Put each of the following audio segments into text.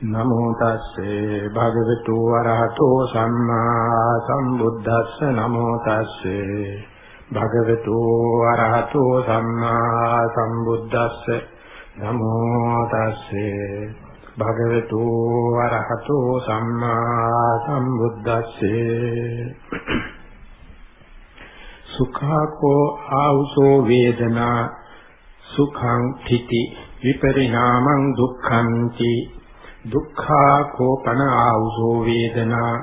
නමෝ තස්සේ භගවතු වරහතෝ සම්මා සම්බුද්දස්ස නමෝ තස්සේ භගවතු වරහතෝ සම්මා සම්බුද්දස්ස නමෝ තස්සේ භගවතු වරහතෝ සම්මා සම්බුද්දස්සේ සුඛාකෝ ආවුසෝ වේදනා සුඛං තිති විපරිණාමං දුක්ඛං ති දුක්ඛා කෝපන ආවුසෝ වේදනා.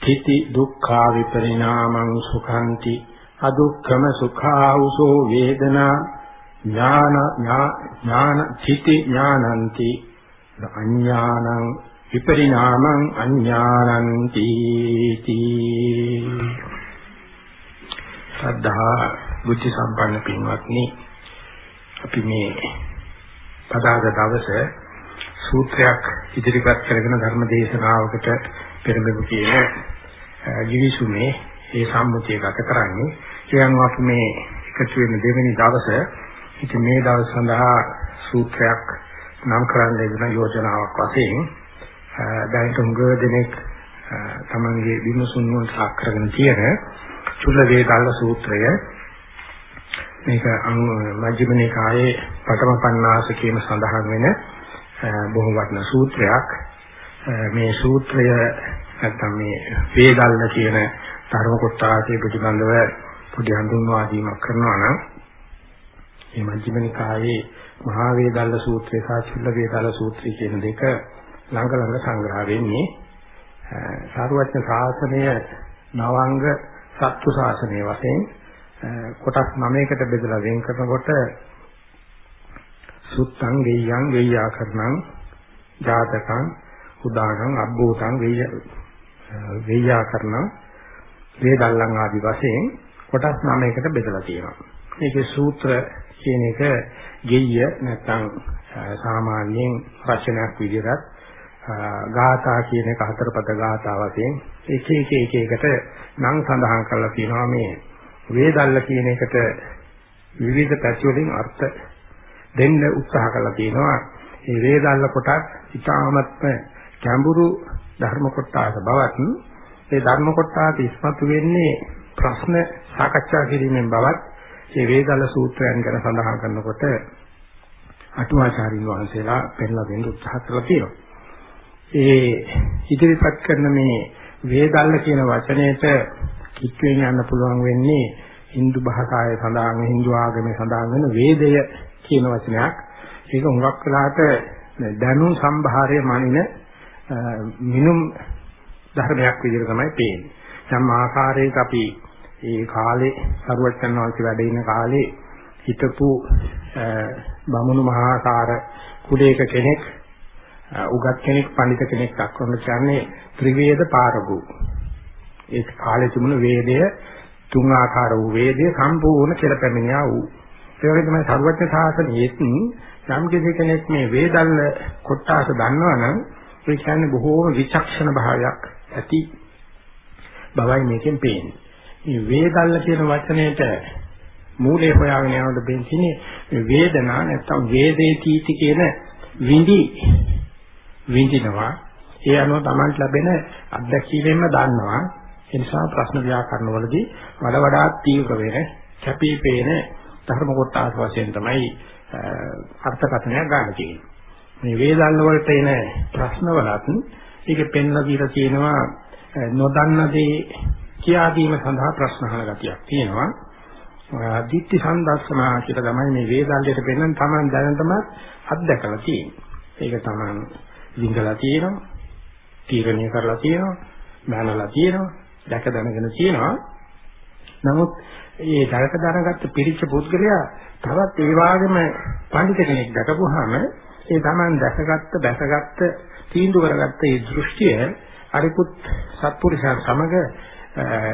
තිති දුක්ඛා විපරිණාමං සුඛන්ති. අදුක්ඛම සුඛාවුසෝ වේදනා. ඥාන ඥාන චිති ඥානಂತಿ අඥානං විපරිණාමං අඥානಂತಿ තී. සද්ධා බුද්ධ සම්පන්න පින්වත්නි අපි මේ පදාග දවසේ සූත්‍රයක් ඉදිරිපත් කරගෙන ධර්ම දේශනාවකට පෙරඹෙමු කියන ගිවිසුමේ ඒ සම්මුතිය ගත කරන්නේ. ඒ අනුව අපි මේ එකතු වෙන දෙවෙනි දවසේ ඉතින් මේ දවස් සඳහා සූත්‍රයක් නම් කරන්න ලැබෙන යෝජනාවක් වශයෙන් දැන් තුංග දෙනෙක් තමන්ගේ විමසුම් වල සාකරගෙන තියෙන චුල්ල වේදාල සූත්‍රය මේක මජ්ක්‍ධිම නිකායේ පඨම පඤ්ඤාසකේම සඳහන් වෙන බොහොම වටිනා සූත්‍රයක්. මේ සූත්‍රය නැත්නම් මේ වේදල්ල කියන ධර්ම කොටාසේ පිටිබඳව පොඩි හඳුන්වා දීමක් කරනවා නම් මේ මජ්ක්‍ධිම නිකායේ මහා වේදල්ල සූත්‍රය සහ චුල්ල වේදල්ල සූත්‍රය කියන දෙක ළඟ ළඟ සංග්‍රහ වෙන්නේ සාරවත්න ශාසනය නවංග සත්තු ශාසනය වශයෙන් කොටස් 9කට බෙදලා වෙන් කරනකොට සුත්තං ගෙය්‍යං ගෙය්‍යාකරණං ජාතකං උදානං අබ්බෝතං ගෙය්‍ය ගෙය්‍යාකරණං වේදල්ලං ආදි වශයෙන් කොටස් 9කට බෙදලා තියෙනවා. මේකේ සූත්‍ර කියන එක ගෙය්‍ය නැත්නම් සාමාන්‍යයෙන් රචනයක් විදිහට ගාථා කියන එක හතරපද ගාථා වශයෙන් එක එක එක එකට නම් සඳහන් කරලා තියෙනවා මේ වේදල්ල කියන එකට විවිධ පැති වලින් අර්ථ දෙන්න උත්සාහ කරලා තියෙනවා. මේ වේදල්ල කොටස් ඉතාමත්ම ගැඹුරු ධර්ම කොටස බවත් ඒ ධර්ම කොටස ඉස්මතු වෙන්නේ ප්‍රශ්න සාකච්ඡා කිරීමෙන් බවත් මේ වේදල්ල සූත්‍රයන් ගැන සඳහන් කරනකොට අටුවාචාරින් වහන්සේලා පෙන්ලා දෙන්න උත්සාහ කරලා තියෙනවා. ඒ ඉදිරිපත් කරන මේ වේදල්ල කියන වචනයට කිච්වෙන් යන්න පුළුවන් වෙන්නේ Hindu භාෂාවේ සඳහන් Hindu ආගමේ සඳහන් වෙන වේදය කියන වචනයක්. ඒක හුඟක් වෙලාට දැනුම් සම්භාරය මනින මිනුම් ධර්මයක් විදිහට තමයි පේන්නේ. සම් ආකාරයක අපි ඒ කාලේ සරුවච්චන් වහන්සේ වැඩ ඉන කාලේ හිටපු බමුණු මහාකාර කුලයක කෙනෙක් උගත් කෙනෙක් පඬිත කෙනෙක් දක්වන්න කියන්නේ ත්‍රිවේද පාරගු. ඒ කාලේ තිබුණ වේදය තුන් ආකාර වූ වේදය සම්පූර්ණ කියලා පැමිණියා වූ ඒ වගේ තමයි සර්වඥ සාසනයේත් යම් කෙනෙක් මේ වේදල්ල කොටස දන්නවනම් ඒ කියන්නේ බොහෝම විචක්ෂණ භාවයක් ඇති බවයි මේකෙන් පේන්නේ. මේ වේදල්ල කියන වචනයට මූලය හොයාගෙන යනකොට බෙන්සිනේ වේදනා නැත්තම් වේදේතිති කියන විඳි විඳිනවා ඒ අනුව Tamanට ලැබෙන අත්දැකීමෙන්ම දන්නවා ඒ නිසා ප්‍රශ්න ව්‍යාකරණ වලදී වඩා වඩාත් තීව්‍ර වෙන කැපී පේන ධර්ම කොටස් වශයෙන් තමයි අර්ථකථනයක් ගන්න තියෙන්නේ. මේ වේදල්ල වලට එන ප්‍රශ්න වලත් ඒකේ පෙන්ලා දීලා තියෙනවා නොදන්න දේ කියා දීම සඳහා ප්‍රශ්න අහන ගතියක් තියෙනවා. දිට්ඨි සම්දර්ශනා කියලා තමයි මේ වේදල්ලයට පෙන්වන තමන් දැනටම අත්දැකලා තියෙන්නේ. ඒක තමන් විඳලා තියෙනවා, තීරණය කරලා තියෙනවා, දැනලා තියෙනවා, දැක දැනගෙන තියෙනවා. නමුත් ඒ දැක දැනගත්ත පිරිච්ච පුද්ගලයා තවත් ඒ වගේම පඬිත කෙනෙක් දැකපුවාම ඒ Taman දැකගත්ත දැකගත්ත තීන්දුව කරගත්ත ඒ දෘෂ්ටිය අරිකුත් සත්පුරුෂයන් සමග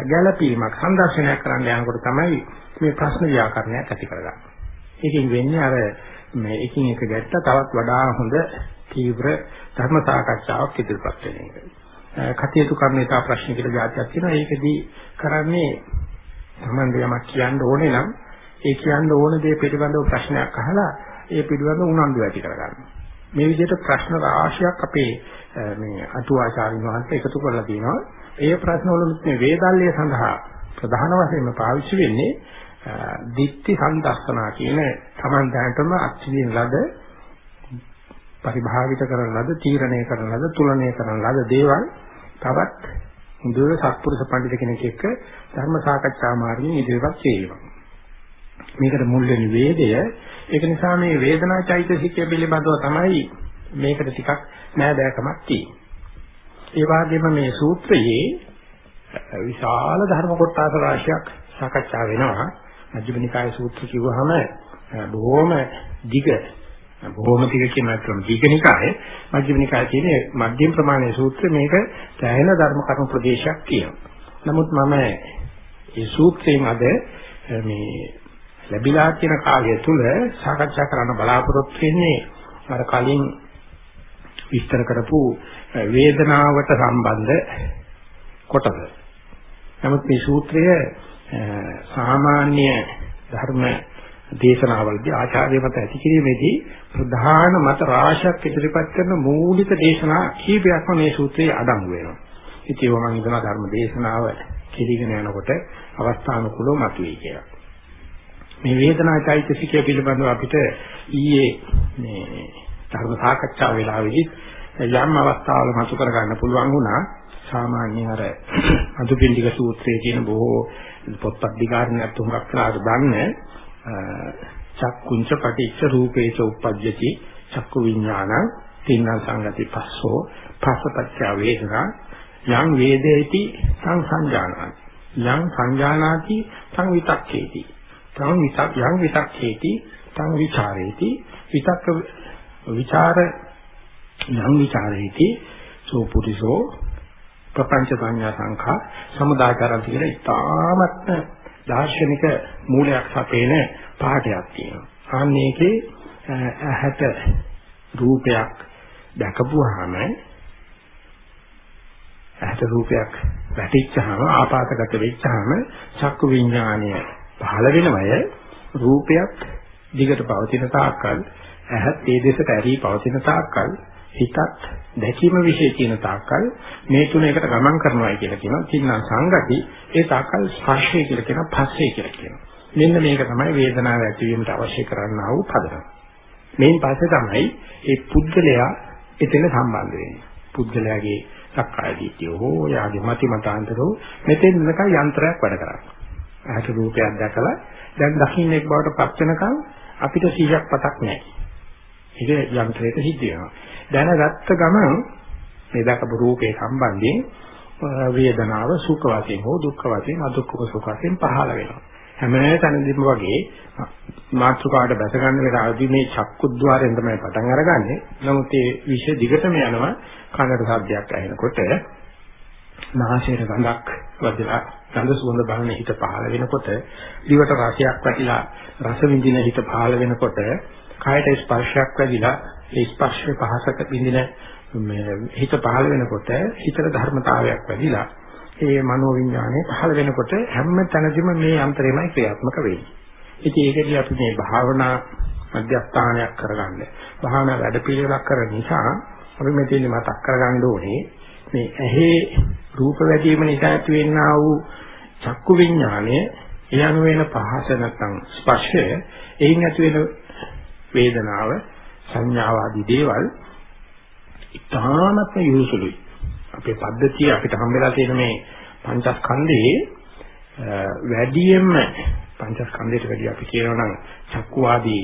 ගැළපීමක් සංදර්ශනයක් කරන්න යනකොට තමයි මේ ප්‍රශ්න ව්‍යාකරණයක් ඇති කරගන්නේ. ඒකෙන් වෙන්නේ අර මේ එකින් එක ගැට්ට තවත් වඩා හොඳ තීව්‍ර ධර්ම සාකච්ඡාවක් ඉදිරිපත් වෙන එක. කතියතු කර්මේතා ප්‍රශ්න කියලා જાතියක් තියෙනවා. ඒකෙදී කරන්නේ Tamande යමක් කියන්න ඕනේ නම් ඒ කියන්න ඕන දේ පිළිබඳව ප්‍රශ්නයක් අහලා ඒ පිළිබඳව උනන්දු ඇති කරගන්න. මේ විදිහට ප්‍රශ්න රාශියක් අපේ මේ අටුවාචාරින් වහන්සේ එකතු කරලා තියෙනවා. ඒ ප්‍රශ්න වලුත් මේ වේදල්ය සඳහා ප්‍රධාන වශයෙන්ම පාවිච්චි වෙන්නේ දික්ටි සම්දස්සනා කියන Taman දැනටම අත්විඳින ලද පරිභාවිත කරන ලද තීරණය කරන ලද තුලනය කරන ලද දේවල් තවත් හොඳට සත්පුරුෂ පඬිත කෙනෙක් එක්ක ධර්ම සාකච්ඡා මාර්ගයෙන් ඉදිරියට చేయනවා. මේකට මුල් වෙන වේදය ඒක නිසා මේ වේදනා චෛතසිකය පිළිබඳව තමයි මේකට ටිකක් නෑදෑකමක් තියෙන්නේ. ඒ වගේම මේ සූත්‍රයේ විශාල ධර්ම කොටස රාශියක් සාකච්ඡා වෙනවා. මජ්ක්‍ධිම නිකායේ සූත්‍ර කිව්වහම බොහොම දිග බොහොම දිග කියන අතරම දීඝනිකායේ මජ්ක්‍ධිම නිකායේ තියෙන මධ්‍යම ප්‍රමාණයේ සූත්‍රය මේක සෑහෙන ධර්ම කරුණු ප්‍රදේශයක් කියනවා. නමුත් මම මේ සූත්‍රයෙන් අද මේ ලැබිලා තියෙන කාලය තුල සාකච්ඡා කරන්න බලාපොරොත්තු වෙන්නේ අර කලින් විස්තර කරපු වේදනාවට සම්බන්ධ කොටස. නමුත් මේ සූත්‍රය සාමාන්‍ය ධර්ම දේශනාවලදී ආචාර්ය මත ඇති කිරීමේදී ප්‍රධාන මත රාශියක් ඉදිරිපත් කරන මූලික දේශනා කීපයක්ම මේ සූත්‍රයේ අඩංගු වෙනවා. ඉතින් ඒවා මම හිතනවා ධර්ම දේශනාව කෙලිගෙන යනකොට අවස්ථානුකූලව මතුවේ කියලා. මේ වේදනා චෛතසිකය පිළිබඳව අපිට ඊයේ මේ ධර්ම සාකච්ඡා වෙලාවේදී යම් අවස්ථාවල මතු කර ගන්න පුළුවන් වුණා. සාමාන්‍ය අර අදුපිණ්ඩික සූත්‍රයේ තියෙන බොහෝ පොත්පත් දිගාරණයක් තුනක් නාද දන්නේ චක්කුංච පටිච්ච රූපේච උප්පජ්ජති චක්කු විඥාන තින්න සංගති පස්සෝ පස්සපච්ච වේදනා යං වේදේති සං සංජානාති. යං සංජානාති සං විතක්කේති. සං විතක් යං විතක්කේති සං විචාරේති. විතක්ක විචාර යං විචාරේති. සෝ පුරිසෝ ප්‍රපංච සංඥා සංඛා සමුදාචරන්ති කියලා ඉතාමත්ම දාර්ශනික මූලයක් සපේන පාඩයක් තියෙනවා. අනේකේ ඇහැට රූපයක් දැකපුවාම ඇහැට රූපයක් වැටිච්චාම ආපාතගත වෙච්චාම චක්කු විඥානය පහළ වෙනවය රූපයක් දිගට පවතින තාක්කල් ඇහත් ඒ දෙසට ඇරී පවතින තාක්කල් හිතත් දැකීම વિશે කියන තාක්කල් මේ තුන එකට ගමන් කරනවා කියලා කියනවා. තින්න සංගති ඒ තාක්කල් ස්පර්ශය කියලා කියනවා පස්සේ කියලා කියනවා. මෙන්න මේක තමයි වේදනාව ඇතිවීමට අවශ්‍ය කරන්නා වූ පදනම. මේන් පස්සේ තමයි ඒ පුද්ගලයා එතන සම්බන්ධ වෙන්නේ. පුද්ගලයාගේ සක්කාය දිට්ඨිය හෝ යාගේ මති මතාන්තරෝ මෙතෙන් නිකන් යන්ත්‍රයක් වැඩ කරන්නේ. ඇහැට රූපයක් දැකලා දැන් දකින්න එක් බවට පත් වෙනකන් අපිට 100ක් පතක් නැහැ. ඒක යන්ත්‍රයට සිද්ධ වෙනවා. දැනගත්ත ගමන් මේ දකපු රූපේ සම්බන්ධයෙන් වේදනාව සුඛ වශයෙන් හෝ දුක්ඛ වශයෙන් අදුක්ඛ සුඛ වශයෙන් පහළ වෙනවා. හැම තැනදීම වගේ මාත්‍රකාට බැස ගන්න වෙලාවදී මේ චක්කුද්්වාරයෙන් තමයි පටන් අරගන්නේ. නමුත් ඒ විශේෂ දිගටම යනවා කනට සද්දයක් ඇහෙනකොට නාසයට ගඳක් වදිනා ගඳ සුවඳ බලන හිත පහළ වෙනකොට දිවට රසයක් වැටිලා රස විඳින හිත පහළ වෙනකොට කායට ස්පර්ශයක් වැදිලා ඒ ස්පර්ශයේ පහසක විඳින මේ හිත පහළ වෙනකොට හිතට ධර්මතාවයක් වැඩිලා ඒ මනෝ විඥානය පහළ වෙනකොට හැම තැනදීම මේ අන්තරෙමයි ක්‍රියාත්මක වෙන්නේ. ඉතින් ඒකදී අපි මේ භාවනා මධ්‍යස්ථානයක් කරගන්න. භාවනා වැඩපිළිවෙලක් කරන නිසා අපි මෙතන මතක් කරගන්න ඕනේ මේ ඇහි රූප වැඩිම නිසා ඇති වෙන්නා වූ චක්කු විඥානය ඒ අනු වෙන පහස නැත්නම් ස්පර්ශය එයින් ඇති වෙන වේදනාව සංඥාව ආදී දේවල් ඉතාමත්ම යොසුලුයි. අපේ පද්ධතිය අපිට හම්බෙලා තියෙන මේ පංචස්කන්ධයේ වැඩියෙන්ම පංචස්කන්ධයට වැඩි අපි කියනවා නම් චක්කු ආදී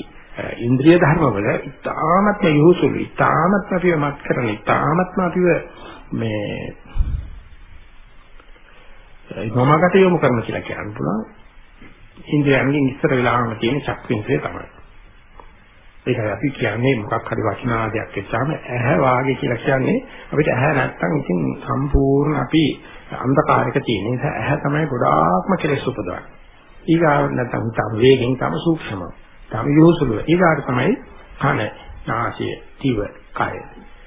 ඉන්ද්‍රිය ධර්මවල ඉතාමත්ම යොසුලුයි. ඉතාමත්ම අපිව මත් කරන ඉතාමත්ම අපිව මේ නොමගට යොමු කරන කියලා කියන්න පුළුවන්. ඉන්ද්‍රියයන්ගෙන් ඉස්සර වෙලාම තියෙන චක්කු ඉන්ද්‍රිය තමයි. ඒකයි අපි කියන්නේ මොකක් හරි වචනා දෙයක් එච්චාම ඇහැ වාගේ කියලා කියන්නේ අපිට ඇහැ නැත්තම් ඉතින් සම්පූර්ණ අපි අන්ධකාරයක තියෙන නිසා ඇහැ තමයි ගොඩාක්ම කෙලෙස් උපදවන්නේ. ඊගාව නැත්තම් තම වේගෙන් තම සූක්ෂම. තම යොසුලුව. ඊගාට තමයි කන, නාසය, දිව, කය.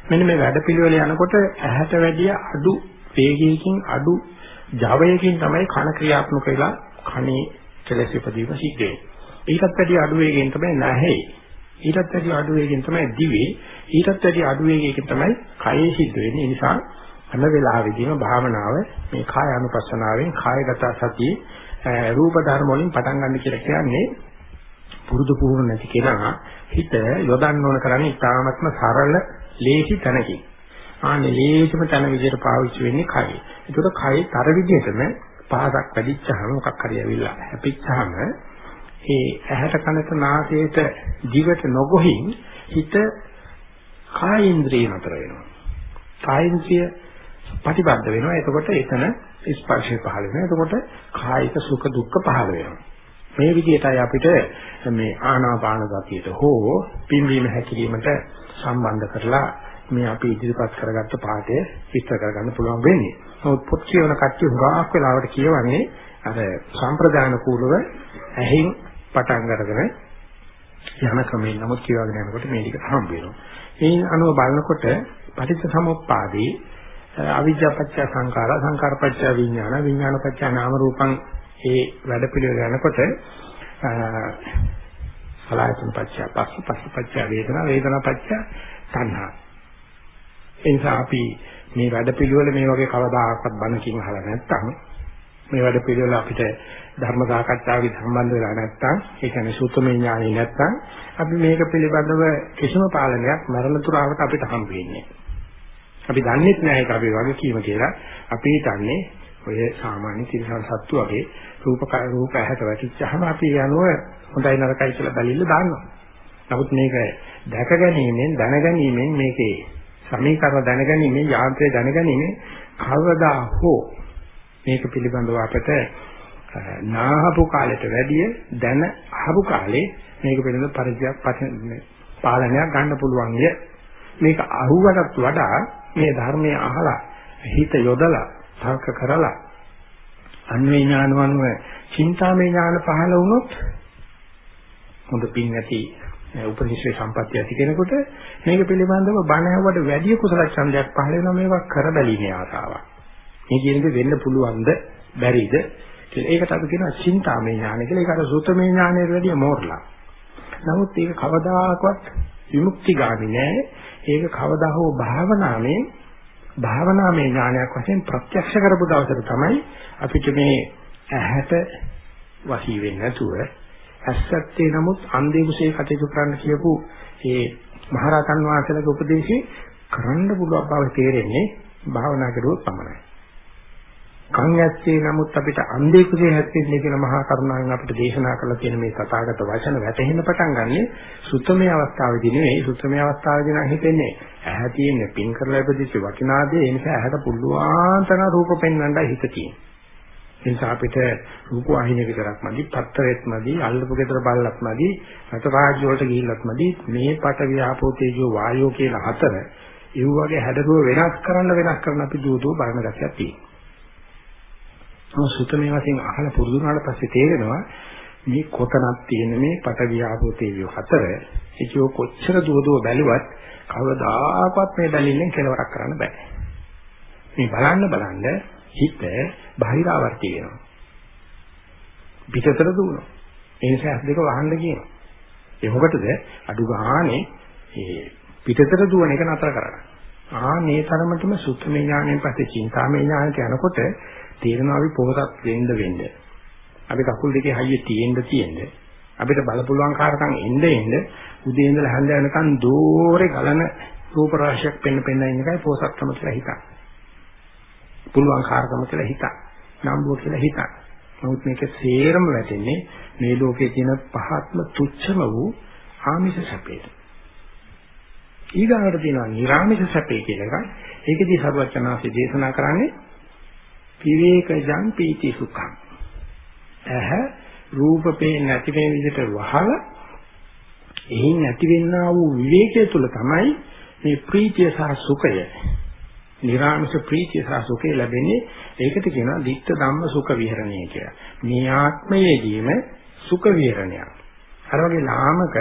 මෙන්න මේ වැඩ පිළිවෙල යනකොට ඇහැට වැඩිය අඩු වේගයකින් අඩු ජවයකින් තමයි කන ක්‍රියාත්මක වෙලා කනේ කෙලෙස් උපදීම සිද්ධ වෙන්නේ. ඊටත් වැඩිය අඩු වේගයෙන් තමයි නැහැ ඊටත් වැඩි අඩු වේගයෙන් තමයි දිවේ ඊටත් වැඩි අඩු වේගයකින් තමයි කයේ සිද්ධ වෙන්නේ. ඒ නිසා හැම වෙලාවෙදීම භාවනාව මේ කාය අනුපස්සනාවෙන් කායගත සතිය රූප ධර්ම වලින් පටන් ගන්න කියලා කියන්නේ පුරුදු පුහුණු නැති කෙනා හිත යොදන්න ඕන කරන්නේ ඉතාමත්ම සරල ලේසි තැනකින්. ආනේ ලේසිම තැන විදිහට පාවිච්චි වෙන්නේ කය. ඒකට කයේ තර විදිහටම පහසක් වැඩිච්චාම මොකක් හරි ඇවිල්ලා හැපිච්චාම ඒ ඇහැට කනට නාසයට දිවට නොගොහින් හිත කායේන්ද්‍රිය නතර වෙනවා. කායේන්ද්‍රිය ප්‍රතිබද්ධ වෙනවා. එතකොට එතන ස්පර්ශය පහළ වෙනවා. එතකොට කායික සුඛ දුක්ඛ පහළ වෙනවා. මේ විදිහටයි අපිට මේ ආනාපාන ගතියට හෝ පිම්බීම හැකිලීමට සම්බන්ධ කරලා මේ අපි ඉදිරිපත් කරගත්ත පාඩය විස්තර කරගන්න පුළුවන් වෙන්නේ. නමුත් පොත් කියවන කට්ටිය හුඟක් වෙලාවට කියවන්නේ අර සම්ප්‍රදාන කූලව ඇහින් පටන් අරගෙන යන ක්‍රමයෙන් නමුත් කියවගෙන යනකොට මේ ටික හම්බ වෙනවා. මේ අනුව බලනකොට පටිච්ච සමුප්පාදේ අවිජ්ජා පත්‍ය සංඛාර සංඛාර පත්‍ය විඥාන විඥාන පත්‍ය නාම රූපං ඒ වැඩ පිළිවෙල යනකොට සලආයතන පත්‍ය පස්ස පස්ස පත්‍ය වේදනා වේදනා පත්‍ය තණ්හා එනිසා අපි මේ වැඩ පිළිවෙල මේ වගේ කවදාකවත් බණකින් අහලා නැත්නම් මේ වැඩ පිළිවෙල අපිට ධර්ම සාකච්ඡාවක සම්බන්ධ වෙලා නැත්නම් ඒ කියන්නේ සූත්‍රමය ඥානෙ නැත්නම් අපි මේක පිළිබඳව කිසිම පාලනයක් මරණ තුරාවට අපිට හම්බ වෙන්නේ අපි දන්නේ නැහැ ඒක අපි වගේ කීම කියලා අපි හිතන්නේ ඔය සාමාන්‍ය තිරසන් සත්තු වගේ රූප රූප ඇහැට වැටිච්චහම අපි යනුව හොඳයි නරකයි කියලා බැලිල්ල දාන්නවා. නමුත් මේක දැක ගැනීමෙන් දැන ගැනීමෙන් මේකේ සමීකරණ දැන ගැනීමෙන් යාන්ත්‍රය දැන ගැනීමෙන් කවදා හෝ මේක පිළිබඳව අපට නාහපු කාලයට වැඩිය දැන අහපු කාලේ මේක පිළිබඳව පරිචයක් පාලනයක් ගන්න පුළුවන් ය. මේක අහුවටත් වඩා මේ ධර්මයේ අහලා හිත යොදලා තර්ක කරලා අන්වේ ඥානවන්ව චින්තාමය ඥාන පහළ වුණොත් හොඳ පින් ඇති උපනිෂේ සම්පත්‍ය ඇති කෙනෙකුට මේක පිළිබඳව බණ ඇහුවට වැඩි කුසල ඡන්දයක් පහළ වෙනවා මේවා කරබැලීමේ ආසාවක්. මේ කියන්නේ වෙන්න පුළුවන්ද බැරිද කියලා. ඒකට අපි කියනවා චින්තාමය ඥාන කියලා. ඒක අර සූතමය ඥානයට වැඩිය මෝරලා. නමුත් ඒක කවදාකවත් විමුක්තිගාමි නෑ. ඒක කවදා හෝ භාවනාවෙන් භාවනාමය ඥානයක් වශයෙන් ප්‍රත්‍යක්ෂ කරපු දවසට තමයි අපිට මේ ඇහැට වශී වෙන්නේ නැතුව ඇස්සත්තේ නමුත් අන්දේකුසේ කටයුතු කරන්න කියපු ඒ මහරහතන් වහන්සේලගේ උපදේශي කරන්න පුළුවන් බව තේරෙන්නේ භාවනා කරුවොත් පමණයි. කන් ඇත්තේ නමුත් අපිට අන්ධේ කුසේ හැත්තේ කියලා මහා කරුණාවෙන් අපිට දේශනා කරලා තියෙන මේ තථාගත වචන වැටහෙන්න පටන් ගන්නෙ සුත්තමේ අවස්ථාවේදී නෙවෙයි සුත්තමේ අවස්ථාවේදී නම් හිතෙන්නේ ඇහැ තියෙන්නේ පින් කරලා ඉපදිච්ච වටිනාදේ ඒ නිසා ඇහැට පුළුවන් තරම් රූප පෙන්වන්නයි හිත තියෙන්නේ. ඒ නිසා අපිට රූප වාහිනිය විතරක් මදි, පත්තරෙත් මදි, අල්ලපු ගෙදර බල්ලක් මදි, රට රාජ්‍ය වලට ගිහිල්ලත් මදි. මේ පට වියාපෝ තේජෝ වායෝ කියන හතර ඒ වගේ හැඩරුව වෙනස් කරන්න වෙනස් කරන අපි දුවදුව බලන ගැතියක් තියෙනවා. සුතමේ වශයෙන් අහලා පුරුදු වුණාට පස්සේ තේරෙනවා මේ කොතනක් තියෙන මේ පටවියාපෝ තේවිය හතර ඒකෝ කොච්චර දුවදුව බැලුවත් කවදාකවත් මේ බැලිල්ලෙන් කෙලවරක් කරන්න බෑ. මේ බලන්න බලන්න හිත බාහිරාවර්ති වෙනවා. පිටතට දුවනවා. ඒ නිසා ඇස් දෙක වහන්න කියනවා. ඒ මොකටද? අඩු ගානේ ඒ පිටතට දුවන එක නතර කරගන්න. ආ මේ තරමටම සුත්තමේ ඥාණයෙන් පස්සේ චින්තාමේ ඥාණයට යනකොට තේරෙනවා අපි පොහසත් වෙන්න වෙන්න. අපි කකුල් දෙකේ හයිය තියෙන්න තියෙන්න. අපිට බල පුළුවන් කාරකම් එන්න එන්න උදේ ඉඳලා හැන්ද වෙනකන් දෝරේ ගලන රූප රාශියක් පෙන්න පෙන්න ඉන්න එකයි පොහසත්කම කියලා හිතන්නේ. පුළුවන් කාරකම කියලා හිතන්නේ. නම්බුව කියලා හිතන්නේ. නමුත් මේක සේරම වැටෙන්නේ මේ ලෝකයේ තියෙන පහත්ම තුච්ඡම වූ ආමිෂ සැපේට. ඊගාවට තියෙනවා නිර්ආමිෂ සැපේ කියලා එකක්. ඒකදී සර්වචනාසි දේශනා කරන්නේ විවේකජං පීති සුඛං. ඇහ රූප පේන්නේ නැති මේ විදිහට වහලා එයින් ඇතිවෙනා වූ විවේකයේ තුල තමයි මේ ප්‍රීතිය සහ සුඛය නිරාමස ප්‍රීතිය සහ සුඛය ලැබෙන්නේ ඒකට කියනවා ditta ධම්ම සුඛ විහරණය කියලා. මේ ආත්මයේදීම සුඛ විහරණයක්. අර වගේ ලාමක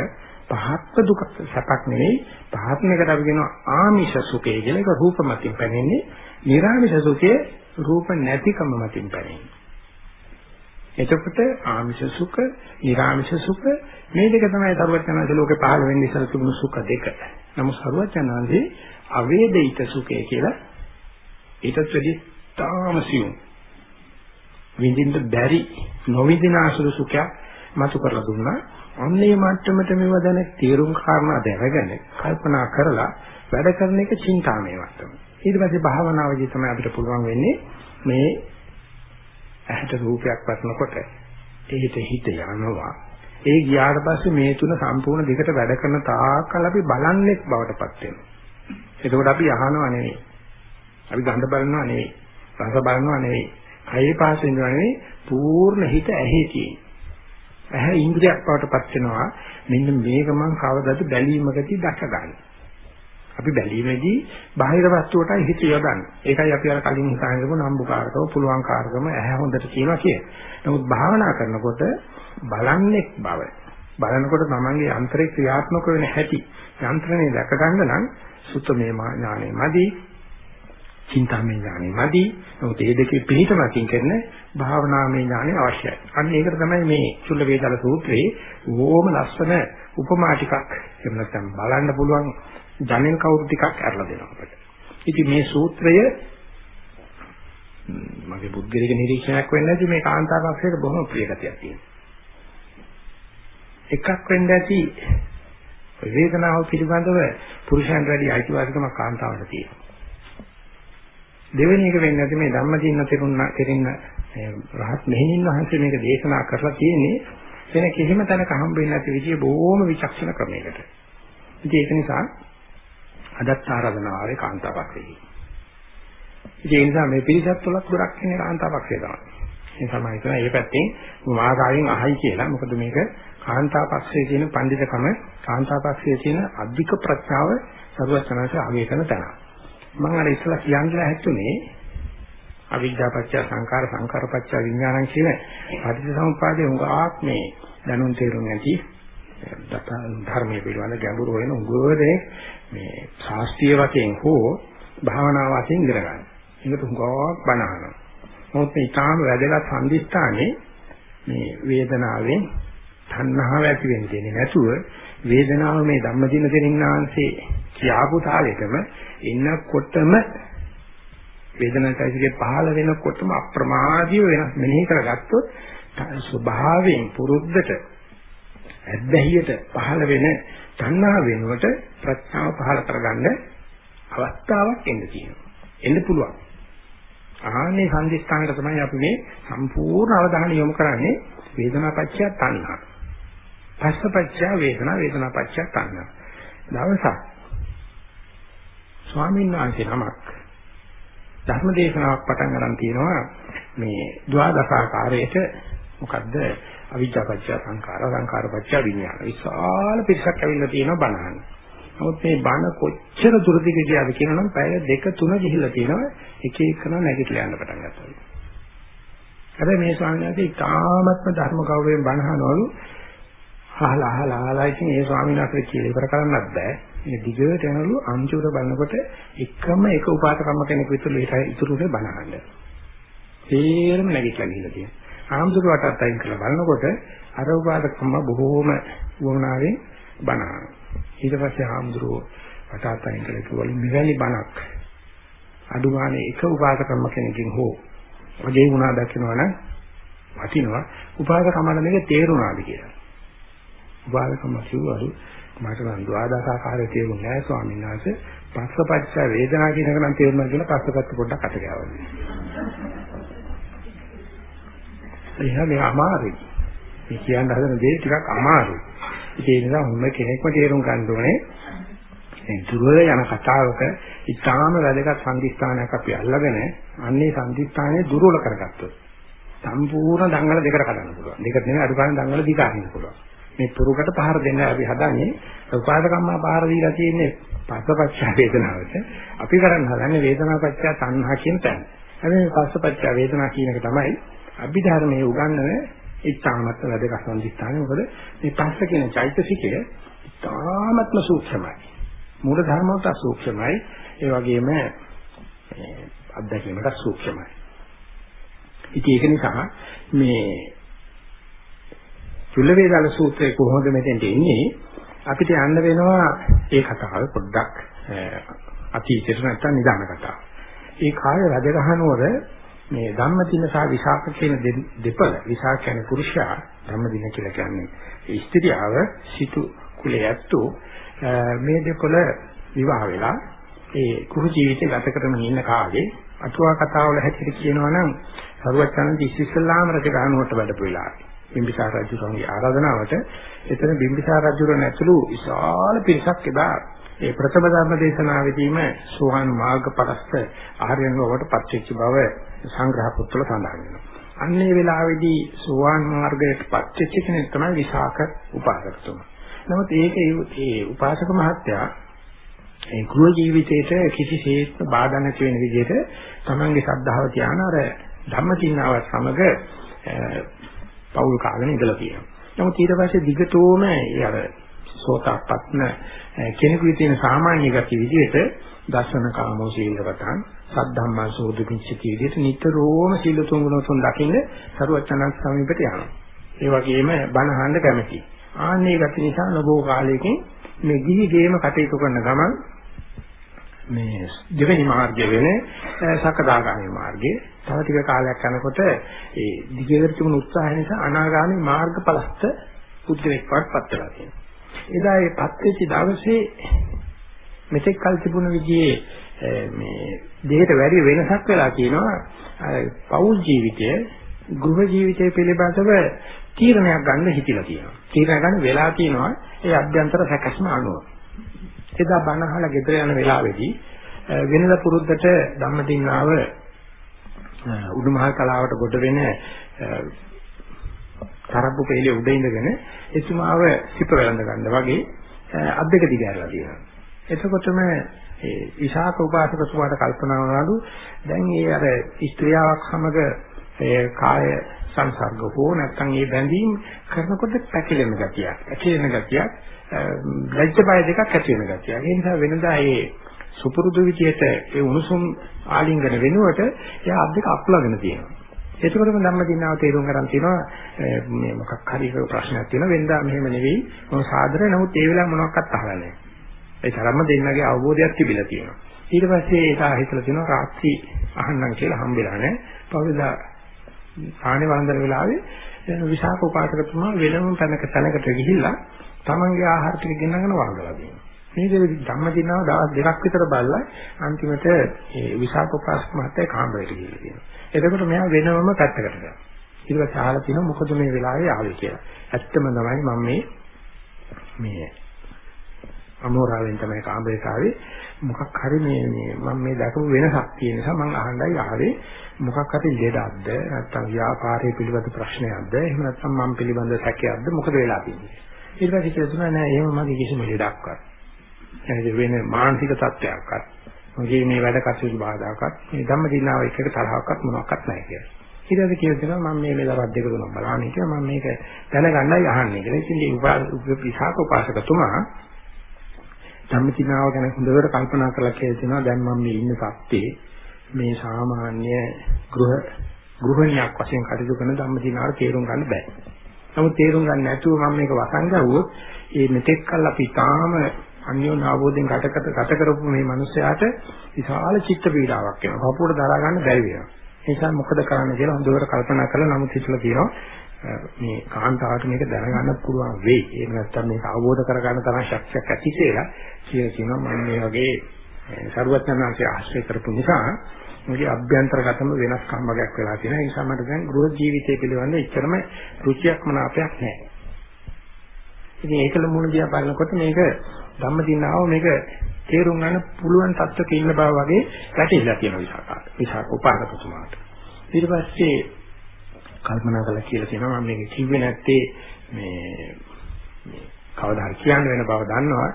පහත්ව දුක සැපක් නෙවෙයි පහත්නකට අපි කියනවා ආමිෂ සුඛය කියලා ඒක රූප මතින් පැනෙන්නේ නිරාමිෂ සුඛය රූප නැතිකම මතින් පැනෙන්නේ. එතකොට ආමිෂ සුඛ, නිර්ආමිෂ සුඛ මේ දෙක තමයි සරුවචනාංශ ලෝකේ පහළ වෙන්නේ ඉස්සර තිබුණු සුඛ දෙක. නමුත් සරුවචනාංශේ අවේදිත සුඛය කියලා ඊටත් වැඩි තාමසියුම් විඳින්න බැරි නොවිඳින අසුරු සුඛයක් මතු කරලා දුන්නා. අන්නේ මට්ටමට මේව දැන තීරුම් කාරණා දැනගෙන කල්පනා කරලා වැඩ කරන එක චින්තාමය මට්ටම. ඊට පස්සේ භාවනාවේදී තමයි අපිට පුළුවන් වෙන්නේ මේ ඇහැට රූපයක් වටනකොට ඒහිත හිත යනවා. ඒ ගියාට පස්සේ මේ තුන සම්පූර්ණ දෙකට වැඩ කරන තාක්කල් අපි බලන්නේ බවටපත් වෙනවා. එතකොට අපි අහනවා නෙවෙයි. අපි ගඳ බලනවා නෙවෙයි. රස බලනවා නෙවෙයි. කයේ පාස් වෙනවා නෙවෙයි. පූර්ණ හිත ඇහි තියෙන. ඇහැ ඉන්ද්‍රියක් බවටපත් වෙනවා. මෙන්න මේක මං කවදාද බැලීමකදී දැක ගන්න. අපි බැලීමේදී බාහිර වස්තුවටයි හිත යොදන්නේ. ඒකයි අපි අර කලින් හිතාගෙන ඉපු නම්බුකාරකව පුළුවන් කාර්කම ඇහැ හොඳට කියනවා කිය. නමුත් භාවනා කරනකොට බලන්නේ බව. බලනකොට තමන්ගේ යන්ත්‍රේ ක්‍රියාත්මක වෙන හැටි යන්ත්‍රණය දැක ගන්න නම් සුත්තමේ ඥානෙ මදි. චින්තාමය ඥානෙ මදි. නමුත් මේ දෙකේ පිළිතමකින් කරන භාවනාමය ඥානෙ අවශ්‍යයි. අන්න ඒකට තමයි මේ චුල්ල වේදල සූත්‍රයේ ඕම ලස්සන උපමා ටිකක් එහෙම නැත්නම් බලන්න පුළුවන් ජනෙල් කවුරු ටිකක් අරලා දෙනවා අපිට. ඉතින් මේ සූත්‍රය මගේ බුද්ධිලික නිරීක්ෂණයක් වෙන්නේ නැති මේ කාන්තාවක්ෂයට බොහොම ප්‍රිය ගතියක් තියෙනවා. එකක් වෙන්න ඇති වේදනාව පිළිබඳව පුරුෂයන්ට වැඩි අයිතිවාසිකමක් කාන්තාවට තියෙනවා. දෙවෙනි එක වෙන්නේ නැති මේ ධම්මදින්න තෙරුණ තෙරින්න රහත් මෙහෙණින් වහන්සේ මේක දේශනා කරලා තියෙන්නේ වෙන කිසිම තැනක හම්බෙන්නේ නැති විදිය බොහොම විචක්ෂණ ක්‍රමයකට. ඉතින් ඒක නිසා අදත් ආරාධනාවේ කාන්තාවක්ෂේ. ඒ නිසා මේ පිරිසත් තුලක් ගොඩක් ඉන්නේ කාන්තාවක්ෂේ තමයි. ඒ තමයි කියන මේ පැත්තෙන් මාගාවෙන් අහයි කියලා. මොකද මේක කාන්තාවක්ෂයේ තියෙන පඬිතකම කාන්තාවක්ෂයේ තියෙන අධික ප්‍රඥාව සරුවචනanse අගය කරන තැන. මම අර ඉස්සලා කියන්නේ හැතුනේ අවිද්‍යාපච්ච සංකාර සංකාරපච්ච විඥානං කියන පටිච්චසමුප්පාදේ උගාක් මේ දැනුම් තේරුම් නැති ධර්මයේ පිළිබඳ ගැඹුරු වෙන උගෝරේ මේ ශාස්ත්‍රීය වශයෙන් හෝ භාවනා වශයෙන් ඉගෙන ගන්න. ඒකට උගාක් බනහනවා. මොකද මේ ඊටාම වැදගත් සම්දිස්ථානේ මේ වේදනාවෙන් තණ්හාව ඇති වෙන්නේ නැතුව වේදනාව මේ ධම්මදින දෙනින්නාංශේ කියාපු තාලෙටම එන්නකොටම වේදනාවයිසිකේ පහළ වෙනකොටම අප්‍රමාදීව වෙනස් මෙනෙහි කරගත්තොත් ස්වභාවයෙන් පුරුද්දට ඇද්දහියට පහළ වෙන තණ්හා වෙනුවට ප්‍රඥාව පහළ කරගන්න අවස්ථාවක් එන්න තියෙනවා. එන්න පුළුවන්. ආනේ සංදිස්ථානකට තමයි අපි මේ සම්පූර්ණ අවධානය යොමු කරන්නේ වේදනාපච්චය තණ්හා. පස්සපච්චය වේදනා වේදනාපච්චය තණ්හා. දවසක් ස්වාමීන් වහන්සේ නමක් ධර්ම දේශනාවක් පටන් ගන්න තියෙනවා මේ ද්වාදශාකාරයේට මොකද්ද අවිජ්ජාපච්චය සංඛාර සංඛාරපච්චය විඥාන. විශාල පිරිසක් ඇවිල්ලා තියෙනවා බණහන්. නමුත් මේ බණ කොච්චර දුරදිග ගියාද කියනනම් පැය දෙක තුන ගිහිල්ලා තියෙනවා එක එකන නැගිටලා යන්න පටන් ගත්තා. හැබැයි මේ ස්වාමීන් වහන්සේ ඉතාමත්ම ධර්ම ගෞරවයෙන් බණහනවලු අහලා අහලා අහලා ඉතින් ඒ ස්වාමීන් වහන්සේ කියලා ඉවර කරන්නත් බෑ. මේ දිගට යනලු අන්තිමට බලනකොට එකම එක උපාසකම්ම කෙනෙක් විතර ඉතුරුනේ බණහන්න. තේරම නැගිටලා ගිහිල්ලා තියෙනවා. ආම්දුර වටත් අයින් කරලා බලනකොට අර උපාසකම්ම බොහෝම වුණාවෙන් බණහන. ඊට පස්සේ ආම්දුර වටත් අයින් කරලා කිව්වලු මෙවැනි බණක් අඩුගානේ එක උපාසකම්ම කෙනකින් හෝ වගේ වුණා දකින්නවනම් වටිනවා උපාසකම්මල මේක තේරුණාද කියලා. උපාසකම්ම කිව්වලු මට නම් ද්වාදසාකාරය තේරුම් නැහැ ස්වාමීන් වහන්සේ පස්සපච්ච වේදනා කියන එක නම් තේරුණා කියලා පස්සපච්ච පොඩ්ඩක් අත ගාවන්නේ. එහා මේ අමාරුයි. මේ කියන්න හදන දේ ටිකක් අමාරුයි. ඒ නිසා මොන කෙනෙක්ම තේරුම් ගන්න ඕනේ මේ දුර යන කතාවක ඉතාම වැදගත් සංදිස්ථානයක් අපි අල්ලගෙන අන්නේ සංදිස්ථානේ දුර්වල කරගත්තොත් සම්පූර්ණ දංගල දෙකට කඩන්න පුළුවන්. දෙකට නෙමෙයි අඩු ගන්න දංගල දිගාරින්න පුළුවන්. මේ පුරුකට පහර දෙන්න අපි හදන්නේ උපාදකම්මා පහර දීලා තියෙන්නේ පස්සපච්ච වේදනාවට. අපි කරන්න හදන්නේ වේදනාපච්ච තණ්හා කියන තැන. හැබැයි පස්සපච්ච වේදනා කියන එක තමයි අභිධර්මයේ උගන්වන ඉතාමත් වැදගත් සම්දිස්ථානේ මොකද මේ පස්ස කියන චෛතසිකය ඉතාමත්ම සූක්ෂමයි. මූල ධර්මවට සූක්ෂමයි. ඒ වගේම අත්දැකීමට සූක්ෂමයි. ඉතින් ඒක නිසා මේ චුල්ල වේදාල සූත්‍රයේ කොහොමද මෙතෙන්ට එන්නේ? අපිට යන්න වෙනවා ඒ කතාව පොඩ්ඩක් අතීතයට නැත්තම් නිදාන කතාව. ඒ කාලේ රජගහනුවර මේ ධම්මදින සහ විසාක කියන දෙපළ විසාක කියන්නේ පුරුෂයා ධම්මදින කියලා කියන්නේ. ස්ත්‍රියව සිටු කුලයේ ඇත්තෝ මේ දෙපළ විවාහ වෙලා ඒ කුරු ජීවිතය ගත කරමින් ඉන්න කාලේ අටුවා කතාවල හැටියට කියනවා නම් සරුවචනන්ති ඉස්සෙල්ලාම රජ ගහනුවට වැඩපු වෙලාවේ බිම්බිසාර රජුගේ ආරාධනාවට එතන බිම්බිසාර රජුරන් ඇතුළු විශාල පිරිසක් එදා ඒ ප්‍රථම ධර්ම දේශනාවේදීම සෝහන් මාර්ගපරස්ත ආර්යයන් බවට පත්වෙච්ච බව සංග්‍රහ පොත්වල සඳහන් වෙනවා. අන්නේ වෙලාවේදී සෝවාන් මාර්ගයට පත්වෙච්ච කෙනෙක් තමයි විසාක උපාසකතුමා. නමුත් ඒක ඒ උපාසක මහත්තයා ඒ ගෘහ ජීවිතේට කිසිසේත්ම බාධා නැති වෙන විදිහට තමන්ගේ ශ්‍රද්ධාව තියාන අර ධම්මචින්නාවත් සමග පෞල් කාගෙන ඉඳලා තියෙනවා. නමුත් ඊට පස්සේ දිගටම අර සෝතාපට්න කෙනෙකුගේ තියෙන සාමාන්‍ය ගති විදිහට දර්ශන කාමෝ සීලවතං සද්ධම්මා සෝදුපිච්චති විදිහට නිතරම සීල තුන් ගුණ තුන් දකින්න සරුවචනක් සමීපට යනවා. ඒ වගේම බණ අහන්න කැමතියි. ආන්නේ ගති නිසා නබෝ කාලයකින් මේ ගිහි ගේම කටයුතු කරන ගමන් මේ දෙවෙනි මාර්ගය වෙන්නේ සකදාගාමී මාර්ගය. තව ටික කාලයක් යනකොට ඒ දිගට තිබුණු උත්සාහය නිසා අනාගාමී මාර්ගඵලස්ත පුද්ගලෙක්වත් පත් වෙලා තියෙනවා. එදා ඒ පත් වෙච්ච දවසේ මෙතෙක් කල් තිබුණ විදිහේ මේ දෙයට වැඩි වෙනසක් වෙලා තියෙනවා. පෞල් ජීවිතය ගෘහ ජීවිතය පිළිබඳව තීරණයක් ගන්න හිතිලා තියෙනවා. තීරණ ගන්න වෙලා තියෙනවා ඒ අභ්‍යන්තර සැකස්ම අනුව. එදා බණ අහලා ගෙදර යන වෙලාවේදී වෙනද පුරුද්දට ධම්මදින්නාව උඩුමහල් කලාවට ගොඩ වෙන තරබ්බු පෙළේ උඩ ඉඳගෙන එතුමාව සිප වැළඳ ගන්න වගේ අද්දක දිගහැරලා තියෙනවා. එතකොටම ඒ විශාක උපාසකතුමාට කල්පනා වුණාලු දැන් ඒ අර ස්ත්‍රියාවක් සමග ඒ කාය සංසර්ග හෝ නැත්නම් ඒ බැඳීම් කරනකොට පැකිලෙන ගතියක්, ඇකිලෙන ගතියක්, ලැජ්ජ බය දෙකක් ඇති වෙන ගතියක්. ඒ නිසා වෙනදා ඒ සුපුරුදු විදියට ඒ උණුසුම් ආලිංගන වෙනුවට එයා අත් දෙක අක්ලගෙන තියෙනවා. එතකොටම ධම්මදිනාව තේරුම් ගන්න තියෙනවා මේ මොකක් හරි ප්‍රශ්නයක් තියෙනවා වෙනදා මෙහෙම නෙවෙයි මම සාදර නමුත් ඒ වෙලාව මොනවක්වත් අහලා නැහැ. ඒ තරම්ම දෙන්නගේ අවබෝධයක් තිබිලා තියෙනවා. ඊට පස්සේ ඒක හිතලා තියෙනවා රාත්‍රී අහන්නම් කියලා හම්බෙලා නැහැ. පවුදා ආනේ වන්දන වෙලාවේ විශාක උපාසකතුමා වෙනම තැනක තැනකට ගිහිල්ලා තමන්ගේ ආහාර ටික ගෙනගෙන වළඳලා දෙනවා. මේක ධම්මදිනාව දවස් දෙකක් විතර බලලා අන්තිමට ඒ විශාක උපාසක මහත්තයා කාමරයට ගිහිල්ලා තියෙනවා. එතකොට මෙයා වෙනම පැත්තකට ගියා. ඊට පස්සේ අහලා තිනවා මොකද මේ වෙලාවේ ආවේ කියලා. ඇත්තම තමයි මම මේ මේ අමෝරාවෙන් තමයි කාමරේට ආවේ. මොකක් හරි මේ මේ මම මේ දැකපු වෙනසක් තියෙන නිසා මම අහන්නයි ආවේ. මොකක් හරි ලෙඩක්ද නැත්නම් ව්‍යාපාරයේ පිළිබඳ ප්‍රශ්නයක්ද එහෙම නැත්නම් මම පිළිබඳ සැකයක්ද මොකද වෙලා තියෙන්නේ. ඊට පස්සේ කියනවා නෑ එහෙම මගේ කිසිම ලෙඩක්වත්. එනද වෙන මානසික තත්ත්වයක්වත් මගේ මේ වැඩ කටයුතු බාධාකත් මේ ධම්මදිනාව එක්ක තරහක්වත් මොනවත් නැහැ කියලා. ඊට පස්සේ කියනවා මම මේ මෙලවත් දෙක තුනක් බලන්න හිටියා මම මේක දැනගන්නයි අහන්නේ කියලා. ඉතින් මේ විසාක උපාසකතුමා ධම්මචිනාව ගැන හොඳට කල්පනා කරලා කියනවා දැන් මම මේ ඉන්න සත්‍යේ මේ සාමාන්‍ය ගෘහ ගෘහණියක් වශයෙන් කටයුතු කරන ධම්මචිනාව තේරුම් ගන්න බෑ. නමුත් තේරුම් ගන්න නැතුව මම මේක වසන් ගවුවොත් ඒ මෙතෙක් කල් අපි තාම අන්‍යෝන්‍ය ආවෝදෙන් ගතකට ගත කරපු මේ මිනිස්යාට විශාල චිත්ත පීඩාවක් වෙනවා. කපුවට දරා ගන්න බැරි වෙනවා. ඒ නිසා මොකද කරන්න කියලා හොඳට කල්පනා කරලා නමුත් හිතලා තියෙනවා මේ කාන්තාවට මේක දැනගන්න පුළුවන් වෙයි. එහෙම නැත්නම් මේක අවබෝධ කරගන්න තරම් ශක්තියක් ඇති කියලා කියලා කියනවා මම මේ වගේ සරුවත්නාංශය ආශ්‍රය කරපු නිසා මගේ අභ්‍යන්තරගතම වෙනස්කම් වගේක් වෙලා තියෙනවා. ඒ නිසා මට දැන් ගෘහ ජීවිතය පිළිබඳ එච්චරම රුචියක් මනාපයක් නැහැ. ඉතින් ඒකල මුණ දිහා බලනකොට මේක ධම්මදිනාව මේක තේරුම් ගන්න පුළුවන් තත්ත්වක ඉන්න බව වගේ වැටහිලා තියෙනවා විසාකාට. විසාක උපාසකතුමාට. ඊට පස්සේ කල්පනා කරලා කියලා තියෙනවා මම මේක කිව්වේ නැත්තේ මේ මේ කවදා හරි කියන්න වෙන බව දන්නවා.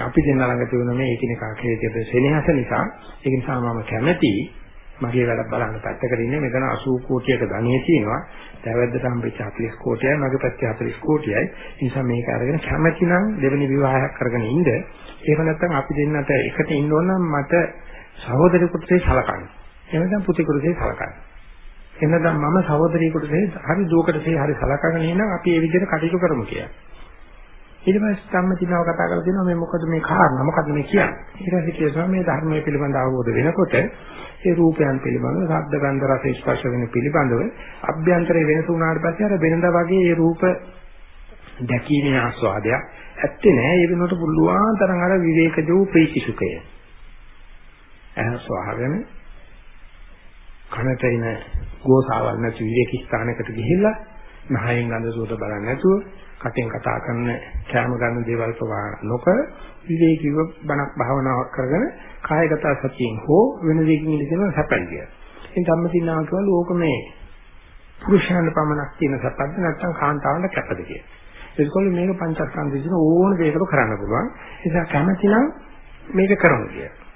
අපි දෙන්න ළඟ තිබුණ මේ එකිනෙකා කෙරෙහිද සෙනෙහස නිසා ඒක නිසා මම කැමැති මගේ වැඩ බලන්න පැත්තකට ඉන්නේ මෙතන 80 කෝටියක ධනිය තියෙනවා. දැවැද්දට හම්බෙච්ච 40 කෝටියයි මගේ පැත්තේ 40 කෝටියයි. ඒ නිසා මේක අරගෙන කැමැතිනම් දෙවෙනි විවාහයක් කරගෙන ඉන්න. එහෙම නැත්නම් අපි දෙන්නට එකට ඉන්න ඕන නම් මට සහෝදරයෙකුට සලකන්න. එහෙම නැත්නම් පුතේකුට සලකන්න. එනනම් මම සහෝදරියෙකුට හරි දුවකට හරි සලකගෙන ඉන්නම් අපි ඒ විදිහට කටයුතු කරමු කියලා. ඊට පස්සේ සම්මතිනාව කතා කරලා දෙනවා මේ මොකද මේ කාරණා මොකද මේ කියන්නේ? ඊට පස්සේ කියනවා මේ ධර්මයේ පිළිබඳ අවබෝධ වෙනකොට ඒ රූපයන් පිළිබඳව ශබ්ද ගන්ධ රස ස්පර්ශ වෙන පිළිබඳව අභ්‍යන්තරයේ වෙනස වුණාට පස්සේ අර වෙනදා වගේ ඒ රූප දැකීමේ ආස්වාදයක් ඇත්තේ නෑ. ඒ වෙනකොට පුළුවන් තරම් අර විවේකජෝ ප්‍රීති සුඛය ආස්වාදගෙන කනට එන ගෝසාවල් නැති විවේක ස්ථානයකට ගිහිල්ලා නහයෙන් ගඳ සුවඳ බලන්නේ නැතුව කටෙන් කතා කරන කැම ගන්න දේවල් පවා නොකර විවේකීව බණක් භාවනාවක් කරගෙන කායගත සතියෙන් හෝ වෙන දෙයකින් ඉඳගෙන සැපයි ඉතින් ධම්මදිනාව කියවලු ඕක මේ පුරුෂයන් පමණක් තියෙන සැපද නැත්නම් කාන්තාවන්ට කැපද කියලා. ඒකෝල මේක පංචස්කන්ධ දින ඕන දෙයකට කරන්න පුළුවන්. ඒ නිසා කැමති නම් මේක කරමු කියලා.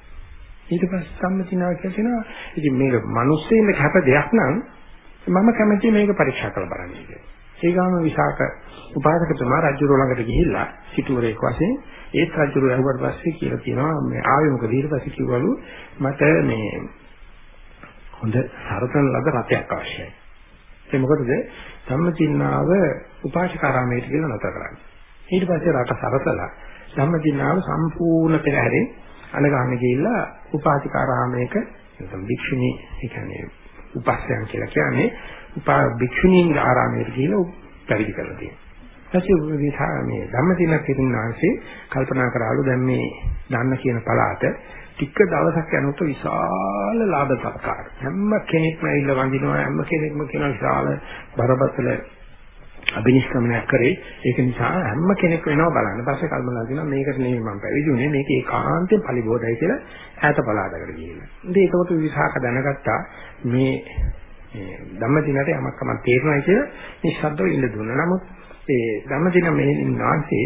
ඊට පස්සේ ධම්මදිනාව කියනවා ඉතින් මේක මිනිස්සෙින් කැප දෙයක් නම් මම කැමති මේක පරීක්ෂා කරලා බලන්න කියලා. ඒ ගාම විසාක උපාසකතුමා රජුර ළඟට ගිහිල්ලා සිටුවරේක වශයෙන් ඒත් රජුර ඇහුවට පස්සේ කියලා කියනවා මේ ආවේ මොකද ඊට පස්සේ කිව්වලු මට මේ හොඳ සරසන ලද රතයක් අවශ්‍යයි. ඒ මොකටද? ධම්මචින්නාව උපාසකාරාමයට කියලා නතර කරන්නේ. ඊට පස්සේ රට සරසලා ධම්මචින්නාව සම්පූර්ණ පෙරහැරේ අනගාමී ගිහිල්ලා උපාසිකාරාමයක නැත්නම් භික්ෂුණී ඒ කියන්නේ උපස්යන් කියලා කියන්නේ උපා භික්ෂුණීන් ආරාමයට ගිහිල්ලා පැවිදි කරලා තියෙනවා. ඊපස්සේ විසා මේ ධම්මදින කිරුණාංශේ කල්පනා කරාලු දැන් මේ දන්න කියන පළාත ටික දවසක් යනකොට විශාල ලාභ සත්කාර හැම කෙනෙක්ම ඇවිල්ලා වඳිනවා හැම කෙනෙක්ම කියන විශාල බරපතල අභිනිෂ්ක්‍මණයක් කරේ ඒක නිසා හැම කෙනෙක් වෙනවා බලන්න. පස්සේ කල්පනා කරනවා මේකට නෙමෙයි මම පැවිදුනේ මේක ඒකාන්තයෙන් පරිබෝධයි කියලා ඈත පළාතකට ගිහිල්ලා. ඉතින් ඒකකොට විසාක දැනගත්තා මේ මේ ධම්මදිනට යමක් කමක් තේරෙනවා කියලා නිශ්ශබ්දව ඉන්න දුන්නා. නමුත් ඒ ධම්මදින මෙහෙණින් වහන්සේ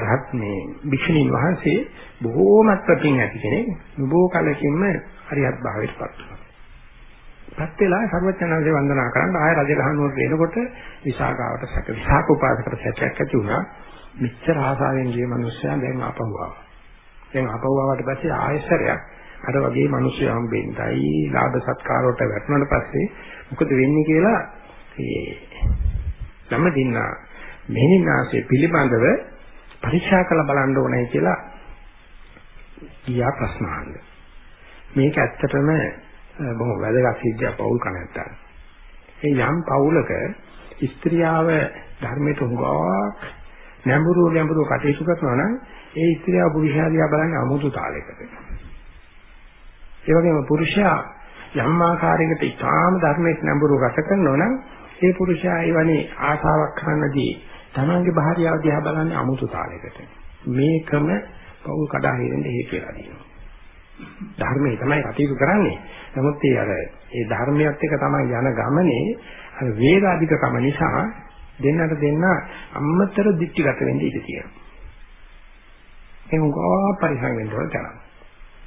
රහත් මේ භික්ෂුණීන් වහන්සේ බොහෝමත් ප්‍රතින් ඇති කෙනෙක්. නුබෝ කලකින්ම හරියත් භාවයට පත් වුණා. පත් වෙලා සර්වඥාන්සේ වන්දනා කරන් ආය රජ ගහනුවට එනකොට විසාකාවට සැක විසාක උපාසකට සැකයක් ඇති වුණා. මෙච්චර ආසාවෙන් ගිය මිනිස්සයා දැන් ආපහු ආවා. දැන් ආපහු ආවට පස්සේ ආයෙසරයක් අර වගේ මිනිස්සු හම්බෙන්නයි ලාභ සත්කාර වලට වැටුණාට පස්සේ මොකද වෙන්නේ කියලා මේ ධම්ම දින්නා මෙහිනාසේ පිළිබඳව පරීක්ෂා කරලා බලන්න ඕනේ කියලා ගියා ප්‍රශ්න අහන්න. මේක ඇත්තටම බොහොම වැදගත් සිද්ධියක් පෞල් කණත්තක්. ඒ යම් පෞලක ස්ත්‍රියාව ධර්මයට හුඟක් නැඹුරු නැඹුරු කටයුතු කරනවා නම් ඒ ස්ත්‍රියව පුරුෂයාදියා බලන්නේ අමුතු තාලයකට. ඒ වගේම පුරුෂයා යම් ආකාරයකට ඊටාම ධර්මයේ නැඹුරු ගත කරනවා නම් ඒ පුරුෂයා ඒවනේ ආශාවක් කරන්නදී තමන්ගේ භාර්යාව දිහා බලන්නේ අමුතු තාලයකට. මේකම පවුල් කඩා හේරෙන්න හේතු වෙලා තියෙනවා. ධර්මයේ තමයි කටයුතු කරන්නේ. නමුත් ඒ අර ඒ ධර්මයත් එක්ක තමයි යන ගමනේ අර වේග අධිකකම නිසා දෙන්නට දෙන්න අම්මතර දික්ටිගත වෙන්න ඉඩ තියෙනවා. ඒ උගා පරිසං වෙන්න ඕන තරම්.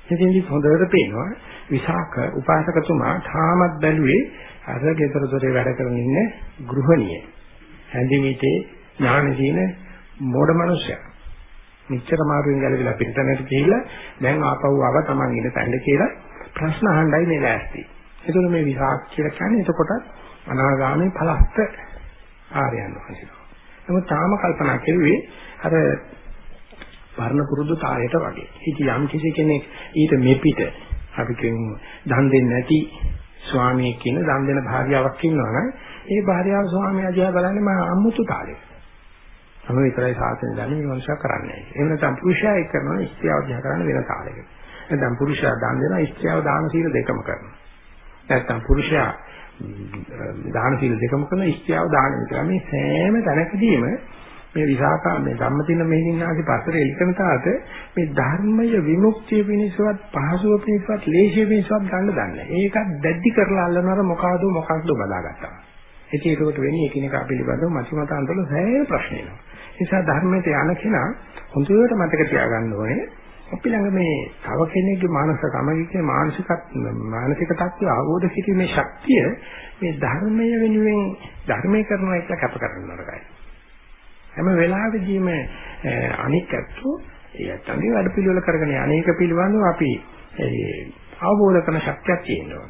ඉතින්දි හොඳට පේනවා විසාක උපාසකතුමා තාමත් බැලුවේ අර ගෙදර දොරේ වැඩ කරමින් ඉන්න ගෘහණිය. හැඳිමිතේ ඥාන දින මොඩ මිනිසයා. මෙච්චර මාරුවෙන් ගැලවිලා පිටතනට ගිහිල්ලා දැන් ආපහු ආව තමන් ඉන්න තැනට කියලා ප්‍රශ්න අහන්නයි මේ ලෑස්ති. ඒතකොට මේ විසාක කියලා කියන්නේ එතකොට අනාගාමී ඵලස්ත ආර්යයන් වහන්සේ. නමුත් තාම කල්පනා කෙරුවේ අර වර්ණ පුරුදු තාලයට වගේ. ඉතින් යම් කිසි කෙනෙක් ඊට මෙපිට අපි කියමු දන් දෙන්නේ නැති ස්වාමියෙක් කියන දන් දෙන භාර්යාවක් ඉන්නවා නම් ඒ භාර්යාව ස්වාමියා දිහා බලන්නේ මම අමුතු තාලෙක. තමයි විතරයි සාසන දන්නේ මේ මනුෂයා කරන්නේ. එහෙම නැත්නම් පුරුෂයා එක් කරනවා ස්ත්‍රියව දිහා කරන්නේ වෙන තාලයක. නැත්නම් පුරුෂයා දන් දෙනවා ස්ත්‍රියව දාන සීල දෙකම කරනවා. නැත්නම් පුරුෂයා දාන සීල දෙකම කරන ස්ත්‍රියව දාන විතර මේ සෑම තැනකදීම මේ විසාකා මේ ධම්මදින මෙහිණාගේ පස්තර එලිකම තාත මේ ධර්මය විමුක්තිය පිණිසවත් පහසුව පිණිසවත් ලේසිය පිණිසවත් ගන්න දන්නේ. ඒකත් දැඩි කරලා අල්ලනවර මොකಾದ මොකක්ද බලාගත්තා. ඉතින් ඒකට වෙන්නේ එකිනෙකා පිළිබඳව මතිමතාන්තවල සෑහෙන ප්‍රශ්න එනවා. ඒ නිසා ධර්මයට යන කෙනා හොඳට මතක තියාගන්න ඕනේ අපි ළඟ මේ තව කෙනෙක්ගේ මානසික කමකිකේ මානසික මානසික තත්ත්වය අවබෝධ කිරීමේ ශක්තිය මේ ධර්මය වෙනුවෙන් ධර්මයේ කරනවා කියලා කැප කරනවා. හැම වෙලාවෙදීම අනික් ඇත්තෝ ඒ ඇත්තන්ගේ වැඩ පිළිවෙල කරගෙන අනේක පිළිබඳව අපි අවබෝධ කරන ශක්තියක් තියෙනවා.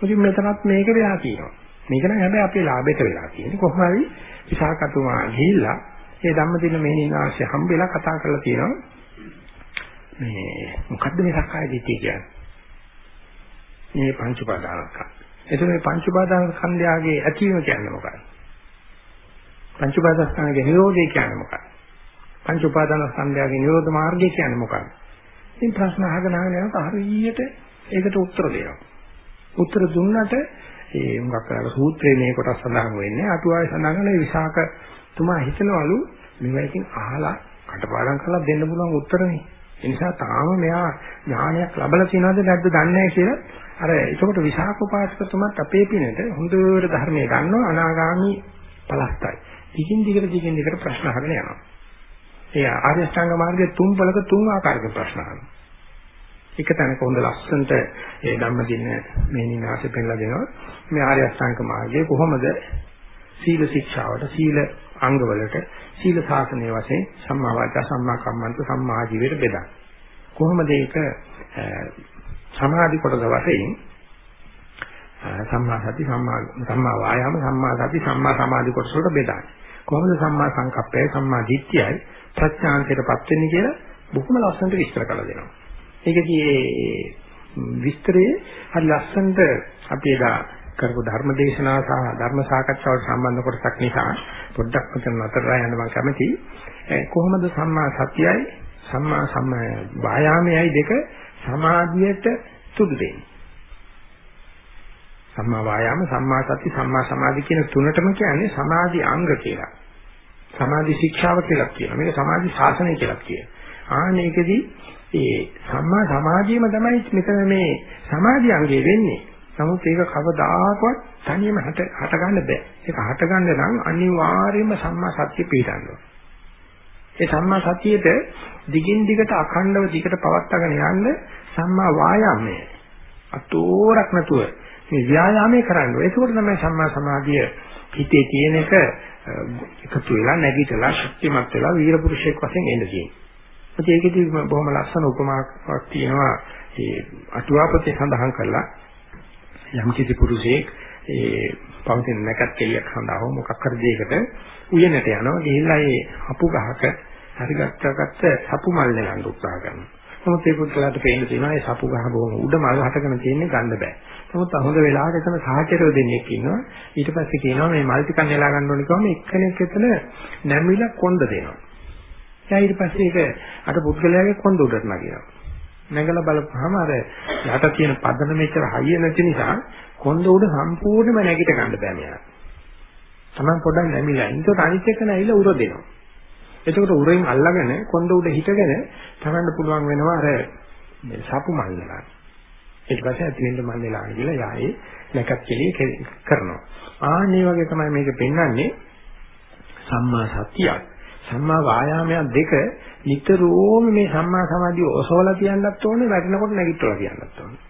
මුලින් මෙතනත් මේක වෙලා තියෙනවා. මේක නම් හැබැයි අපේ ලාභයට වෙලා තියෙන්නේ. කොහොම හරි විසාකතුමා ගිහිල්ලා ඒ ධම්මදින මෙහිණාංශය හම්බෙලා කතා කරලා තියෙනවා. මේ මොකද්ද මේ සක්කාය දිට්ඨිය කියන්නේ? මේ පංච උපාදානස්කන්ධ. එතකොට මේ පංච උපාදානස්කන්ධයගේ ඇතිවීම කියන්නේ මොකක්ද? පංච උපාදානස්කන්ධයේ නිරෝධය කියන්නේ මොකක්ද? පංච උපාදානස්කන්ධයගේ නිරෝධ මාර්ගය කියන්නේ මොකක්ද? ඉතින් ප්‍රශ්න අහගෙන අහගෙන යනකොට හරියට ඒකට උත්තර දෙනවා. උත්තර දුන්නට ඒ මොකක් කරලා සූත්‍රයේ මේ කොටස් සඳහන් වෙන්නේ අටුවාවේ සඳහන් කරන විසාක තුමා හිතනවලු මේවා ඉතින් අහලා කටපාඩම් කරලා දෙන්න පුළුවන් උත්තරනේ. ඒ නිසා තාම මෙයා ඥානයක් ලැබලා තියෙනවද නැද්ද දන්නේ නැහැ කියලා අර ඒකට විසාකෝපාසකතුමත් අපේ පිනට හොඳට ධර්මයේ ගන්නවා අනාගාමි පලස්තයි. දිගින් දිගට දිගින් දිගට ප්‍රශ්න අහගෙන යනවා. ඒ ආර්ය අෂ්ටාංග මාර්ගයේ තුන් බලක තුන් ආකාරයක ප්‍රශ්න අහනවා. එක තැනක හොඳ ලස්සනට ඒ ධම්මදින මේ නිනාසෙ පෙන්නලා දෙනවා. මේ ආර්ය අෂ්ටාංග මාර්ගයේ කොහොමද සීල ශික්ෂාවට සීල අංගවලට සීල ශාසනය වශයෙන් සම්මා වාචා සම්මා කම්මන්ත සම්මා ආජීවයට බෙදන්නේ. කොහොමද ඒක සමාධි කොටස වශයෙන් සම්මා සති සම්මා සම්මා වායාම සම්මා සති සම්මා සමාධි කොටස වලට බෙදන්නේ. කොහොමද සම්මා සංකප්පයයි සම්මා දිට්ඨියයි ප්‍රඥාන්තයටපත් වෙන්නේ කියලා බොහොම ලස්සනට විස්තර කරලා දෙනවා. ඒකදී ඒ විස්තරේ හරි ලස්සනට අපි එදා කරපු ධර්ම දේශනාව සහ ධර්ම සාකච්ඡාවට සම්බන්ධ කොටසක් නිසා පොඩ්ඩක් මෙතන නතරලා යන්න මම කැමතියි. කොහොමද සම්මා සතියයි සම්මා සම්ම වායාමයයි දෙක සමාධියට සුදු දෙන්නේ. සම්මා වායාම සම්මා සති සම්මා සමාධි කියන තුනටම කියන්නේ සමාධි අංග කියලා. සමාධි ශික්ෂාව කියලා කියනවා. මේක සමාධි ශාසනය කියලා කියනවා. ආනේකදී ඒ සම්මා සමාධියම තමයි මෙතන මේ සමාධි අංගේ වෙන්නේ. නමුත් ඒක කවදාකවත් තනියම හට හට ගන්න බෑ. ඒක හට ගන්න නම් අනිවාර්යයෙන්ම සම්මා සත්‍ය පිළිගන්න ඒ සම්මා සතියේද දිගින් දිගට අඛණ්ඩව දිගට පවත්වාගෙන යන්න සම්මා වායාමයේ අතෝරක් නැතුව මේ ව්‍යායාමයේ කරන්න ඕනේ. ඒකෝට තමයි සම්මා සමාධිය හිතේ තියෙන එක එකතු වෙලා නැගිටලා ශක්තිමත් වෙලා වීර පුරුෂයෙක් වශයෙන් එන්න තියෙන්නේ. ඒකෙදි බොහොම ලස්සන උපමාවක් තියෙනවා ඒ අටුවාපතේ සඳහන් කරලා යම් කිසි පුරුෂයෙක් ඒ පවතින නැකත් කෙලියක් සඳහා මොකක් කර දෙයකට උයනට යනවා ගිහිල්ලා ඒ අපු ගහක හරිගත්තකට සපු මල් නෙලන්න උත්සාහ කරනවා. නමුත් ඒ පුද්ගලයාට පේන්න තියෙනවා ඒ සපු ගහ බොහොම උඩ මල් හටගෙන තියෙන්නේ ගන්න බෑ. නමුත් හොඳ වෙලාවට එතන සාහචරව දෙන්නෙක් ඉන්නවා. ඊට පස්සේ කියනවා මේ මල් ටිකක් නෙලා ගන්න ඕනේ කිව්වම එක්කෙනෙක් එතන නැමිලා කොන්ද දෙනවා. එයා ඊට පස්සේ ඒක අර පුද්ගලයාගේ කොන්ද උඩට නගිනවා. නැගලා බලපුවාම අර යට තියෙන පදන මෙච්චර හයිය නැති නිසා කොන්ද උඩ සම්පූර්ණයෙන්ම නැගිට ගන්න බෑ මෙයා. Taman පොඩ්ඩක් නැමිලා. ඒකට අනිත් එක නැහිලා උර දෙනවා. එතකොට උරෙන් අල්ලගෙන කොන්ද උඩ හිටගෙන Tamanට පුළුවන් වෙනවා අර මේ සපු මල් නෙලා. ඊට පස්සේ ඇතුලෙන් මල් නෙලා කියලා යායේ නැකත් කෙලිය කරනවා. ආන්නේ වගේ තමයි මේක පෙන්වන්නේ සම්මා සතියක්. සම්මා වායාමයක් දෙක නිතරම මේ සම්මා සමාධිය ඔසවලා තියන්නත් ඕනේ වැටෙනකොට නැගිටලා තියන්නත් ඕනේ.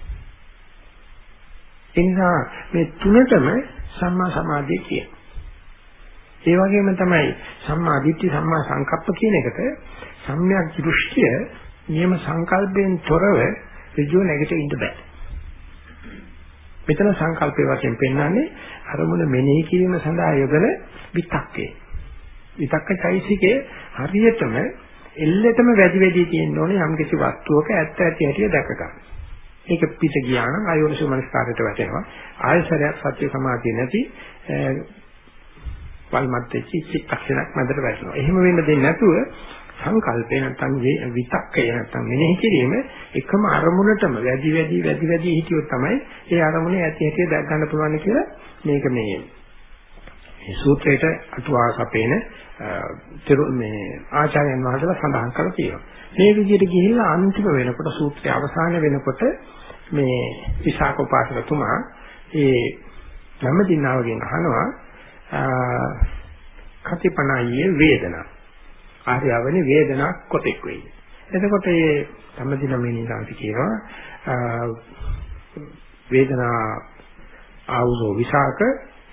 ඒ නිසා මේ තුනටම සම්මා සමාධිය කියනවා. ඒ වගේම තමයි සම්මා දිට්ඨි සම්මා සංකප්ප කියන එකට සම්‍යක් දෘෂ්ටිය නියම සංකල්පයෙන් තොරව ඍජුව නැගිට ඉන්න බෑ. මෙතන සංකල්පයේ වශයෙන් පෙන්වන්නේ අරමුණ මෙනෙහි කිරීම සඳහා යොදන විතක්කේ. විතක්ක චෛසිකේ හරියටම එල්ලෙටම වැඩි වැඩි තියෙන්න ඕනේ යම් කිසි වස්තුවක ඇත්ත ඇති හැටි දැක ගන්න. ඒක පිට ගියා නම් අයෝනිසෝ මනස්කාරයට වැටෙනවා. ආයසරයක් සත්‍ය සමාධිය නැති වල්මත් වෙච්ච චිත්තක්ෂණක් මැදට වැටෙනවා. එහෙම වෙන්න දෙන්නේ නැතුව සංකල්පේ නැත්නම් විතක්කය නැත්නම් මෙනෙහි කිරීම එකම අරමුණටම වැඩි වැඩි වැඩි වැඩි හිතියොත් තමයි ඒ අරමුණේ ඇති හැටි දැක ගන්න පුළුවන් කියලා මේක මේ මේ සූත්‍රයට අටුවා කපේන මේ ආචාර්යයන් වහන්සේලා සඳහන් කරලා තියෙනවා. මේ විදිහට ගිහිල්ලා අන්තිම වෙනකොට සූත්‍රය අවසාන වෙනකොට මේ විසාක උපාසකතුමා ඒ ධම්මදිනාවගෙන් අහනවා කතිපණයේ වේදනා. ආර්යවනේ වේදනා කොටෙක් වෙයි. එතකොට මේ ධම්මදින මෙනිදාති කියනවා වේදනා ආවුසෝ විසාක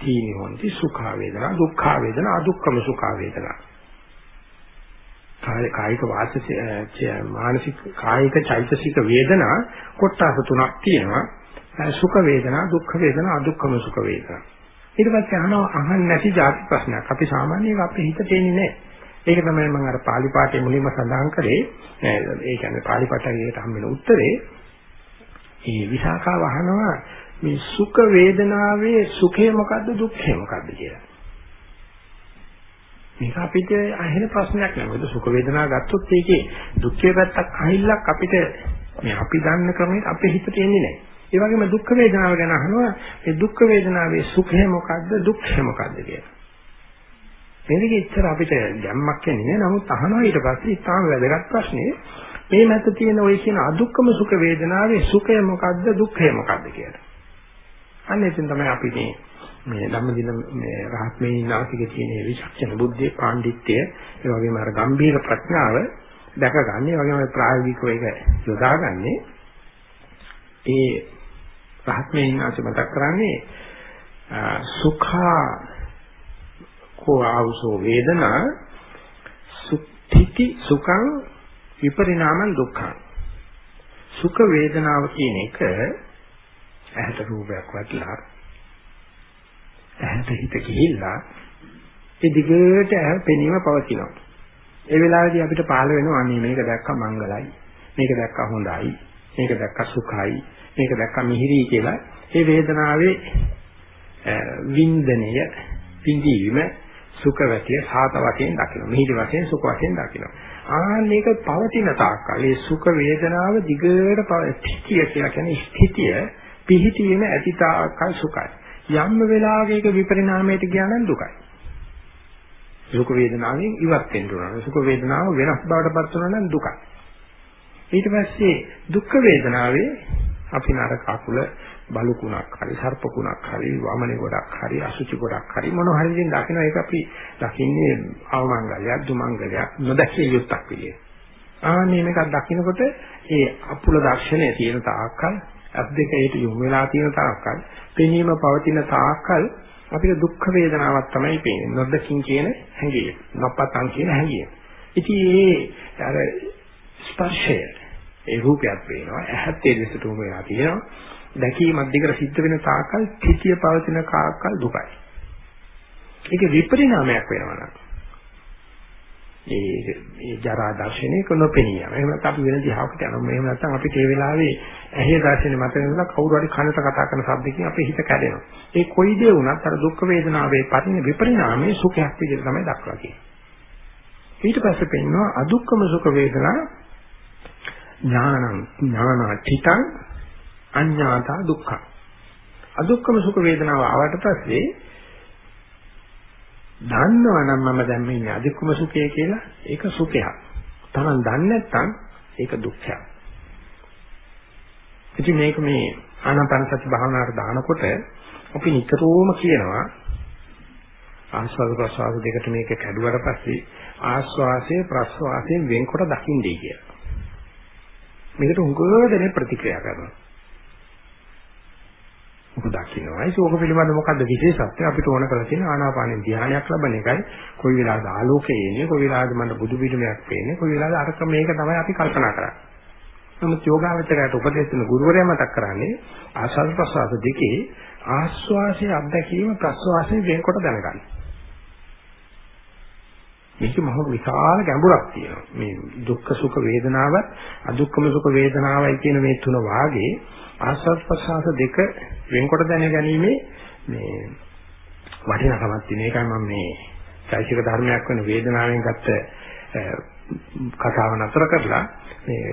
තීනි හොන්ති සුඛ වේදනා දුක්ඛ වේදනා අදුක්ඛම සුඛ වේදනා කායික වාචික මානසික කායික චෛතසික වේදනා කොටස් තුනක් තියෙනවා සුඛ වේදනා දුක්ඛ වේදනා අදුක්ඛම සුඛ වේදනා ඊට පස්සේ අහනවා අහන්න නැති ಜಾති ප්‍රශ්නයක්. අපි සාමාන්‍යයෙන් අපේ හිතට එන්නේ නැහැ. ඒක තමයි මම අර පාලි පාඨයේ මුලින්ම සඳහන් කරේ. ඒ කියන්නේ පාලි පාඨයේට හම්බෙන උත්තරේ. ඒ විසාකාව අහනවා මේ සුඛ වේදනාවේ සුඛය මොකද්ද දුක්ඛය මොකද්ද කියලා. මේක අපිට අහෙන ප්‍රශ්නයක් නෙවෙයි. මොකද සුඛ වේදනාව ගත්තොත් ඒකේ දුක්ඛේ පැත්තක් අහිල්ලක් අපිට මේ අපි දන්න ක්‍රමයට අපේ හිතට එන්නේ නැහැ. ඒ වගේම දුක් වේදනාව ගැන අහනවා මේ දුක් වේදනාවේ සුඛය මොකද්ද දුක්ඛය මොකද්ද කියලා. මේකෙ ඉච්චර අපිට ගැම්මක් එන්නේ නමුත් අහනවා ඊට පස්සේ ඉතාම වැදගත් ප්‍රශ්නේ මේ මැද තියෙන ওই කියන අදුක්කම සුඛ වේදනාවේ සුඛය මොකද්ද දුක්ඛය මොකද්ද කියලා. අන්න එතෙන් තමයි අපි මේ මේ ධම්මදින මේ රහත් මේ නාසිකේ තියෙන විචක්ෂණ බුද්ධිය පාණ්ඩිත්‍ය ඒ වගේම අර ගම්භීර ප්‍රඥාව දැකගන්නේ වගේම ප්‍රායෝගිකව ඒක යොදාගන්නේ. ඒ රහත් මේ නාසික මතක් කරන්නේ සුඛා කෝ ආවසෝ වේදනා සුත්‍ත්‍ති සුඛං විපරිණාමං දුක්ඛං. සුඛ වේදනාව කියන එක ඇහැට රූපයක් වටලා ඇහැට හිත ගිහිල්ලා ඒ දිගට ඇහැ පෙනීම පවතිනවා. ඒ වෙලාවේදී අපිට පහළ වෙනවා අනේ මේක දැක්ක මංගලයි. මේක දැක්ක හොඳයි. මේක දැක්ක සුඛයි. මේක දැක්ක මිහිරි කියලා ඒ වේදනාවේ වින්දනය විඳීම සුඛ වැටිය සාත වශයෙන් දකිනවා. මිහිරි වශයෙන් සුඛ වශයෙන් දකිනවා. ආන්න මේක පවතින තාක්කල්. ඒ සුඛ වේදනාව දිගට පවතිතිය කියලා කියන්නේ ස්ථිතිය. පිහිටීම ඇති තාක්කල් සුඛයි. යම් වෙලාවක ඒක විපරිණාමයට ගියා නම් දුකයි. සුඛ වේදනාවෙන් ඉවත් වෙන්න ඕන. සුඛ වේදනාව වෙනස් බවට පත් වෙනවා නම් දුකයි. ඊට පස්සේ දුක් වේදනාවේ අපි නරක අකුල බලුකුණක් හරි සර්පකුණක් හරි වමනේ ගොඩක් හරි අසුචි ගොඩක් හරි මොන හරි දෙයක් දකින්න ඒක අපි දකින්නේ අවමංගලයක් දුමංගලයක් නොදැකිය යුක්තක් විදියට. ආන්නේ මේකක් දකින්නකොට ඒ අපුල දර්ශනය තියෙන තාක්කල් අත් දෙක ඒට යොමු වෙලා තියෙන තාක්කල් පෙනීම පවතින තාක්කල් අපිට දුක් වේදනාවක් තමයි පේන්නේ. නොදකින් කියන හැඟීම. නොපතන් කියන හැඟීම. ඉතින් ඒ අර ස්පර්ශය ඒ රූපයක් පේනවා. ඇහත් ඒ දෙසට උම වෙලා තියෙනවා. දැකීමක් දිගට සිද්ධ වෙන තාකල් තිතිය පවතින කාකල් දුකයි. ඒක විපරිණාමයක් වෙනවා නම් ඒ ඒ ජරා දර්ශනයක නොපෙනියම. එහෙම නැත්නම් අපි වෙන දිහාවකට යනවා. එහෙම නැත්නම් අපිට ඒ වෙලාවේ ඇහි දර්ශනේ මත වෙනවා කවුරු හරි කනට කතා කරන શબ્දකින් අපේ හිත කැඩෙනවා. ඒ කොයි දේ වුණත් අර දුක් වේදනාවේ පරිණ විපරිණාමයේ සුඛයක් විදිහට තමයි දක්වලා තියෙන්නේ. ඊට පස්සේ පෙන්නවා අදුක්කම සුඛ වේදනා ඥානං ඥානාචිතං අඤ්ඤාතා දුක්ඛ. අදුක්කම සුඛ වේදනාව ආවට පස්සේ දන්නවනම් මම දැන් මේ ඉන්නේ අදුක්කම සුඛය කියලා ඒක සුඛයක්. Taman දන්නේ නැත්නම් ඒක දුක්ඛයක්. ඉතින් මේක මේ ආනාපාන සති භාවනාවට දානකොට අපි නිතරම කියනවා ආස්වාද ප්‍රසවාස දෙකට මේක කැඩුවට පස්සේ ආස්වාසයේ ප්‍රසවාසයෙන් වෙන්කොට දකින්නේ කියලා. මේකට උගව දෙනේ ප්‍රතික්‍රියා කරනවා. මොකද දකින්නයි ඒක පිළිබඳ මොකද්ද විශේෂත්වය? අපිට ඕන කරලා තියෙන ආනාපාන ධානයක් ලබන එකයි. කොයි වෙලාවද ආලෝකය එන්නේ? කොයි වෙලාවද මට බුදු පිළිමයක් පේන්නේ? කොයි වෙලාවද අරක මේක තමයි අපි කල්පනා කරන්නේ. නමුත් යෝගාවචරයට උපදෙස් දෙන ගුරුවරයා මතක් කරන්නේ ආස්වාද ප්‍රසවාස දෙකේ ආස්වාසයේ අත්දැකීම ප්‍රසවාසයේ වෙනකොට දැනගන්න. මේක මහ විශාල ගැඹුරක් තියෙනවා. මේ දුක්ඛ සුඛ වේදනාවත් අදුක්ඛම සුඛ වේදනාවයි කියන මේ තුන වාගේ ආස්වාද ප්‍රසආස දෙක වෙන්කොට දැන ගැනීමේ මේ වටිනාකමක් තියෙන එකයි මම මේ චෛසික ධර්මයක් වෙන වේදනාවෙන් ගත්ත කතාව නතර කරලා මේ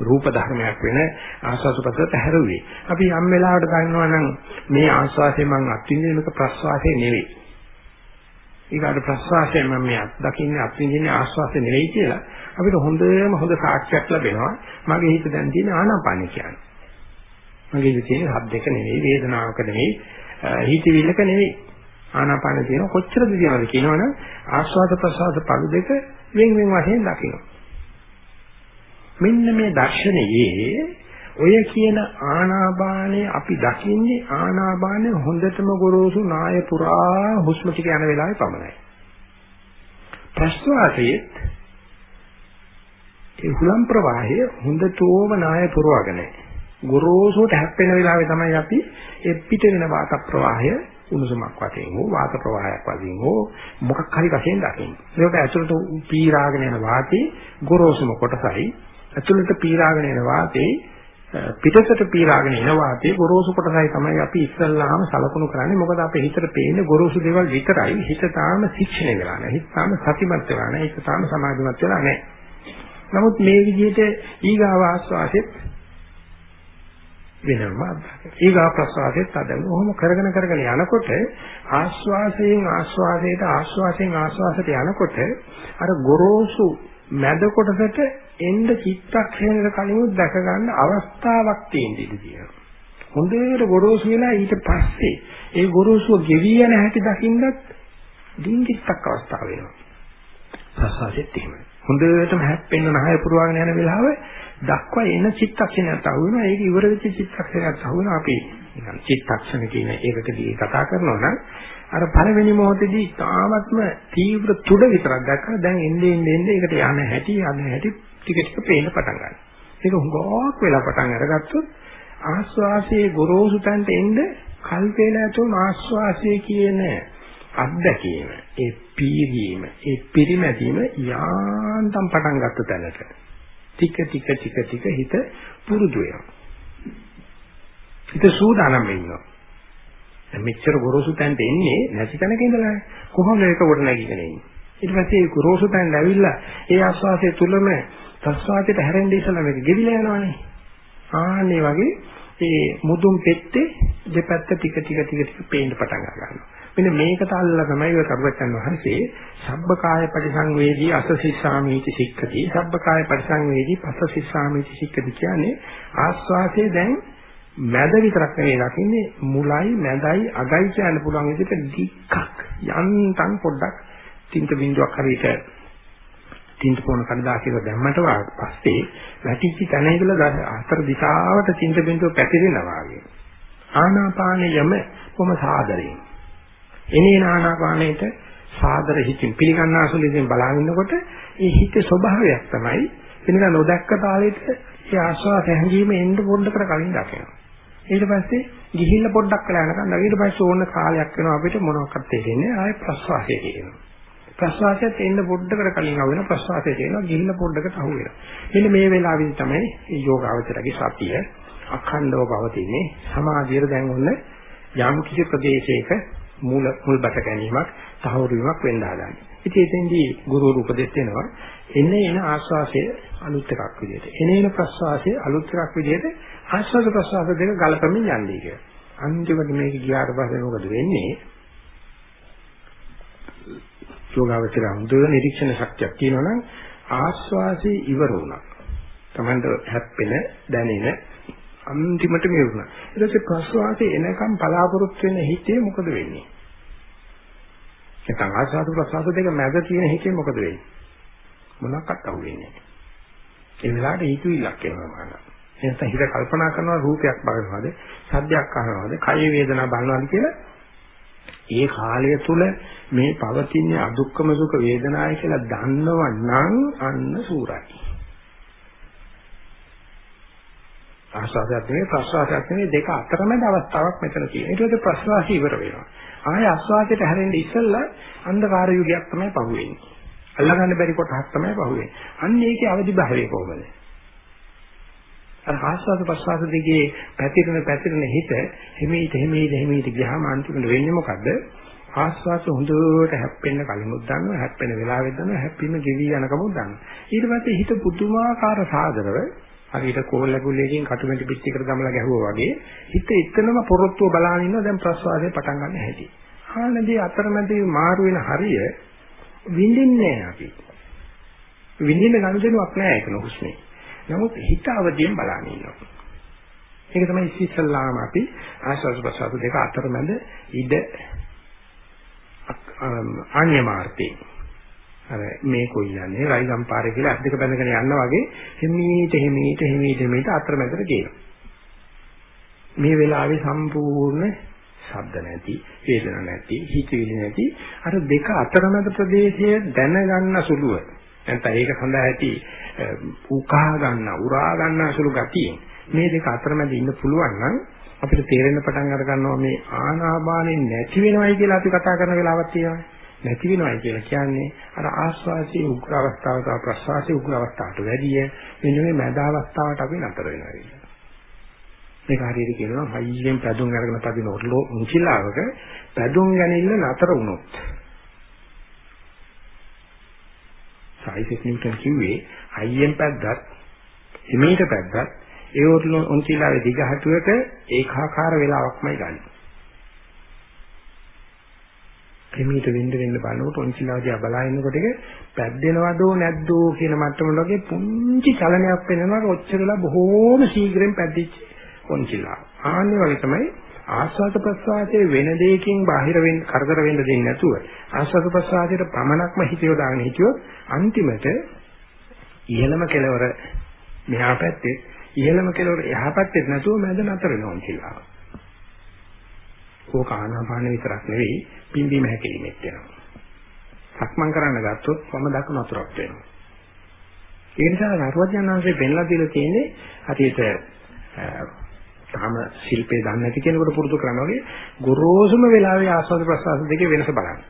රූප ධර්මයක් වෙන ආස්වාද ප්‍රසආස හැරුවේ. අපි යම් වෙලාවකට ගන්නවා නම් මේ ආස්වාදේ මං අත්විඳින එක ප්‍රස්වාසය නෙවෙයි. ඊගාට ප්‍රස්වාසයෙන් මම මේ දකින්නේ අත්විඳින්නේ ආස්වාසය නෙවෙයි කියලා අපිට හොඳම හොඳ සාක්ෂියක් ලැබෙනවා මගේ හිත දැන් තියෙන ආනාපානිය කියන්නේ මගේ හිතේ තියෙන හබ්දක නෙවෙයි වේදනාවක නෙවෙයි හිතවිල්ලක නෙවෙයි ආනාපාන තියෙන කොච්චරද කියනවද කියනවනම් ආස්වාද ප්‍රසආද පළු දෙක වෙන වෙන වශයෙන් දකින්න මෙන්න මේ දර්ශනයේ ඔය කියන ආනාපානේ අපි දකින්නේ ආනාපානේ හොඳටම ගොරෝසු නාය පුරා හුස්ම ටික යන වෙලාවේ පමණයි. ප්‍රශ්වාසයේ ඒ හුලම් ප්‍රවාහය හොඳටම නාය පුරවගෙන ගොරෝසුට හැප්පෙන වෙලාවේ තමයි අපි ඒ පිට වෙන වාත ප්‍රවාහය උණුසුමක් වශයෙන් හෝ වාත ප්‍රවාහයක් වශයෙන් හෝ මොකක් හරි වශයෙන් දකින්නේ. ඒක ඇතුළට පීරාගෙන යන වාතේ ගොරෝසුම කොටසයි. ඇතුළට පීරාගෙන යන වාතේ පිටසට පීරාගෙන එන වාතේ ගොරෝසු කොටසයි තමයි අපි ඉස්සල්ලාම සලකුණු කරන්නේ. මොකද අපේ හිතට පේන්නේ ගොරෝසු දේවල් විතරයි. හිත තාම ශික්ෂණය වෙලා නැහැ. හිත තාම සතිමත් වෙලා නැහැ. හිත තාම සමාධිමත් වෙලා නැහැ. නමුත් මේ විදිහට ඊගාව ආස්වාසෙත් වෙනම ඊගා ප්‍රසවාසෙත් අදගෙන ඔහොම කරගෙන කරගෙන යනකොට ආස්වාසයෙන් ආස්වාසයට ආස්වාසයෙන් ආස්වාසයට යනකොට අර ගොරෝසු මැද කොටසට එන්න චිත්තක්ෂණයක කලින් දැක ගන්න අවස්ථාවක් තියෙන ඉතිතියි. හොඳට ගොරෝසු වෙලා ඊට පස්සේ ඒ ගොරෝසුව ගෙවි යන හැටි දකින්නත් දින්කිටක් අවස්ථාව වෙනවා. ප්‍රසාදෙත් එහෙමයි. හොඳටම හැප්පෙන්න නහය පුරවාගෙන යන වෙලාව දක්වා එන චිත්තක්ෂණයක් අහු වෙනවා. ඒක ඉවර වෙච්ච චිත්තක්ෂණයක් අහු වෙනවා. අපි නිකන් චිත්තක්ෂණ කියන ඒකකදී කතා කරනවා නම් අර පළවෙනි මොහොතේදී තාමත්ම තීව්‍ර තුඩ විතරක් දැක්කම දැන් එන්නේ එන්නේ ඒකට යන හැටි යන හැටි ටික ටික පේන්න පටන් ගන්නවා. ඒක හුඟක් වෙලා පටන් අරගත්තොත් ආස්වාසයේ ගොරෝසු තැනට එන්න කල්පේන ඇතුළු ආස්වාසයේ කියන අත්දැකීම ඒ පීරීම ඒ පිරිමැදීම යාන්තම් පටන් ගත්ත තැනට ටික ටික ටික ටික හිත පුරුදු වෙනවා. හිත සූදානම් වෙනවා. මෙච්චර ගොරෝසු තැනට එන්නේ නැති තැනක ඉඳලා කොහොමද ඒක කොට නැගිගෙන ඉන්නේ ඊට පස්සේ ඒ ගොරෝසු තැනට ඇවිල්ලා ඒ ආස්වාසය තුලම ප්‍රස්වාසයට හැරෙන්නේ ඉස්සලා මේක ගෙවිලා යනවනේ ආන්නේ වගේ ඒ මුදුන් පෙත්තේ දෙපැත්ත ටික ටික ටික ටික පේන්න පටන් ගන්නවා මෙන්න මේකට අල්ලලා තමයි ඔය කරුවචන් වහන්සේ සබ්බකාය පරිසංවේදී අසසිස්සාමීති සික්ඛති. සබ්බකාය පරිසංවේදී පසසිස්සාමීති සික්ඛති කියන්නේ ආස්වාසයේ දැන් මැද විතරක් නෙවෙයි දකින්නේ මුලයි මැදයි අගයි කියන්න පුළුවන් විදිහට දික්කක් යන්තම් පොඩ්ඩක් තින්ත බින්දුවක් හරියට තින්ත පොන කඩදාසියක දැම්මට පස්සේ වැටිච්ච තැන ඉඳලා හතර දිශාවට තින්ත බින්දුව පැතිරෙනවා වගේ. ආනාපානයම කොම සාදරයෙන්. එනේ ආනාපානයේට සාදර හිතින් පිළිගන්නාසුලින් බලාගෙන ඉන්නකොට ඒ හිතේ ස්වභාවයක් තමයි වෙනකන් නොදැක්ක තාලෙට ඒ ආස්වාද හැංගීම එන්න පොඩ්ඩකට කලින් දකිනවා ඊට පස්සේ ගිහිල්ලා පොඩ්ඩක් වෙලා යනකම් ඊට පස්සේ ඕන කාලයක් වෙනවා අපිට මොනවක්වත් තේරෙන්නේ ආයෙ ප්‍රස්වාසය කියනවා. ප්‍රස්වාසයත් එන්න පොඩ්ඩකට කලින් ආව වෙන ප්‍රස්වාසය කියනවා ගිහිල්ලා පොඩ්ඩකට අහු වෙනවා. මෙන්න මේ වෙලාවෙදි තමයි මේ යෝගාවචරගේ සතිය අඛණ්ඩව පවතින්නේ. සමාධියට දැන් ඔන්න යම් කිසි ප්‍රදේශයක මූල මුල්බට ගැනීමක් තහවුරු වීමක් වෙන්න හදන්නේ. ඉතින් එතෙන්දී ගුරු උපදෙස් දෙනවා එන්නේ එන ආස්වාසය අලුත් එකක් විදිහට. එනේන ප්‍රස්වාසය අලුත් එකක් විදිහට ආස්වාද ප්‍රසආස දෙක ගලපමින් යන්නේ කියලා. අන්තිමට මේක ගියාට පස්සේ මොකද වෙන්නේ? යෝගාවචර හොඳ නිරීක්ෂණ ශක්තියක් තියෙනවනම් ආස්වාසේ ඉවර වුණා. Tamanට හැප්පෙන දැනෙන අන්තිමට මෙරුණා. ඊට පස්සේ ප්‍රසවාසයේ එනකම් බලාපොරොත්තු වෙන හිතේ මොකද වෙන්නේ? නැත්නම් ආස්වාද ප්‍රසවාස දෙක මැද තියෙන හිතේ මොකද වෙන්නේ? මොනක්වත් අහුවෙන්නේ නැහැ. ඒ වෙලාවට හිතුවිල්ලක් එනවා මානව. එතන හිත කල්පනා කරනවා රූපයක් බලනවාද, සද්දයක් අහනවාද, කය වේදනා බලනවාද කියලා ඒ කාලය තුල මේ පවතින අදුක්කම සුඛ වේදනායි කියලා දන්නවනම් අන්න සූරයි. ආස්වාදයක් නෙවෙයි ප්‍රසවාසයක් නෙවෙයි දෙක අතරමැද අවස්ථාවක් මෙතන තියෙනවා. ඊට පස්සේ ප්‍රසවාසය ඉවර වෙනවා. ආය ආස්වාදයට හැරෙන්න ඉස්සෙල්ලා අන්ධකාර යුගයක් තමයි පහුවෙන්නේ. අල්ලගන්න බැරි කොටහක් තමයි පහුවෙන්නේ. අන්න ඒකේ අවදි භාවය කොහොමද? අර ආස්වාද ප්‍රසවාස දෙකේ පැතිරෙන පැතිරෙන හිත හිමීට හිමීට හිමීට ගියාම අන්තිමට වෙන්නේ මොකද්ද? ආස්වාද හොඳට හැප්පෙන්න කලිමුත් දන්නවා හැප්පෙන වෙලාවෙත් දන්නවා හැප්පීම ගෙවි යනකමුත් දන්නවා. ඊට පස්සේ හිත පුදුමාකාර සාදරව හරියට කෝල්ලගුල්ලකින් කටුමැටි පිටිකට දමලා ගැහුවා වගේ හිත එතනම පොරොත්තුව බලාගෙන ඉන්නවා දැන් ප්‍රසවාසය පටන් ගන්න හැටි. ආනදී අතරමැදි මාරු වෙන හරිය විඳින්නේ නැහැ අපි. විඳින්න ගනුදෙනුවක් නැහැ ඒක නොහුස්නේ. නමුත් හිත අවදියෙන් බලන්න ඉන්නවා. ඒක තමයි ඉස්සෙල්ලාම අපි ආශ්වාස ප්‍රශ්වාස දෙක අතරමැද ඉඩ ආන්‍යමාර්ථේ අර මේ කොයියන්නේ රයිගම් පාරේ කියලා අත් දෙක බැඳගෙන යනවා වගේ හිමීට හිමීට හිමීට හිමීට අතරමැදට ගේනවා. මේ වෙලාවේ සම්පූර්ණ ශබ්ද නැති, වේදන නැති, හිතවිලි නැති අර දෙක අතරමැද ප්‍රදේශය දැනගන්න සුළුව. නැත්නම් ඒක සඳහා ඇති උකහා ගන්න, උරා ගන්න අසුළු ගතියෙන් මේ දෙක අතරමැද ඉන්න පුළුවන් නම් අපිට තේරෙන්න පටන් අර ගන්නවා මේ ආනාපානෙ නැති වෙනවයි කියලා අපි කතා කරන වෙලාවක් තියෙනවා. නැති වෙනවයි කියලා කියන්නේ අර ආස්වාසියේ උග්‍ර අවස්ථාව තව ප්‍රසවාසයේ උග්‍ර අවස්ථාවට වැඩිය මෙන්න මේ මැද අවස්ථාවට අපි නතර වෙනවා කියන්නේ. මේක හරියට කියනවා හයියෙන් පැදුම් අරගෙන පදින ඔරලෝ උන්චිලාවක පැදුම් ගැනීම නතර වුණොත් සයිසෙක් නිව්ටන් කිව්වේ හයියෙන් පැද්දත් එමෙහිට පැද්දත් ඒ ඔරලෝ උන්චිලාවේ දිගහටුවට ඒකාකාර වෙලාවක්මයි ගන්න. එමෙහිට වෙන්න වෙන්න බලනකොට උන්චිලාවදී බලා ඉන්නකොට ඒක පැද්දෙනවදෝ නැද්දෝ කියන මට්ටම වගේ පුංචි චලනයක් වෙනවා ඔච්චරලා බොහෝම ශීඝ්‍රයෙන් පැද්දිච්ච උන්චිලාව. ආන්නේ වගේ තමයි ආස්වාද ප්‍රසවාසයේ වෙන දෙයකින් බාහිර වෙන්න කරදර වෙන්න දෙන්නේ නැතුව ආස්වාද ප්‍රසවාසයට පමණක්ම හිතියව දාගෙන හිටියොත් අන්තිමට ඉහළම කෙලවර මෙහා පැත්තේ ඉහළම කෙලවර එහා පැත්තේ නැතුව මැද නතර වෙනවා කියලා. ඕක ආනාපාන විතරක් නෙවෙයි පිම්බීම හැකිලිමෙත් වෙනවා. සක්මන් කරන්න ගත්තොත් වම දකුණු අතුරක් වෙනවා. ඒ නිසා නරුවඥාන්සේ පෙන්ලා දීලා තියෙන්නේ හරියට තාම ශිල්පේ දන්නේ නැති කෙනෙකුට පුරුදු කරනවා වගේ ගොරෝසුම වෙලාවේ ආස්වාද ප්‍රසවාස දෙකේ වෙනස බලන්න.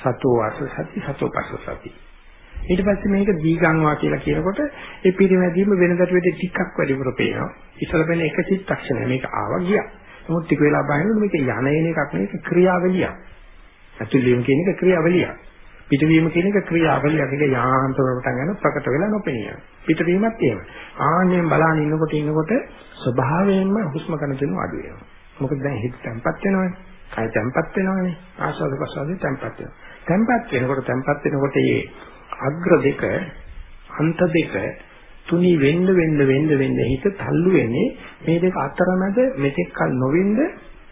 සතෝ වාස සති සතෝ පස්ස සති. ඊට පස්සේ මේක දීගංවා කියලා කියනකොට ඒ පිරිමැදීම වෙනදට වැඩි ටිකක් වැඩිපුර පේනවා. ඉස්සර වෙන එක චිත්තක්ෂණය මේක ආවා ගියා. නමුත් ටික වෙලා බලනකොට මේක යන එන එකක් නෙවෙයි ක්‍රියාවලියක්. ඇතුළේම කියන එක ක්‍රියාවලියක්. පිටවීම කියන එක ක්‍රියාවලියක්. ඒක යාන්ත්‍ර පටන් ගන්න ප්‍රකට වෙලා නොපෙනිය. පිටවීමත් එහෙම. ආන්නෙන් බලන ඉන්නකොට ඉන්නකොට ස්වභාවයෙන්ම හුස්ම ගන්න දෙනු අඩු වෙනවා. මොකද දැන් හිත තැම්පත් වෙනවනේ. කය තැම්පත් වෙනවනේ. ආස්වාද ප්‍රසවාසයේ තැම්පත් වෙනවා. තැම්පත් වෙනකොට තැම්පත් වෙනකොට මේ අග්‍ර දෙක අන්ත දෙක තුනි වෙන්න වෙන්න වෙන්න වෙන්න හිත තල්ලු වෙන්නේ මේ දෙක අතරමැද මෙතෙක් කල නොවෙන්න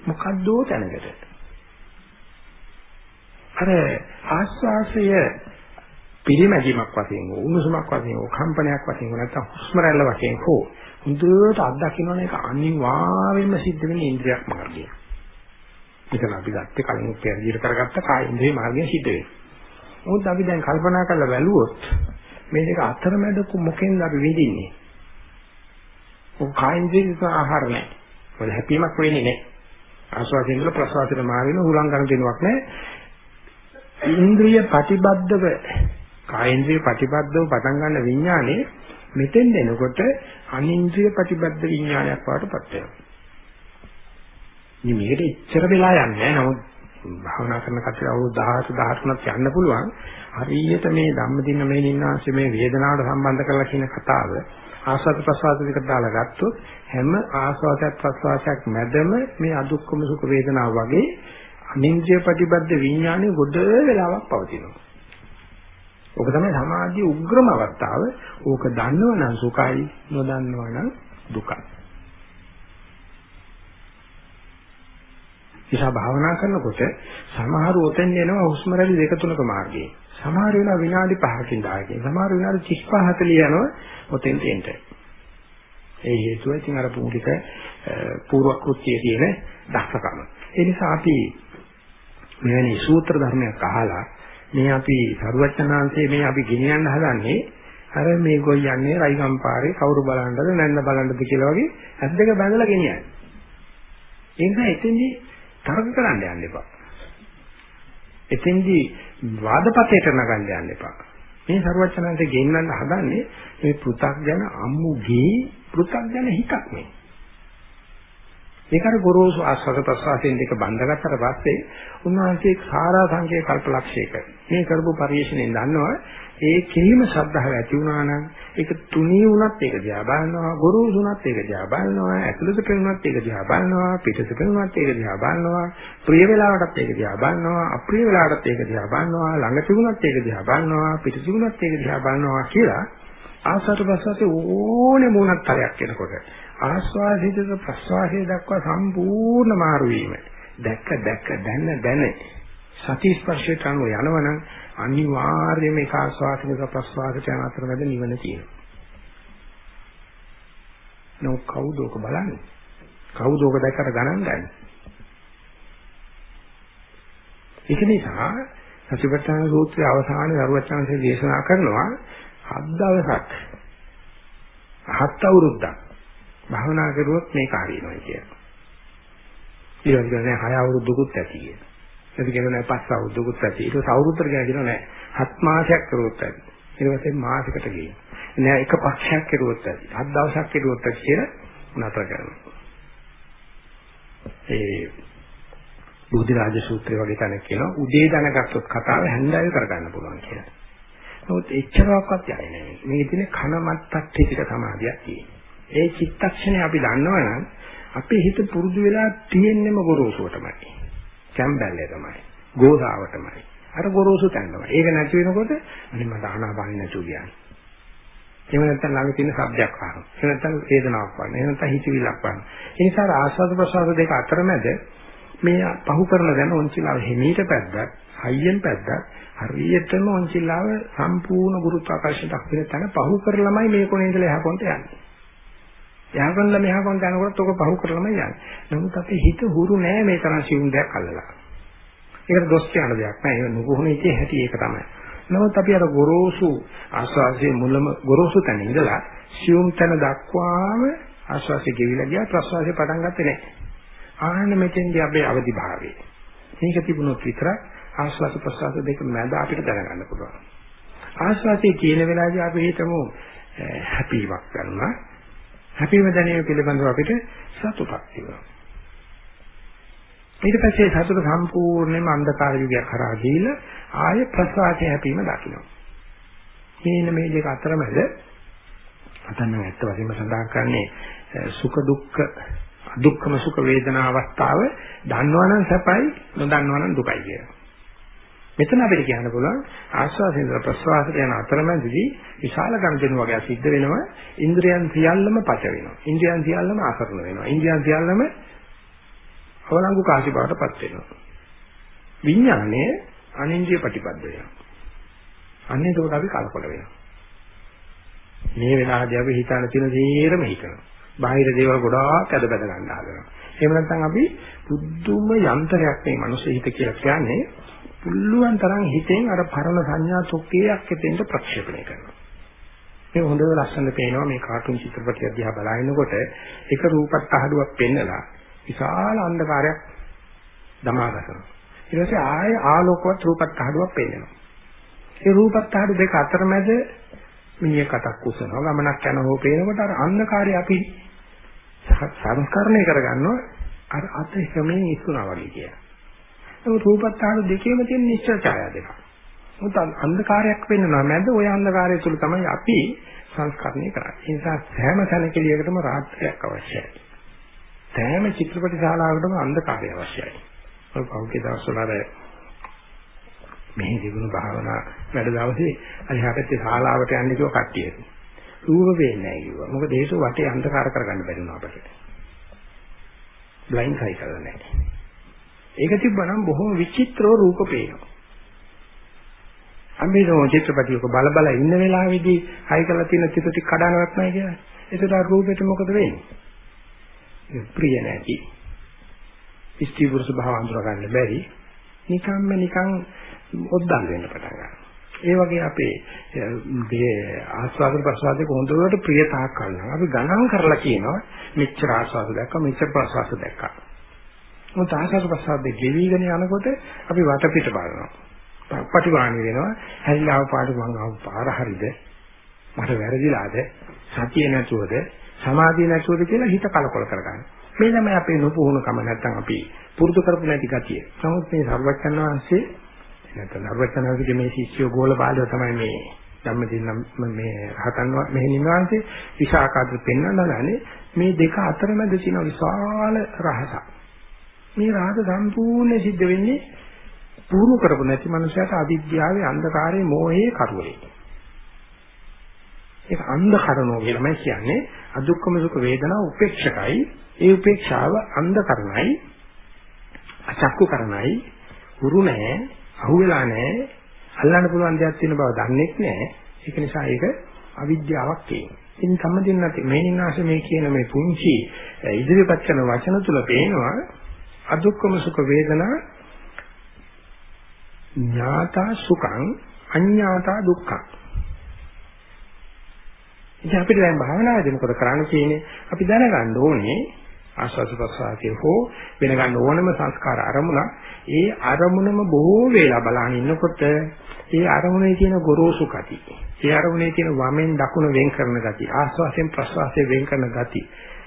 මොකද්දෝ තැනකට. අර ආස්වාසය පිළිමැදීමක් වශයෙන් හෝ උණුසුමක් වශයෙන් හෝ කම්පනයක් වශයෙන් හෝ නැත්නම් හුස්ම රැල්ල වශයෙන් හෝ හොඳට අත්දකින්න එක අනිවාර්යයෙන්ම සිද්ධ වෙන ඉන්ද්‍රියක් මාර්ගය. මෙතන අපි ගත්තේ කලින් පෙරදිර කරගත්ත කාය ඉන්ද්‍රිය මාර්ගය සිද්ධ වෙනවා. මොකද අපි දැන් කල්පනා කරලා බැලුවොත් මේ දෙක අතරමැද මොකෙන්ද අපි විඳින්නේ? ඔය කාය ඉන්ද්‍රිය ආහාර නැහැ. මොකද හැපීමක් වෙන්නේ නැහැ. ආස්වාදයෙන් වල ප්‍රසවාසයට මාරින හුලං ගන්න දෙනුවක් නැහැ. ඉන්ද්‍රිය ප්‍රතිබද්ධව කායේන්ද්‍රිය ප්‍රතිබද්ධව පටන් ගන්න විඥානේ මෙතෙන් එනකොට අනින්ද්‍රිය ප්‍රතිබද්ධ විඥානයක් වඩටපත් වෙනවා. ඉතින් මේකට එච්චර වෙලා යන්නේ නැහැ. නමුත් භාවනා කරන කටට අවුරුදු 10 13ක් යන්න පුළුවන්. හරියට මේ ධම්මදින මේ නින්නාංශ මේ වේදනාවට සම්බන්ධ කරලා කියන කතාව ආස්වාද ප්‍රසවාස දෙකට දාලා ගත්තොත් හැම ආස්වාදයක් ප්‍රසවාසයක් මැදම මේ අදුක්කම සුඛ වේදනාව වගේ අනින්ද්‍රිය ප්‍රතිබද්ධ විඥානය ගොඩ වෙලාවක් පවතිනවා. ඕක තමයි සමාධියේ උග්‍රම අවස්ථාව. ඕක දන්නවනම් සුඛයි, නොදන්නවනම් දුකයි. නිසා භාවනා කරනකොට සමහර උතෙන් එනවා හුස්ම රැලි දෙක තුනක මාර්ගයේ. සමහර වෙනවා විනාඩි 5කින් 10කින්. සමහර විනාඩි 35 40 යනවා උතෙන් තෙන්ට. ඒ හේතුව ඉතින් අර පූර්වික පූර්ව කෘත්‍යයේ තියෙන දක්ෂකම. ඒ නිසා අපි මෙවැනි සූත්‍ර ධර්මයක් අහලා මේ අපි සරුවචනාංශයේ මේ අපි ගෙනියන්න හදන්නේ අර මේ ගොයියන්නේ රයිගම් පාරේ කවුරු බලන්නද නැන්න බලන්නද කියලා වගේ ඇස් දෙක බැඳලා ගෙනියන්නේ. ඒ නිසා එතෙන්දී තරක කරන්න යන්න එපා. එතෙන්දී වාදපතේට නගන්න යන්න එපා. මේ සරුවචනාංශයේ ගෙන්නන්න හදන්නේ මේ පෘථග්ජන අම්මුගේ පෘථග්ජන හිතක් නේ. ඒක අර ගොරෝසු ආස්වාද ප්‍රසආසයෙන් දෙක බඳගත්තට පස්සේ උන්වහන්සේ සාරා සංකේ කල්පලක්ෂයක මේ කරපු පරිශ්‍රණයෙන් දන්නවා ඒ කෙලිම ශ්‍රද්ධාව ඇති වුණා නම් ඒක තුනී වුණත් ඒක දිහා බලනවා ගොරෝසු වුණත් ඒක දිහා බලනවා ඇතුළත පෙනුනත් ඒක දිහා බලනවා පිටත පෙනුනත් ඒක දිහා බලනවා ප්‍රිය වේලාවටත් ඒක දිහා බලනවා අප්‍රිය වේලාවටත් ඒක දිහා බලනවා ළඟ තිබුණත් ඒක දිහා බලනවා පිට තිබුණත් ඒක දිහා බලනවා කියලා ආසාර ප්‍රසආසයේ ඕනේ මොනක් තරයක් එනකොට ආස්වාසිතක ප්‍රස්වාසයේ දක්වා සම්පූර්ණ මාරු වීම. දැක්ක දැක්ක දැන දැන සති ස්පර්ශයට අනුව යනවනම් අනිවාර්යයෙන්ම ඒක ආස්වාසිතක ප්‍රස්වාසයට යන අතරමැද නිවන තියෙනවා. නෝ කවුද ඔක බලන්නේ? කවුද ඔක දැක්කට ගණන් ගන්නේ? ඒක නිසා සතිපට්ඨාන සූත්‍රයේ අවසානයේ දරුවචාන්සේ දේශනා කරනවා හත් දවසක් හත් අවුරුද්දක් භාවනා කරුවොත් මේක හරියනවා කියලා. ඊළඟ කියන්නේ හය අවුරුද්දකුත් ඇති කියලා. ඒක කියනවා නෑ පස් අවුරුද්දකුත් ඇති. ඒක සවුරුද්දකට කියනවා නෑ හත් මාසයක් කරුවොත් ඇති. ඊට පස්සේ මාසයකට ගිහින්. නෑ එක පක්ෂයක් කරුවොත් ඇති. හත් දවසක් කරුවොත් ඇති කියලා නතර කරනවා. ඒ බුද්ධරාජ සූත්‍රය වගේ තැනක් කියනවා උදේ දැනගත්තොත් කතාව හැන්දෑවේ කරගන්න පුළුවන් කියලා. නමුත් එච්චරක්වත් යන්නේ නැහැ. මේකේ තියෙන කන මත්තක් ටික සමාධියක් තියෙනවා. ඒ චිත්තක්ෂණය අපි දන්නවනම් අපේ හිත පුරුදු වෙලා තියෙන්නම ගොරෝසුවටමයි. කැම්බැල්ලේ තමයි. ගෝසාව තමයි. අර ගොරෝසු තැන තමයි. ඒක නැති වෙනකොට අනේ මට ආනාපානිය නැතු කියන්නේ. එහෙම නැත්නම් ළඟ තියෙන શબ્දයක් වහනවා. එහෙම නැත්නම් වේදනාවක් වහනවා. එහෙම නැත්නම් හිතවිල්ලක් වහනවා. ඒ නිසා ආස්වාද ප්‍රසආද දෙක අතරමැද මේ පහු කරන දැන ඔන්චිලාව හිමීට පැද්දක්, හයියෙන් පැද්දක් හරියටම ඔන්චිලාව සම්පූර්ණ ගුරුත්වාකර්ෂණ දක්ෂින තැන පහු කරලමයි මේ කොනේ ඉඳලා එහා කොනට යන්නේ. යහගන්නලා මෙහා කොන් යනකොට ඔක පහු කරලම යන්නේ. නමුත් අපේ හිත හුරු නෑ මේ තරම් සිවුම් දෙයක් අල්ලලා. ඒකට දොස් කියන දෙයක් නෑ. ඒක නුගුහුණ ඉතිේ හැටි ඒක තමයි. නමුත් අපි අර ගොරෝසු ආස්වාසියේ මුලම ගොරෝසු තැන ඉඳලා සිවුම් තැන දක්වාම ආස්වාසිය ගෙවිලා ගියා ප්‍රස්වාසිය පටන් ගත්තේ නෑ. ආන්න මෙතෙන්දී අපේ අවදි භාවය. මේක තිබුණොත් විතරක් ආස්වාද ප්‍රස්වාස දෙක මැද අපිට දැනගන්න පුළුවන්. ආස්වාදයේ කියන වෙලාවදී අපි හිතමු හැපීමක් කරනවා හැපීම දැනීම පිළිබඳව අපිට සතුටක් තිබෙනවා. ඊට පස්සේ සතුට සම්පූර්ණයෙන්ම අන්ධකාර යුගයක් කරා ගිහිල්ලා ආය ප්‍රසවාසය හැපීම දකිනවා. මේන මේ දෙක අතරමැද අතන ඇත්ත වශයෙන්ම සඳහන් කරන්නේ සුඛ දුක්ඛ දුක්ඛම සුඛ වේදනා අවස්ථාව දන්නවනම් සැපයි නොදන්නවනම් දුකයි කියලා. මෙතන අපිට කියන්න පුළුවන් ආස්වාසයෙන් ප්‍රස්වාසයට යන අතරමැදදී විශාල ගණදෙනු වගේ සිද්ධ වෙනවා. ඉන්ද්‍රියන් සියල්ලම පච වෙනවා. ඉන්ද්‍රියන් සියල්ලම ආසරණ වෙනවා. ඉන්ද්‍රියන් සියල්ලම අවලංගු කාසි බවටපත් වෙනවා. විඥානයේ අනින්ද්‍රිය ප්‍රතිපද වෙනවා. අන්නේ ඒකට අපි කලකොල වෙනවා. මේ වෙලාවදී අපි හිතන තියෙන දේරම හිතනවා. බාහිර දේවල් ගොඩාක් අද බැද ගන්න හදනවා. එහෙම නැත්නම් අපි බුද්ධුම යන්ත්‍රයක් මේ මනුස්ස හිත කියලා කියන්නේ පුළුවන් තරම් හිතෙන් අර පරණ සංඥා තොක්කයක් එතෙන්ට ප්‍රක්ෂේපණය කරනවා. මේ හොඳ ලස්සන පේනවා මේ කාටුන් චිත්‍රපටය දිහා බලනකොට එක රූපත් අහඩුවක් පෙන්නලා විශාල අන්ධකාරයක් දමා ගන්නවා. ඊට පස්සේ ආයේ ආලෝකවත් රූපත් අහඩුවක් පෙන්නනවා. ඒ රූපත් අහඩු දෙක අතරමැද මිනිහ කටක් කුසනවා ගමනක් යන හෝ පේනකොට අර අන්ධකාරය අපි සංස්කරණය කරගන්නවා අර අත හැමෙන් ඉස්සුනා වගේ කියලා. ඒ රූපත්තාන දෙකේම තියෙන නිශ්චල ඡායා දෙක. මුත් අන්ධකාරයක් වෙන්නවා මැද ওই අන්ධකාරය තුල තමයි අපි සංස්කරණය කරන්නේ. ඒ නිසා සෑම තැනකලියකටම රාත්‍රියක් අවශ්‍යයි. සෑම චිත්‍රපට ශාලාවකටම අන්ධකාරය අවශ්‍යයි. ඔය පෞද්ගලික දවස්වල අර මෙහි දිනුන භාවනා වැඩ දවසේ අරිහාපැත්තේ ශාලාවට යන්න කිව්ව කට්ටිය. රූප වෙන්නේ නැහැ කිව්වා. මොකද ඒක වටේ අන්ධකාර කරගන්න බැරි වුණා අපිට. බ්ලයින්ඩ් සයි කරලා නැහැ. ඒක තිබ්බනම් බොහොම විචිත්‍රව රූප පේනවා. අම්බේනෝ චිත්‍රපටියක බල බල ඉන්න වෙලාවේදී හයි කරලා තියෙන චිත්‍ර ටික කඩනවත් නැහැ කියලා. ඒකට අර රූපෙට මොකද වෙන්නේ? ප්‍රිය නැති. ඉස්ති පුරුෂ භාව අඳුර ගන්න බැරි. නිකම්ම නිකන් ඔද්දල් වෙන්න පටන් ගන්නවා. ඒ වගේ අපේ මේ ආස්වාද ප්‍රසවාදේ කොහොඳට ප්‍රියතාවක් කරනවා. අපි ගණන් කරලා කියනවා මෙච්චර ආස්වාද දැක්කා මෙච්චර ප්‍රසවාස දැක්කා. මොකද ආශාස ප්‍රසාදේ ගෙවිගෙන යනකොට අපි වටපිට බලනවා. පටිවාණි වෙනවා. හැරිලා ආව පාට මං ආව පාර හරිද? මට වැරදිලාද? සතිය නැතුවද? සමාධිය නැතුවද කියලා හිත කලකොල කරගන්න. මේ තමයි අපේ නොපුහුණුකම නැත්තම් අපි පුරුදු කරපු නැති ගතිය. නමුත් මේ සර්වඥාන් වහන්සේ නැත්නම් සර්වඥාන්ගේ මේ ශිෂ්‍ය ගෝල බාලය තමයි මේ ධම්මදින මේ රහතන් මෙහෙණින් වහන්සේ විශාකාද පෙන්වන්නලානේ මේ දෙක අතරමැද තියෙන විශාල රහසක්. මේ රාග සම්පූර්ණ සිද්ධ වෙන්නේ පුහුණු කරපො නැති මනුස්සයට අවිද්‍යාවේ අන්ධකාරයේ මෝහයේ කරුවේ. ඒක අන්ධකරණෝ කියලා මම කියන්නේ අදුක්කම සුඛ වේදනා උපේක්ෂකයි. ඒ උපේක්ෂාව අන්ධකරණයි අචක්කු කරණයි හුරු නැහැ, අහුවෙලා නැහැ, අල්ලන්න පුළුවන් දෙයක් තියෙන බව දන්නේ නැහැ. ඒක නිසා ඒක අවිද්‍යාවක් තියෙනවා. ඉතින් සම්මදින්නත් මේ නිනාශ මේ කියන මේ පුංචි ඉදිරිපත් කරන වචන තුල පේනවා අදුක්කම සුඛ වේදනා ඥාතා සුඛං අඤ්ඤාතා දුක්ඛං ඉතින් අපිට දැන් භාවනාවේදී මොකද කරන්න තියෙන්නේ? අපි දැනගන්න ඕනේ ආස්වාද ප්‍රසආතේ හෝ වෙන ගන්න ඕනම සංස්කාර අරමුණක් ඒ අරමුණම බොහෝ වේලා බලන ඉන්නකොට ඒ අරමුණේ තියෙන ගොරෝසු ගති ඒ අරමුණේ තියෙන වමෙන් දකුණ වෙන් කරන ගති ආස්වාසයෙන් ප්‍රසආසයෙන් වෙන් කරන ගති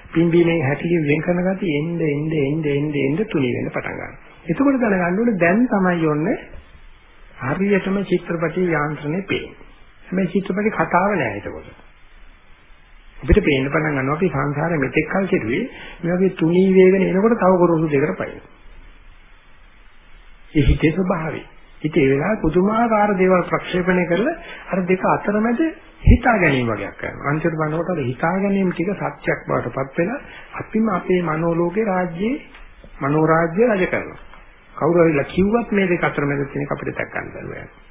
පිම්බීමෙන් හැටියෙන් වෙන් කරන ගති එnde එnde එnde එnde එnde තුනී වෙන්න පටන් ගන්නවා එතකොට දැනගන්න ඕනේ දැන් තමයි යන්නේ හරියටම චිත්‍රපටි යාන්ත්‍රණේ පේන්නේ හැබැයි චිත්‍රපටි කතාව නෑ එතකොට අපිට පේන්න පටන් ගන්නවා අපි සංසාරේ මෙතෙක් කල් කෙරුවේ මේ වගේ තුනී වේගන එනකොට තව ගොරෝසු දෙකට පයින්. ඒ හිතේ ස්වභාවය. ඉතින් ඒ වෙලාවේ පුදුමාකාර දේවල් ප්‍රක්ෂේපණය කරලා අර දෙක අතරමැද හිතා ගැනීම වගේක් කරනවා. අන්තිමට බලනකොට අර හිතා ගැනීම ටික සත්‍යක් බවටපත් වෙලා අපිම අපේ මනෝලෝකේ රාජ්‍යයේ මනෝරාජ්‍ය රජ කරනවා. කවුරු හරි කිව්වත් මේ දෙක අතරමැද තියෙන අපිට දැක් ගන්න බැරුව යනවා.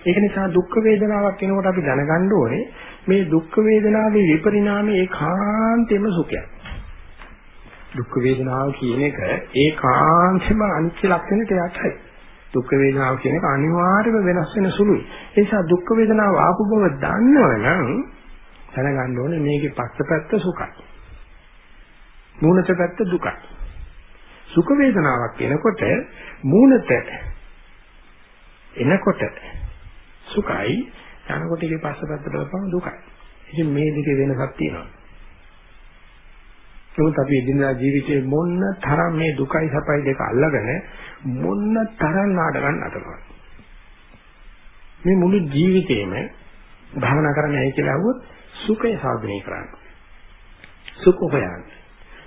ඒක නිසා දුක් වේදනාවක් එනකොට අපි දැනගන්න ඕනේ මේ දුක් වේදනාවේ විපරිණාමය ඒකාන්තෙම සුඛයක්. දුක් වේදනාව කියන එක ඒකාන්තෙම අනිත්‍ය ලක්ෂණයට යටයි. දුක් වේදනාව කියන එක අනිවාර්යයෙන්ම වෙනස් වෙන සුළුයි. ඒ නිසා දුක් වේදනාව ආපු බව දන්නවනම් දැනගන්න ඕනේ මේකේ පස්සපැත්ත සුඛයි. මූණත පැත්ත දුකයි. සුඛ වේදනාවක් එනකොට මූණත එනකොට සුඛයි යනකොට ඒකේ පස්සපැත්ත බලපම දුකයි. ඉතින් මේ දෙකේ වෙනසක් තියෙනවා. නමුත් අපි එදිනදා ජීවිතේ මොන්න තරම් මේ දුකයි සපයි දෙක අල්ලගෙන මොන්න තරම් නාඩගම් නටනවා. මේ මුළු ජීවිතේම භාවනා කරන්න ඇයි කියලා අහුවොත් සුඛය සාධනය කරන්න. සුඛ හොයන්න.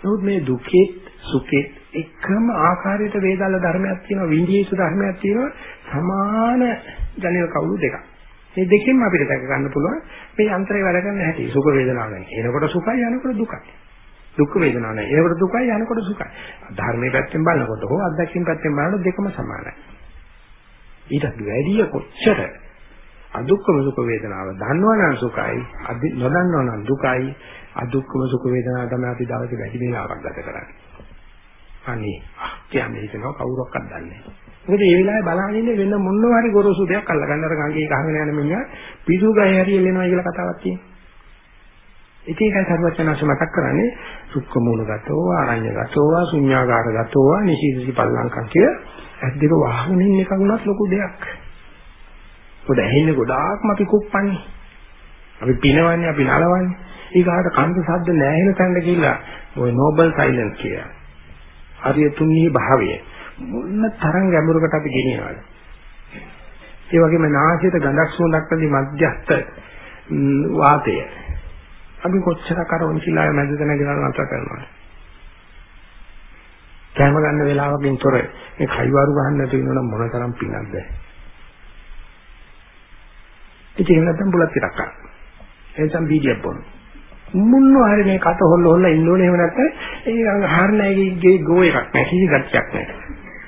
නමුත් මේ දුකේ සුඛේ එකම ආකාරයට වේදාල ධර්මයක් තියෙනවා විඳියේසු ධර්මයක් තියෙනවා සමාන ජනක කවුරු දෙකක්. මේ දෙකෙන්ම අපිට දැක ගන්න පුළුවන් මේ යන්ත්‍රය වැඩ කරන හැටි. සුඛ වේදනාව නැහැ. එනකොට සුඛයි යනකොට දුකයි. දුක් වේදනාව නැහැ. එනකොට දුකයි යනකොට සුඛයි. ධර්මයේ පැත්තෙන් බලනකොට හෝ අත්දැකීම් පැත්තෙන් බලනකොට දෙකම සමානයි. ඊට වැඩිය කොච්චර අදුක්කම සුඛ වේදනාව දන්නවනම් සුඛයි අදි නොදන්නවනම් දුකයි අදුක්කම සුඛ වේදනාව තමයි අපි දවසේ වැඩි වේලාවක් ගත කරන්නේ. අනේ කියන්නේ හිතනවා කවුරක්වත් දන්නේ නැහැ. මොකද මේ වෙලාවේ බලන ඉන්නේ වෙන මොනවා හරි ගොරෝසු දෙයක් අල්ලගන්න අර ගංගේ ගහගෙන යන මිනිහා පිටු ගහේ හරි එල්ලෙනවා කියලා කතාවක් තියෙනවා. ඒක ඒකයි සර්වචනංශ මතක් කරන්නේ සුක්ඛ මූලගතෝ ආරඤ්‍යගතෝ ශුඤ්ඤාගාරගතෝ නිශීදසි පල්ලංකම් කිය ඇස් දෙක වහගෙන ඉන්න එක උනත් ලොකු දෙයක්. මොකද ඇහෙන්නේ ගොඩාක්ම අපි කුප්පන්නේ. අපි පිනවන්නේ අපි නලවන්නේ. ඊගාට කන්ද ශබ්ද නැහැ වෙන තැනට ගිහිල්ලා ওই නෝබල් සයිලන්ස් කිය. හරිය තුන්හි භාවය. මොන තරම් ගැඹුරකට අපි ගෙනියනවද? ඒ වගේම නාසයට ගඳක් සුවඳක් වලින් මධ්‍යස්ත වාතය. අපි කොච්චර කරොන්චිලා මැදද නැගලා නතර කරනවද? කැම ගන්න වෙලාවකින් තොර මේ කයිවාරු ගහන්න නැති වෙනවනම් මොන තරම් පිනක්ද? ඉතින් නැත්තම් බුලත් ටිකක් ගන්න. එතන බීඩියක් බොන්න. මුන්නෝ හරි මේ කට හොල්ල හොල්ල ඉන්න ඕනේ එහෙම නැත්නම් ඒ හරණයිගේ ගෝ එකක් නැහැ කිසි ගැටයක් නැහැ.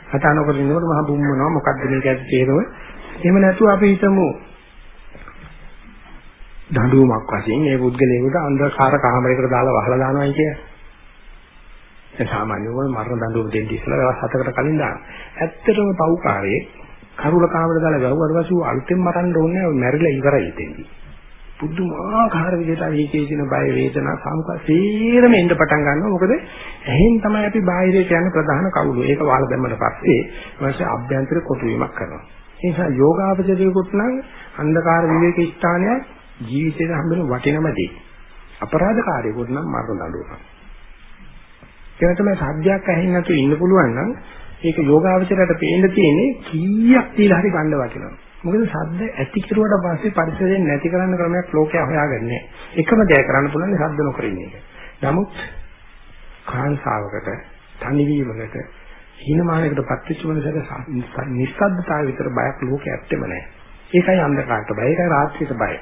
කතා නොකර ඉන්නකොට මහ බුම්මනවා මොකද්ද මේක ඇත්ත තේරෙව. එහෙම නැතුව අපි හිතමු දඬුවමක් වශයෙන් මේ පුද්ගලයාට අන්ධකාර කාමරයකට දාලා වහලා දානවා කියන්නේ. ඒ සාමාන්‍යව මරණ දඬුවම දෙන්න ඉස්සලා දවස් හතකට කලින් දානවා. ඇත්තටම පව්කාරයේ කරුල කාමරේ දාලා ගහුවාට පස්සේ අලුතෙන් මරන්න ඕනේ මැරිලා ඉවරයි ඉතින්දී. පුදුමාකාර විදිහට ඒකේ තියෙන බය වේදනා සංකා සීරම එන්න පටන් ගන්නවා මොකද එහෙන් තමයි අපි බාහිරයට යන ප්‍රධාන කවුළු ඒක වහල දැම්මට පස්සේ ඊපස්සේ අභ්‍යන්තර කොටු වීමක් කරනවා ඒ නිසා යෝගාවචරයේකට නම් අන්ධකාර විවේක ස්ථානයක් ජීවිතේට හම්බෙන වටිනම දේ අපරාධකාරයෙකුට නම් මරණ දඬුවම ඒක තමයි සාධ්‍යයක් ඇහෙන්නේ නැතුව ඉන්න පුළුවන් නම් ඒක යෝගාවචරයට පේන්න තියෙන්නේ කීයක් තියලා හරි ගන්න වටිනවා මොකද ශබ්ද ඇති කෙරුවට පස්සේ පරිසරයෙන් නැති කරන්න ක්‍රමයක් ලෝකයා හොයාගන්නේ එකම දේ කරන්න පුළුවන් ශබ්ද නොකර ඉන්න එක. නමුත් කාංසාවකට, තනිවීමකට, හීනමානයකට පත්වෙච්ච වෙනසට නිස්සද්දතාවය විතර බයක් ලෝකේ ඇත්තෙම නැහැ. ඒකයි අන්ධකාරට බය, ඒකයි රාත්‍රියට බය.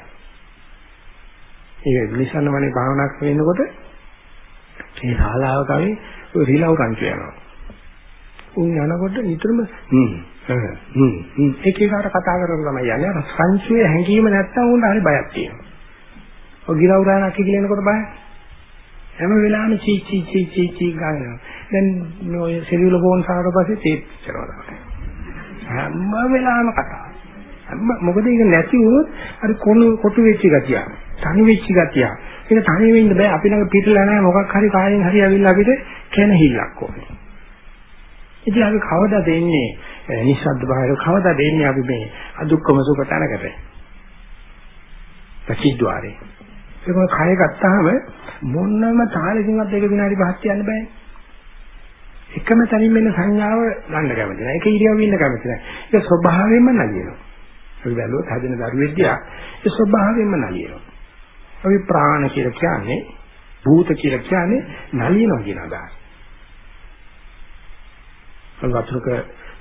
ඒ නිසන්නමනේ භාවනා කරනකොට මේ ශාලාව කවේ රිලව් කන්ට්‍රි යනවා. උන් යනකොට නිතරම හ්ම් හ්ම් එක එකට කතා කරගෙන තමයි යන්නේ. අර සංසුවේ හැංගීම නැත්තම් උන්ට හරි බයක් තියෙනවා. ඔය ගිරවුරාණක් කියනකොට බය. හැම වෙලාවෙම චී චී චී චී චී ගන්නවා. දැන් ඔය සෙලියුලර් ෆෝන් සාරට පස්සේ කරනවා. හැම වෙලාවෙම කතා. මොකද ඒක නැති වුණොත් අර කොණු කොටු වෙච්ච ගතිය, තනි වෙච්ච ගතිය. ඒක තනි වෙන්න බෑ. අපි ළඟ පිටලා නැහැ මොකක් හරි කායෙන් හරි ඇවිල්ලා අපිට කැනහිල්ලක් ඕනේ. ඉතින් අපි කවදා දෙන්නේ නිස්සද්ද බාහිර කවදා දෙන්නේ අපි මේ අදුක්කම සුඛ තැනකට? ප්‍රතිද්වාරේ. ඒක කය ගත්තාම මොනම තාලකින්වත් ඒක විනාඩි 5ක් කියන්න බෑනේ. එකම තැනින් වෙන සංඥාව ගන්න කැමති නැහැ. ඒක ඉරියව්වෙ ඉන්න කැමති නැහැ. ඒක ස්වභාවයෙන්ම නලියනවා. අපි බැලුවොත් හැදෙන දරුවෙක් දිහා ඒ ස්වභාවයෙන්ම නලියනවා. අපි ප්‍රාණ කියලා කියන්නේ භූත කියලා කියන්නේ නලියනවා කියන අදහස. වතුරක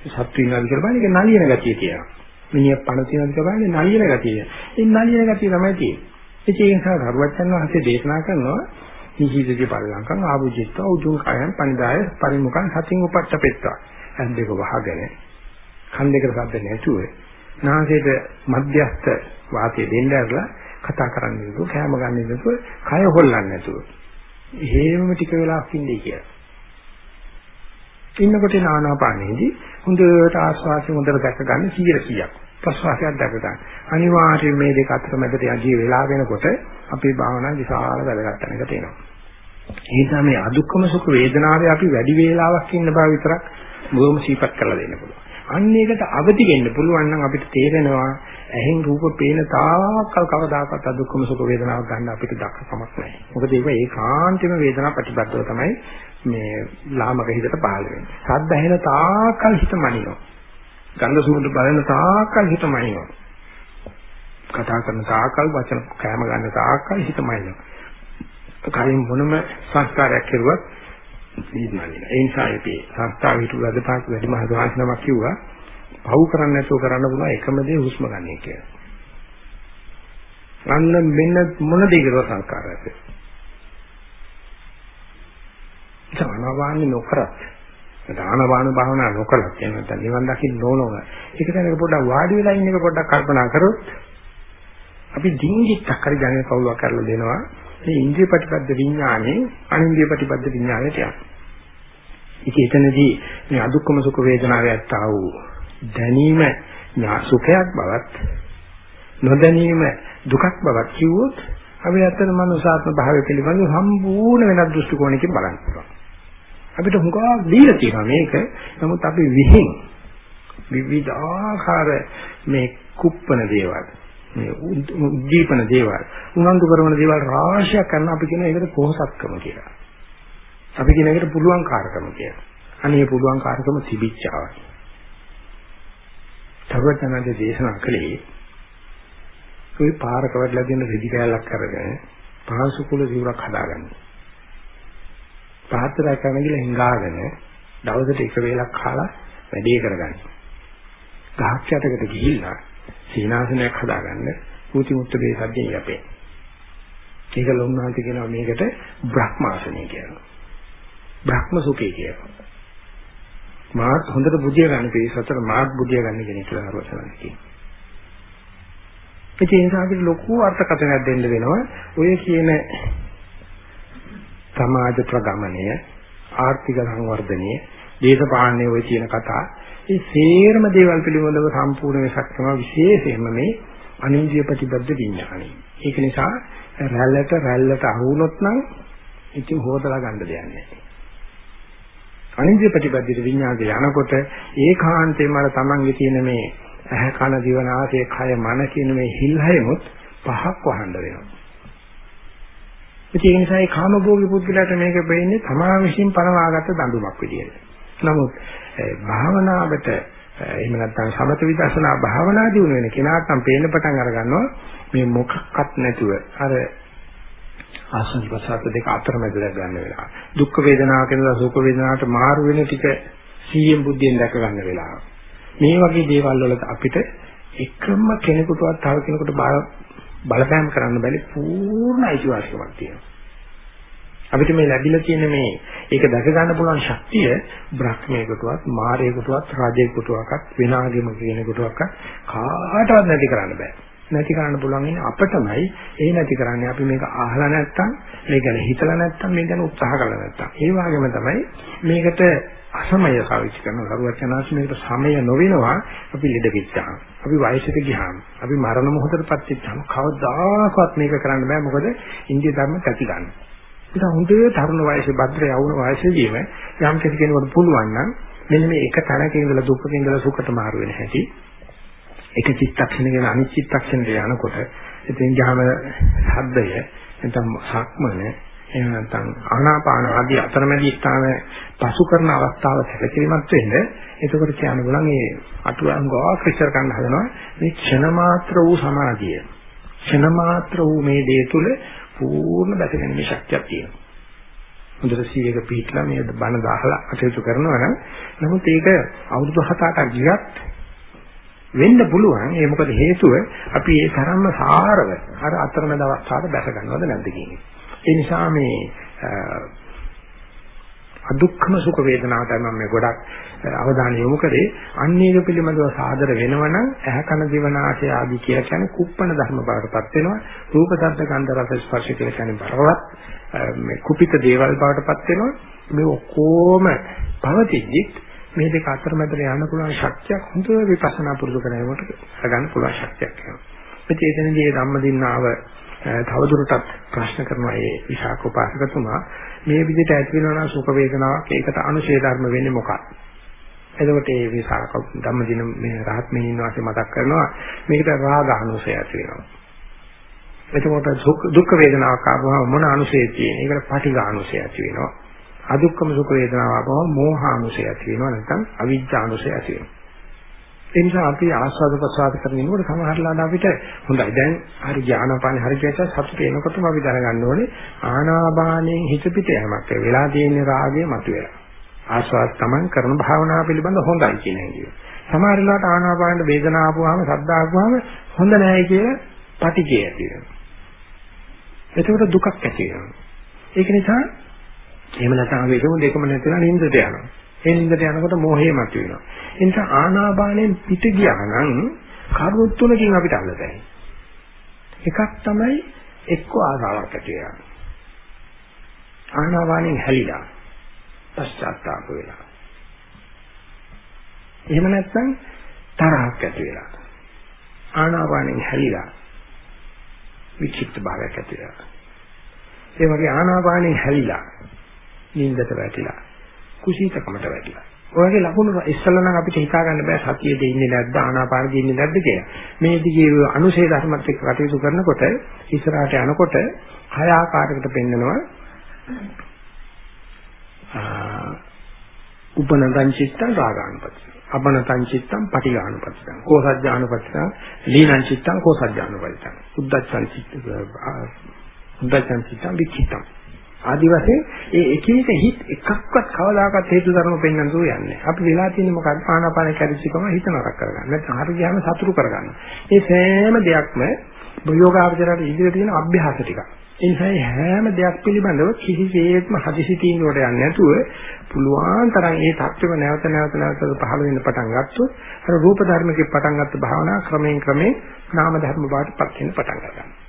සත්තු ඉන්නවා කියලා බලන්නේ ඒක නලියන ගතිය තියෙනවා. මිනිහ පණ තියෙනවා කියලා බලන්නේ නලියන ගතිය. ඒ නලියන ගතිය තමයි තියෙන්නේ. ඒ නිසා කරුවචන් වහන්සේ දේශනා කරනවා නිහිතදී පරිලංකම් ආභුජිත්ව උතුම් කයන් පනිදාය පරිමුඛං සතින් උපට්ඨපෙත්වා. ඇස් දෙක වහගෙන කන් දෙකට සද්ද නැතුව නාසයට මධ්‍යස්ත වාතය දෙන්න ඇරලා කතා කරන්නේ නේද කෑම ගන්න නේද කය හොල්ලන්නේ නැතුව. එහෙමම ටික වෙලාවක් ඉන්නේ කියලා. ඉන්නකොට නානාපානෙදී හොඳට ආස්වාසිය හොඳට දැක ගන්න 100ක් ප්‍රසවාසයක් දැක ගන්න. අනිවාර්යයෙන් මේ දෙක අතර මැදට යදී වෙලා වෙනකොට අපේ භාවනාව විශාල වැදගත් තැනකට එනවා. ඒ නිසා මේ අදුක්කම සුඛ වේදනාවේ අපි වැඩි වේලාවක් ඉන්න බව විතරක් බොහොම සීපත් කරලා දෙන්න පුළුවන්. අන්න ඒකට අවදි වෙන්න පුළුවන් නම් අපිට තේරෙනවා ඇහෙන් රූප පේන තාක්කල් කවදාකවත් අදුක්කම සුඛ වේදනාවක් ගන්න අපිට දක්කමක් නැහැ. මොකද ඒක ඒකාන්තම වේදනා ප්‍රතිබද්ධව තමයි මේ ලාමක හිතට පහළ වෙන්නේ. සද්ද ඇහෙන තාක්කල් හිත මනිනවා. ගන්ධ සුවඳ බලන තාක්කල් හිත මනිනවා. කතා කරන තාක්කල් වචන කෑම ගන්න තාක්කල් හිත මනිනවා. කලින් මොනම සංස්කාරයක් කෙරුවත් නිදිමනින. ඒ නිසා අපි සංස්කාර හිතු ලදපාක් වැඩි මහ දවාසනමක් කිව්වා. පව් කරන්න නැතුව කරන්න පුළුවන් එකම දේ හුස්ම ගන්න එක කියලා. අන්න මෙන්න මොන දෙයකද සංස්කාරයක්. දානවාන්නේ නොකරත් දානවාන භාවනා නොකරත් එනත නිවන් දකින්න ඕනෝන. ඒක දැනක පොඩ්ඩක් වාඩි වෙලා ඉන්න එක පොඩ්ඩක් කල්පනා කරොත් අපි දින්ගිත්තක් හරි දැනෙන කවුලක් කරලා දෙනවා. මේ ඉන්ද්‍රිය ප්‍රතිපද විඥානේ අනින්ද්‍රිය ප්‍රතිපද විඥානයට යනවා. ඉතින් එතනදී මේ අදුක්කම සුඛ වේදනාවේ ඇත්තා වූ දැනීම සුඛයක් බවත් නොදැනීම දුකක් බවත් කිව්වොත් අපි ඇත්තට මනෝසාත්ම භාවය පිළිබඳව සම්පූර්ණ වෙනත් දෘෂ්ටි කෝණයකින් බලන්න පුළුවන්. අපිට හුඟා දීලා තියෙනවා මේක. නමුත් අපි විහිං විවිධාකාර මේ කුප්පන දේවල් මේ උද්දීපන දේවල් උනන්දු කරන දේවල් රාශියක් කරන අපි කියන එකට පොහසත්කම කියලා. අපි කියන එකට පුළුවන් කාර්කම කියලා. අනේ පුළුවන් කාර්කම තිබිච්චාවක්. තවතනද දේශනා කළේ કોઈ පාරක වඩලා දෙන රෙදි කෑල්ලක් අරගෙන පහසු කුල දිවුරක් හදාගන්න. පාත්‍රය කරන ගිල හිඟාගෙන දවසට එක වේලක් කාලා වැඩේ කරගන්න. ගහක් යටකට ගිහිල්ලා සීනාසනයක් හදාගන්න කුචි මුත්ත මේ සද්දේ යපේ. ඒක ලොම්නාන්ති කියනවා මේකට බ්‍රහ්මාසනය කියනවා. බ්‍රහ්ම සුඛය කියනවා. මාත් හොඳට බුදිය ගන්න පිළිසතර මාත් බුදිය ගන්න කෙනෙක් කියලා හරවසන කියනවා. ඒ නිසා අපිට ලොකු අර්ථකථනයක් දෙන්න වෙනවා. ඔය කියන සමාජ ප්‍රගමණය, ආර්ථික සංවර්ධනය, දේශපාලනයේ ඔය කියන කතා මේ සේරම දේවල් පිළිබඳව සම්පූර්ණ වෙසක් තමයි විශේෂයෙන්ම මේ අනින්ද්‍රිය ප්‍රතිබද්ධ විඥානයි. ඒක නිසා රැල්ලට රැල්ලට අහු වුණොත් නම් ඉතින් හොදලා ගන්න දෙයක් නැහැ. අනින්ද්‍රිය ප්‍රතිබද්ධ විඥානයේ යනකොට ඒකාන්තයෙන්ම අර තමන්ගේ තියෙන මේ ඇහැ කන දිව නාසය කය මන කියන මේ හිල්හයමුත් පහක් වහන්න වෙනවා. ඒ නිසා ඒ කාමභෝගී පුද්ගලයාට මේක වෙන්නේ තමා විශ්ින් පනවාගත්ත දඬුමක් විදියට. නමුත් භාවනාවට එහෙම නැත්නම් සමත විදර්ශනා භාවනා දිනු වෙන කෙනාට නම් පේන්න පටන් අර ගන්නවා මේ මොකක්වත් නැතුව අර ආසන්න ප්‍රසාර දෙක අතරමැද ගන්න වෙලාව. දුක් වේදනාව කියනවා සුඛ වේදනාවට මාරු වෙන ටික සීයෙන් බුද්ධියෙන් දැක ගන්න වෙලාව. මේ වගේ දේවල් වල අපිට එකම කෙනෙකුටවත් තව කෙනෙකුට බලපෑම් කරන්න බැරි පූර්ණ අයිතිවාසිකමක් තියෙනවා. අපිට මේ ලැබිලා තියෙන මේ ඒක දැක ගන්න පුළුවන් ශක්තිය බ්‍රහ්මයකටවත් මාරයකටවත් රාජයෙකුටවත් විනාගෙම කෙනෙකුටවත් කාටවත් නැති කරන්න බෑ. නැති කරන්න පුළුවන් ඉන්නේ අපටමයි. ඒ නැති කරන්නේ අපි මේක අහලා නැත්තම්, මේ ගැන හිතලා නැත්තම්, මේ ගැන උත්සාහ කරලා නැත්තම්. ඒ වගේම තමයි මේකට අසමය සාවිච්ච කරන ලරුවචනාංශ මේකට සමය නොවෙනවා අපි ලෙඩ වෙච්චාම අපි වයසට ගියාම අපි මරණ මොහොතටපත් වෙච්චාම කවදාකවත් මේක කරන්න බෑ මොකද ඉන්දිය ධර්ම පැති ගන්න. ඒක හොඳේ තරුණ වයසේ භද්‍ර යවුන වයසේදීම යම් කෙනෙකුට පුළුවන් නම් මෙන්න මේ එක තැනක ඉඳලා දුක්ඛක ඉඳලා සුඛට මාරු වෙන හැටි එක චිත්තක්ෂණයක අනිත් චිත්තක්ෂණයට යනකොට ඉතින් ගහම ශබ්දය නැත්නම් සක්මන එහෙම නැත්නම් ආනාපාන ආදී අතරමැදි ස්ථාන පසු කරන අවස්ථාව සැලකිලිමත් වෙන්න එතකොට කියන්න බුණන් මේ අටුවන් ගාක් විස්තර කරන්න හදනවා. මේ ක්ෂණ මාත්‍ර වූ සමාධිය. ක්ෂණ මාත්‍ර වූ මේ දේ තුල පූර්ණ දැකගැනීමේ ශක්තියක් තියෙනවා. හොඳට සීයක පිටලා මේ බණ දාහලා අටයුතු කරනවා නම් නමුත් ඒක අවුරුදු 7-8ක් ගියත් වෙන්න පුළුවන්. ඒ මොකද හේතුව අපි ඒ තරම්ම සාරව අර අතරමැද අවස්ථාවට බැස ගන්නවද නැද්ද කියන්නේ ඒ නිසා මේ අදුක්ඛම සුඛ වේදනාවට මම මේ ගොඩක් අවධානය යොමු කරේ. අන්නේක පිළිබඳව සාදර වෙනවනම් ඇහ කන දිවනාසය ආදී කියලා කියන්නේ කුප්පණ ධර්ම බවටපත් වෙනවා. රූප ශබ්ද ගන්ධ රස ස්පර්ශ කියලා කියන්නේ බලවත් මේ කුපිත දේවල් බවටපත් වෙනවා. මේ ඔක්කොම පවතිද්දි මේ දෙක අතරමැද යන්න පුළුවන් ශක්තියක් හොඳ විපස්සනා පුරුදු කරනකොට ගන්න පුළුවන් ශක්තියක් වෙනවා. මේ එතනදී ධම්මදින්නාව තවදුරටත් ප්‍රශ්න කරනවා ඒ විශාක උපාසකතුමා මේ විදිහට ඇති වෙනවා නම් සුඛ වේදනාවක් ඒකට අනුශේධ ධර්ම වෙන්නේ මොකක්ද? එතකොට මේ විසාක ධම්මදින මේ රහත් මෙහින් වාසේ මතක් කරනවා මේකට රාග අනුසය ඇති වෙනවා. එතකොට දුක් වේදනාවක් ආවම මොන අනුසය තියෙන? ඒකට පටිඝ අනුසය ඇති වෙනවා. අදුක්කම සුඛ වේදනාව ආවම මෝහ අනුසය ඇති වෙනවා නැත්නම් අවිජ්ජා අනුසය ඇති වෙනවා. ඒ නිසා අපි ආස්වාද ප්‍රසආද කරනකොට සමහරලාට අපිට හොඳයි දැන් හරි ඥානපාන හරි කියච්ච සතුට එනකොටම අපි දැනගන්න ඕනේ ආනාපානයෙන් හිත පිට යamak වෙලා තියෙන රාගය මතුවෙලා. ආස්වාද තමන් කරන භාවනාව පිළිබඳ හොඳයි කියන එක. සමහරලාට ආනාපාන වේදනාව ආපුවාම සද්ද ආපුවාම හොඳ නැහැ කියලා පටිගය ඇති වෙනවා. එතකොට දුකක් ඇති වෙනවා. ඒක නිසා එහෙම නැත්නම් අපි එකම දෙකම නැතිලා නින්දට යනවා. ඒ නින්දට යනකොට මෝහය මතුවෙනවා. ඒ නිසා ආනාපානයෙන් පිට ගියා නම් කරුණු තුනකින් අපිට අල්ලතයි. එකක් තමයි එක්ක ආසාවක් ඇති වෙනවා. ආනාපානෙන් හැලිලා පශ්චාත්තාප වෙලා. එහෙම නැත්නම් තරහක් ඇති වෙලා. ආනාපානෙන් හැලිලා විචිත්ත භාවයක් ඇති වෙනවා. ඒ වගේ ආනාපානෙන් හැලිලා නිින්දට වැටිලා කුසීතකමට වැටිලා. ඔයගේ ලකුණු ඉස්සල්ලා නම් අපිට හිතා ගන්න බෑ සතියේද ඉන්නේ නැද්ද ආනාපානෙද ඉන්නේ නැද්ද කියලා. මේ දිගේ අනුශේ ධර්මත් එක්ක කටයුතු කරනකොට ඉස්සරහට යනකොට හය ආකාරයකට පෙන්නනවා. උපනදං චිත්තං රාගානුපති. අපනතං චිත්තං පටිඝානුපතිතං. කෝසජ්ජානුපතිතං ලීනං චිත්තං කෝසජ්ජානුපතිතං. උද්දච්චං චිත්තං උද්දච්චං චිත්තං විචිත්තං. ආදි වශයෙන් ඒ එක එක හිත් එකක්වත් කවදාකවත් හේතු ධර්ම පෙන්වන්න දෝ යන්නේ. අපි වෙලා තියෙන්නේ මොකක්ද? ආනාපාන කැරිච්චකම හිත නරක කරගන්න. නැත්නම් හරි ගියාම සතුරු කරගන්න. මේ සෑම දෙයක්ම යෝගාවචරයට ඉදිරියට තියෙන අභ්‍යාස ටික. ඒ නිසා හැම දෙයක් පිළිබඳව කිසිසේත්ම හදිසි තීන්දුවට යන්නේ නැතුව පුළුවන් තරම් ඒ தත්ත්වෙම නැවත නැවත නැවත පහළ වෙන්න පටන් ගත්තොත් අර රූප ධර්මකේ පටන් ගත්ත භාවනා ක්‍රමයෙන් ක්‍රමයෙන් නාම ධර්ම බවට පත් වෙන්න පටන් ගන්නවා.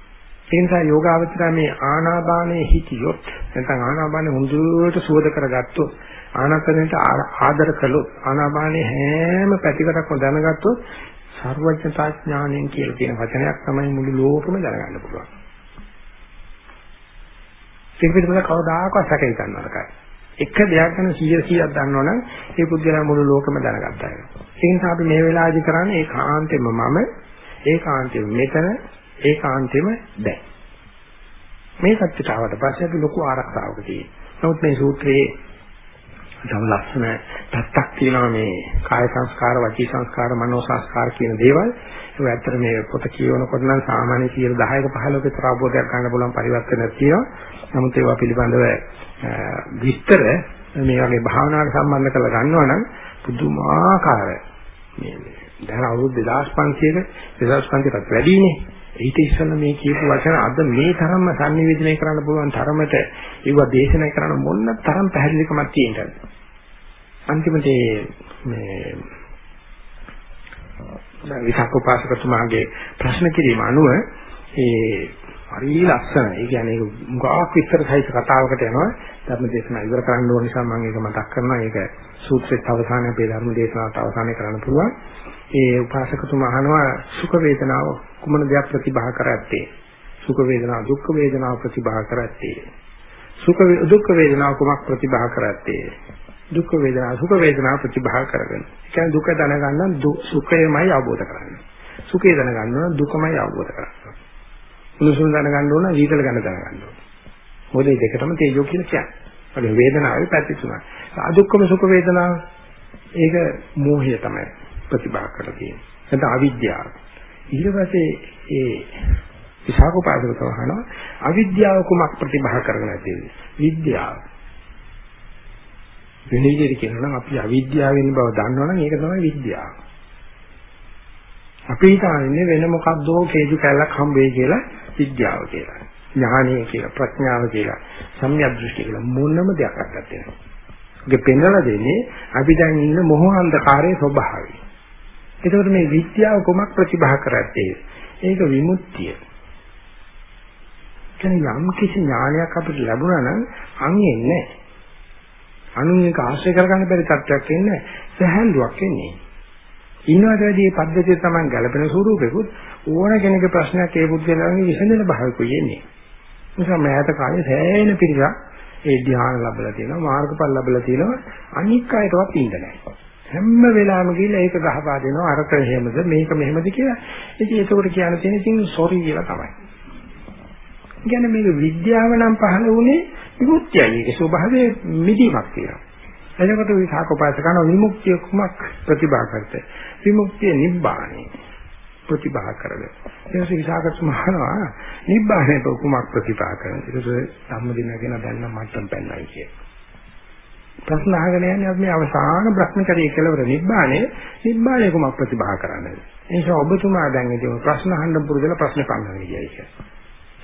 ඒ නිසා යෝගාවචරය මේ ආනාපානයේ හිතියොත් නැත්නම් ආනාපානෙ හොඳට සුවද කරගත්තොත් ආනාපානෙට ආදර කළොත් ආනාපානයේ හැම පැතිකඩක්ම දැනගත්තොත් සර්වඥතා ඥාණයෙන් කියලා කියන වචනයක් තමයි මුළු ලෝකෙම දැනගන්න පුළුවන්. ඒක පිටුමල කවදාකවත් සැකේ ගන්නවලකයි. එක දෙයක් ගැන 100 100ක් දන්නවනම් ඒ පුද්ගලයා මුළු ලෝකෙම දැනගත්තා වෙනවා. ඒ නිසා අපි මේ වෙලාවේදී කරන්නේ ඒකාන්තෙම මම ඒකාන්තෙම මෙතන ඒකාන්තෙම බෑ. මේ සත්‍යයට ආවට පස්සේ අපි ලොකු ආරක්ෂාවක තියෙනවා. නමුත් මේ සූත්‍රයේ තව ලක්ෂණ පැත්තක් තියෙනවා මේ කාය සංස්කාර, වචී සංස්කාර, මනෝ සංස්කාර කියන දේවල්. ඒක ඇත්තට මේ පොත කියවනකොට නම් සාමාන්‍ය 10ක 15ක විතර අවබෝධයක් ගන්න පුළුවන් පරිවර්තනයක් තියෙනවා. නමුත් ඒවා පිළිබඳව විස්තර මේ වගේ භාවනාවට සම්බන්ධ කරලා ගන්නවා නම් පුදුමාකාර මේ දැන් අවුරුදු 2500ක 2500කට වැඩිනේ ඊට ඉස්සෙල්ලා මේ කියපු වචන අද මේ තරම්ම sannivedanaya කරන්න පුළුවන් තරමට ඒව දේශනා කරන්න මොන තරම් පැහැදිලිකමක් තියෙනවද අන්තිමට මේ විසක් උපාසකතුමාගේ ප්‍රශ්න කිරීම අනුව ඒ හරි ලස්සන. ඒ කියන්නේ ඒක මුගාවක් විස්තර සහිත කතාවකට යනවා. ධර්ම දේශනාව ඉවර කරන්න ඕන නිසා මම ඒක මතක් කරනවා. ඒක සූත්‍රයේ අවසානයේ අපේ ධර්ම දේශනාවට අවසානයේ කරන්න පුළුවන්. ඒ උපාසකතුමා අහනවා සුඛ වේදනාව කුමන දෙයක් ප්‍රතිභා කරත්තේ? සුඛ වේදනාව දුක්ඛ වේදනාව ප්‍රතිභා කරත්තේ. සුඛ දුක්ඛ වේදනාව කුමක් ප්‍රතිභා කරත්තේ? දුක්ඛ වේදනාව සුඛ වේදනාව ප්‍රතිභා කරගෙන. ඒ කියන්නේ දුක දැනගන්න සුඛයමයි අවබෝධ කරගන්න. සුඛය දැනගන්න දුකමයි අවබෝධ කරගන්න. උණුසුම දැනගන්න ඕන සීතල ගැන දැනගන්න ඕන. මොකද මේ දෙකටම තේජෝ කියලා කියන්නේ. වගේ වේදනාවේ පැති තුනක්. අදුක්කම සුඛ වේදනාව ඒක මෝහය තමයි ප්‍රතිභා කරලා තියෙන්නේ. නැත්නම් අවිද්‍යාව. ඊට පස්සේ ඒ විසාකෝපාදක තවහනවා අවිද්‍යාව කුමක් ප්‍රතිභා කරගෙන තියෙන්නේ? විද්‍යාව. වෙන විදිහට කියනවා නම් අපි අවිද්‍යාවෙන් බව දන්නවනම් ඒක තමයි විද්‍යාව. අපි හිතන්නේ වෙන මොකක්දෝ කේජු කැලක් හම්බෙයි කියලා විද්‍යාව කියලා. ඥානය කියලා, ප්‍රඥාව කියලා, සම්‍යක් දෘෂ්ටි කියලා මොනම දෙයක් අත්දැකේ නැහැ. ඒක පෙන්වලා දෙන්නේ අපි දැන් ඉන්න මොහ අන්ධකාරයේ ස්වභාවය. ඒකෝට මේ විද්‍යාව කොමක් ප්‍රතිභා කරත්තේ? ඒක විමුක්තිය. කියන්නේ යම් කිසි ඥානයක් අපිට ලැබුණා නම් අන් එන්නේ නැහැ. අනුන් එක ආශ්‍රය කරගන්න බැරි තත්ත්වයක් එන්නේ සහැල්ලුවක් එන්නේ. ඊනවාට වැඩි මේ පද්ධතිය තමයි ගැළපෙන ස්වරූපෙකුත් ඕන කෙනෙකුගේ ප්‍රශ්නයක් ඒ බුද්ධලගේ විසඳන භාවිකුයි එන්නේ. නිසා මෑත කාලේ සෑහෙන පිළිසක් ඒ ධ්‍යාන ලැබලා තියෙනවා මාර්ගඵල ලැබලා තියෙනවා අනික් අයටවත් ඉන්න නැහැ. හැම වෙලාවෙම ගිහලා ඒක ගහපා දෙනවා අරක එහෙමද මේක මෙහෙමද කියලා. ඉතින් ඒකට කියන්න තියෙන ඉතින් සෝරි කියලා තමයි. කියන්නේ මේක විද්‍යාව නම් පහළ වුණේ විමුක්තියයි. ඒක ස්වභාවයේ මිදීමක් තියෙනවා. එතකොට විසාකෝපාස කරන විමුක්තිය කුමක් ප්‍රතිභා කරතේ? විමුක්තිය නිබ්බාණය ප්‍රතිභා කරගෙන. ඊට පස්සේ විසාකත් මහනවා නිබ්බාණය කුමක් ප්‍රතිභා කරන. ඊට පස්සේ ධම්මදින කියන දැන්න මට්ටම් පෙන්නයි කියේ. ප්‍රශ්න අහගෙන යන්නේ අපි මේ අවසාන භ්‍රමචර්යය කෙලවර නිබ්බාණය නිබ්බාණය කුමක් ප්‍රතිභා කරන්නද? ඒ නිසා ඔබතුමා දැන් ඉතින් ප්‍රශ්න අහන්න පුරුදුලා ප්‍රශ්න පන්නගෙන ගියයි කියන්නේ.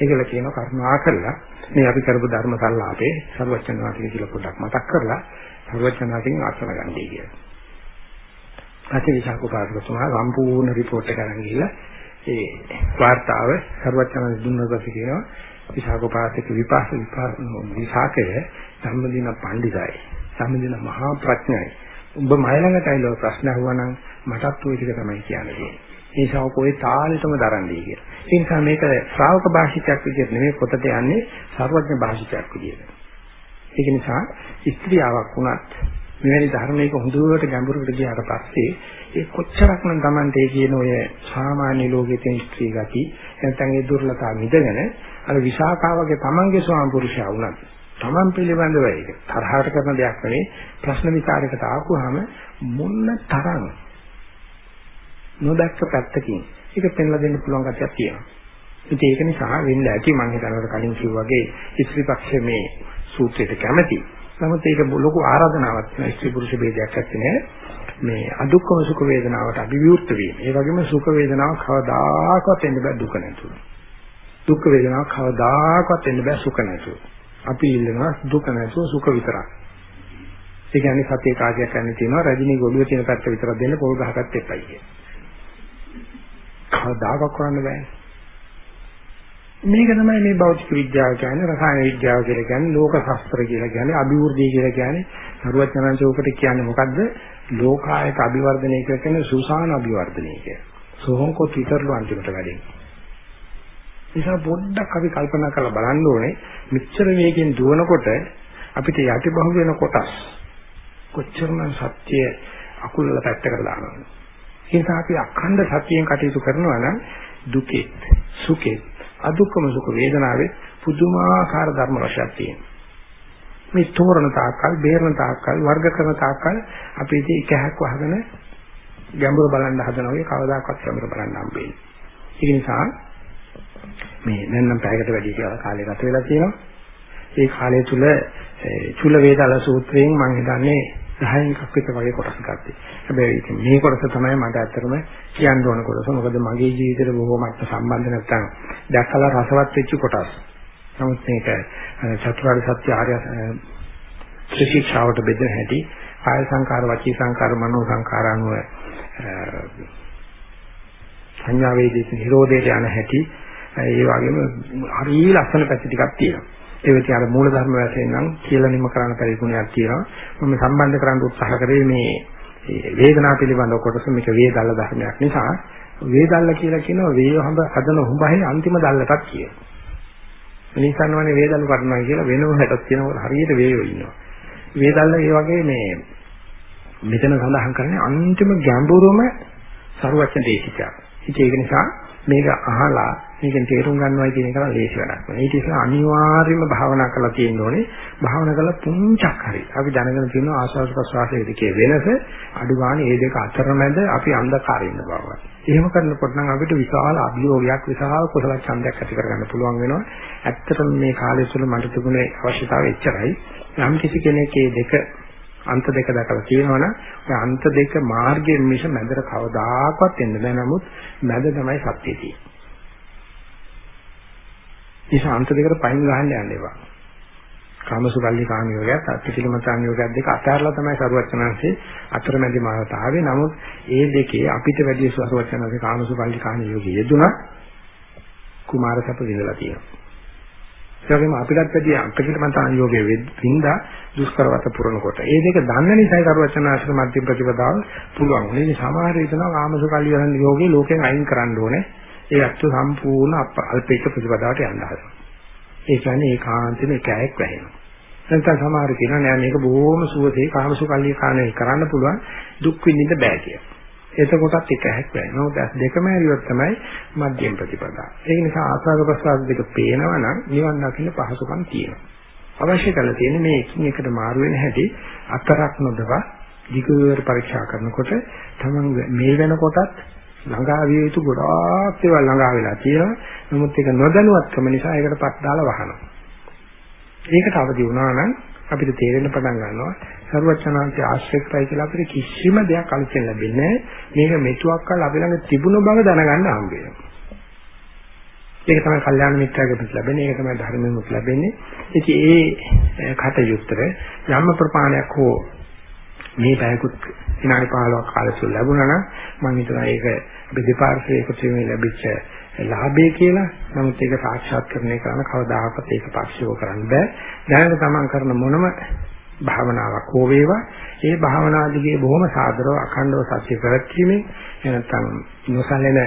ඒකල කියනවා කරුණා කරලා මේ අපි කරපු ධර්ම සංලාපේ සර්වචන් වාක්‍ය කියලා පොඩ්ඩක් මතක් කරලා සර්වචනාකින් ආසන ගන්නයි කියලා. පස්සේ විසාකෝපාසකතුමා සම්පූර්ණ රිපෝට් එක අරන් ගිහලා ඒ වාර්තාව සර්වචන දුන්නපස්සේ කියනවා විසාකෝපාසක විපාක විසාකය සම්මදින පඬිසයි. සම්මදින මහා ප්‍රඥයි. උඹ මයි ළඟට ඇවිල්ලා ප්‍රශ්න අහුවා නම් මටත් ওই ටික තමයි කියන්නේ. ඒ නිසා කොයි තාලෙටම දරන්නේ කියලා. ඒ නිසා මේක ශ්‍රාවක භාෂිතයක් විදිහට නෙමෙයි පොතට යන්නේ සර්වඥ භාෂිතයක් විදිහට. ඒක නිසා ස්ත්‍රියාවක් වුණත් මෙවැනි ධර්මයක හොඳට ගැඹුරට ගියාට පස්සේ ඒ කොච්චරක්නම් Tamante කියන ඔය සාමාන්‍ය ලෝකයේ තියෙන ස්ත්‍රී ගති නැත්නම් ඒ දුර්ලභතා මිදගෙන අර විශාකාවගේ Tamange ස්වාම පුරුෂයා වුණත් Taman පිළිබඳව ඒක තරහට කරන දෙයක් නෙවෙයි ප්‍රශ්න විචාරයකට ආපුවාම මොන්න තරම් නොදැක්ක පැත්තකින් ඒක පෙන්ලා දෙන්න පුළුවන් ගැටයක් තියෙනවා. ඉතින් ඒක නිසා වෙන්න ඇති මම හිතනවා කලින් කිව්වා වගේ ඉස්ත්‍රි පක්ෂයේ මේ සූත්‍රයට කැමැති. නමුත් ඒක ලොකු ආරාධනාවක් තියෙනවා ඉස්ත්‍රි පුරුෂ ભેදයක් නැත්තේ මේ අදුක්කම සුඛ වේදනාවට අභිවෘත් වීම. ඒ වගේම සුඛ වේදනාව කවදාකවත් එන්න බෑ දුක නැතුව. දුක් වේදනාව කවදාකවත් එන්න බෑ සුඛ නැතුව. අපි ඉල්ලනවා දුක නැතුව සුඛ විතරක්. ඒ කියන්නේ සත්‍ය කාර්යයක් කරන්න තියෙනවා රජිනී ගොළුවේ තියෙන පැත්ත විතරක් දෙන්න පොල් ගහකට එපයි කිය. කවදාකවත් කරන්න බෑ. මේක තමයි මේ භෞතික විද්‍යාව කියන්නේ රසායන විද්‍යාව කියලා කියන්නේ ලෝක ශාස්ත්‍ර කියලා කියන්නේ අභිවෘද්ධිය කියලා කියන්නේ සරුවචනංශෝකට කියන්නේ මොකද්ද ලෝකායත අභිවර්ධනය කියලා කියන්නේ සුසාන අභිවර්ධනය කියලා. සෝහංකොත් විතරලු අන්තිමට වැඩෙන්නේ. නිසා පොඩ්ඩක් අපි කල්පනා කරලා බලන්න ඕනේ මෙච්චර වේගෙන් දුවනකොට අපිට යටිබහුව වෙන කොටස් කොච්චරනම් සත්‍ය අකුලල පැත්තකට දානවද? ඒ නිසා අපි අඛණ්ඩ සතියෙන් කටයුතු කරනවා නම් දුකේ සුඛේ අදුක්කම සුඛ වේදනාවේ පුදුමාකාර ධර්ම රසයක් තියෙනවා. මේ තෝරන තාක්කල්, බේරන තාක්කල්, වර්ග කරන තාක්කල් අපි ඉතින් එකහක් වහගෙන ගැඹුර බලන්න හදනවා වගේ කවදාකවත් ගැඹුර බලන්න හම්බෙන්නේ. ඒක නිසා මේ දැන් නම් පැයකට වැඩි කියලා කාලය ගත වෙලා තියෙනවා. ඒ කාලය තුල චුල වේදාල සූත්‍රයෙන් මම හිතන්නේ 10න් එකක් විතර වගේ කොටස් ගත්තේ. හැබැයි ඉතින් මේ කොටස තමයි මට ඇත්තටම කියන්න ඕන කොටස. මොකද මගේ ජීවිතේට බොහෝමත්ම සම්බන්ධ නැත්තම් දැක්කලා රසවත් වෙච්ච කොටස්. නමුත් මේක චතුරාර්ය සත්‍ය ආර්ය ත්‍රිශික්ෂාවට බෙදෙන හැටි කාය සංකාර, වචී සංකාර, මනෝ සංකාර අනුව සංඥා වේදිත නිරෝධයට යන හැටි ඒ වගේම හරි ලස්සන පැති ටිකක් තියෙනවා. ඒ වෙති අර මූල ධර්ම වශයෙන් නම් කියලා නිම කරන්න පරිගුණයක් තියෙනවා. මම සම්බන්ධ කරන්න උත්සාහ කරේ මේ වේදනාව පිළිබඳව කොටස මේක වේදල්ල ධර්මයක් නිසා වේදල්ල කියලා කියනවා වේව හඹ හදන හුඹහේ අන්තිම දල්ලටත් කියනවා. මිනිස්සුන්වනේ වේදල්ල කරනවා කියලා වෙනම හැටක් කියනවා හරියට වේයෝ ඉන්නවා. වේදල්ල ඒ වගේ මේ මෙතන සඳහන් කරන්නේ අන්තිම ගැඹුරම සරුවචන දේශිකා. ඒක නිසා මේක අහලා මේකෙන් තේරුම් ගන්නවා කියන එක නම් ලේසි වැඩක් නෙවෙයි. ඊට ඉස්සෙල්ලා අනිවාර්යයෙන්ම භාවනා කරලා තියෙන්න ඕනේ. භාවනා කරලා පුංචක් හරි. අපි දැනගෙන තියෙනවා ආස්වාද ප්‍රසවාසයේ දෙකේ වෙනස අඩු ගන්න මේ දෙක අතරමැද අපි අන්ධකාරේ ඉන්න බව. එහෙම කරනකොට නම් අපිට විශාල අභියෝගයක් විශාල කුසල ඡන්දයක් ඇති කරගන්න පුළුවන් වෙනවා. ඇත්තටම මේ කාලය තුළ මට තිබුණේ අවශ්‍යතාවය එච්චරයි. යම් කිසි කෙනෙක් මේ දෙක අන්ත දෙක දැකලා තියෙනවනම් ඔය අන්ත දෙක මාර්ගයෙන් මිස මැදට කවදාකවත් එන්න බෑ නමුත් මැද තමයි සත්‍යය තියෙන්නේ. ඒ අන්ත දෙකට පයින් ගහන්න යන්න එපා. කාමසුකල්ලි කාමියෝගයත් අත්තිකිලමතානියෝගයත් දෙක අතහැරලා තමයි සරුවචනanse අතරමැදි මාතාවේ. නමුත් ඒ දෙකේ අපිට වැඩි සරුවචනanse කාමසුකල්ලි කාමියෝගය යෙදුණා කුමාරසප විඳලා තියෙනවා. ඒ වගේම අපිටත් වැඩි අත්තිකිලමතාන යෝගයේ වින්දා දුෂ්කරවත පුරනකොට. ඒ දෙක දන්න නිසායි සරුවචනාශ්‍රම මධ්‍ය ප්‍රතිපදාව පුළුවන්. මේ සමහර විටනවා කාමසුකල්ලි යෝගේ ලෝකෙන් අයින් කරන්න ඕනේ. ඒ අත්තු සම්පූර්ණ අල්පේක ප්‍රතිපදාවට යන්න හදනවා. ඒ කියන්නේ ඒකාන්තෙම එකෑයක් වැහෙනවා. නැත්නම් සමහර කියනවා නෑ මේක බොහොම සුවසේ කාමසුකල්ලි කාණේ කරන්න පුළුවන් දුක් විඳින්න බෑ කියලා. එතකොටත් එකෑයක් වැහෙනවා. නමුත් දෙකම ඇරියොත් තමයි මධ්‍යම ප්‍රතිපදාව. ඒ නිසා ආස්වාද ප්‍රසආද දෙක පේනවා නම් නිවන් දකින්න පහසුකම් තියෙනවා. අවශ්‍ය කරලා තියෙන්නේ මේ එකින් එකට මාරු වෙන හැටි අතරක් නොදවා දිගට පරීක්ෂා කරනකොට තමන් මේ වෙනකොටත් ළඟා විය යුතු ගොඩාක් ඒවා ළඟා වෙලා තියෙනවා. නමුත් ඒක නොදැනුවත්කම නිසා ඒකට පස් දාලා වහනවා. ඒකට අවදි වුණා නම් අපිට තේරෙන්න පටන් ගන්නවා සරුවචනාංශයේ ආශ්‍රයයි කියලා අපිට කිසිම දෙයක් අලුතෙන් ලැබෙන්නේ මේක මෙතුවක් කල් අපි ළඟ තිබුණ බව දැනගන්න හම්බ වෙනවා. ඒක තමයි කල්යාණ මිත්‍යාගෙත් ලැබෙන්නේ ඒක තමයි ධර්මෙමුත් ලැබෙන්නේ. ඉතින් ඒ කටයුත්තර යම් ප්‍රපාණයක් හෝ මේ පැයකුත් විනාඩි 15ක් කාලය තුල ලැබුණා නම් මම හිතනවා ඒක අපි දෙපාර්ශ්වයේ එකතු වෙමින් ලැබිච්ච ලාභය කියලා. නමුත් ඒක සාක්ෂාත් කරන්නේ කරන කවදාකවත් ඒක පක්ෂව කරන්න බෑ. දැනට තමන් කරන මොනම භාවනාවක් හෝ වේවා ඒ භාවනාදිගේ බොහොම සාදරව අඛණ්ඩව සත්‍ය ප්‍රත්‍ීමේ එනතම් නොසලෙන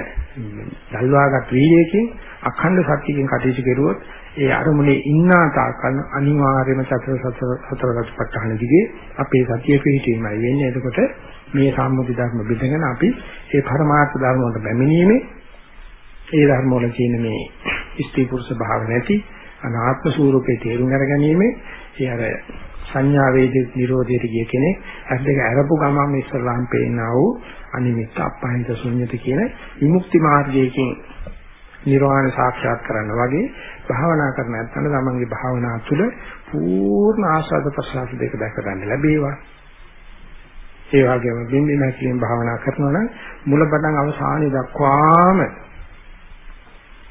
දල්වාගත් වීර්යයෙන් අඛණ්ඩ සත්‍යයෙන් කටයුතු කෙරුවොත් ඒ අරමුණේ ඉන්නා තාකල් අනිවාර්යයෙන්ම සතර සතර සතර රත්පත්හන දිගේ අපේ සතිය පිහිටීමයි වෙන්නේ. එතකොට මේ සම්මුති ධර්ම බෙදගෙන අපි ඒ පරමාර්ථ ධර්ම වලට බැමිණීමේ ඒ ධර්ම වල තියෙන මේ ස්ත්‍රී පුරුෂ භාව නැති අනාත්ම ස්වરૂපේ තේරුම් අරගැනීමේ ඒ අර සංඥා වේද නිරෝධයට ගිය කෙනෙක් අත් දෙක අරපු ගමන් ඉස්සරහන් පේනා වූ අනිමිත්ත අපහිත ශුන්්‍යත කියන විමුක්ති මාර්ගයකින් නිර්වාණ සාක්ෂාත් කරන්න වගේ භාවනා කරන නැත්නම් තමන්ගේ භාවනා තුළ පූර්ණ ආස්වාද ප්‍රසආස දෙක දැක ගන්න ලැබේවා. ඒ වගේම බින්දි නැතිලින් භාවනා කරනවා නම් මුල පටන් අවසානයේ දක්වාම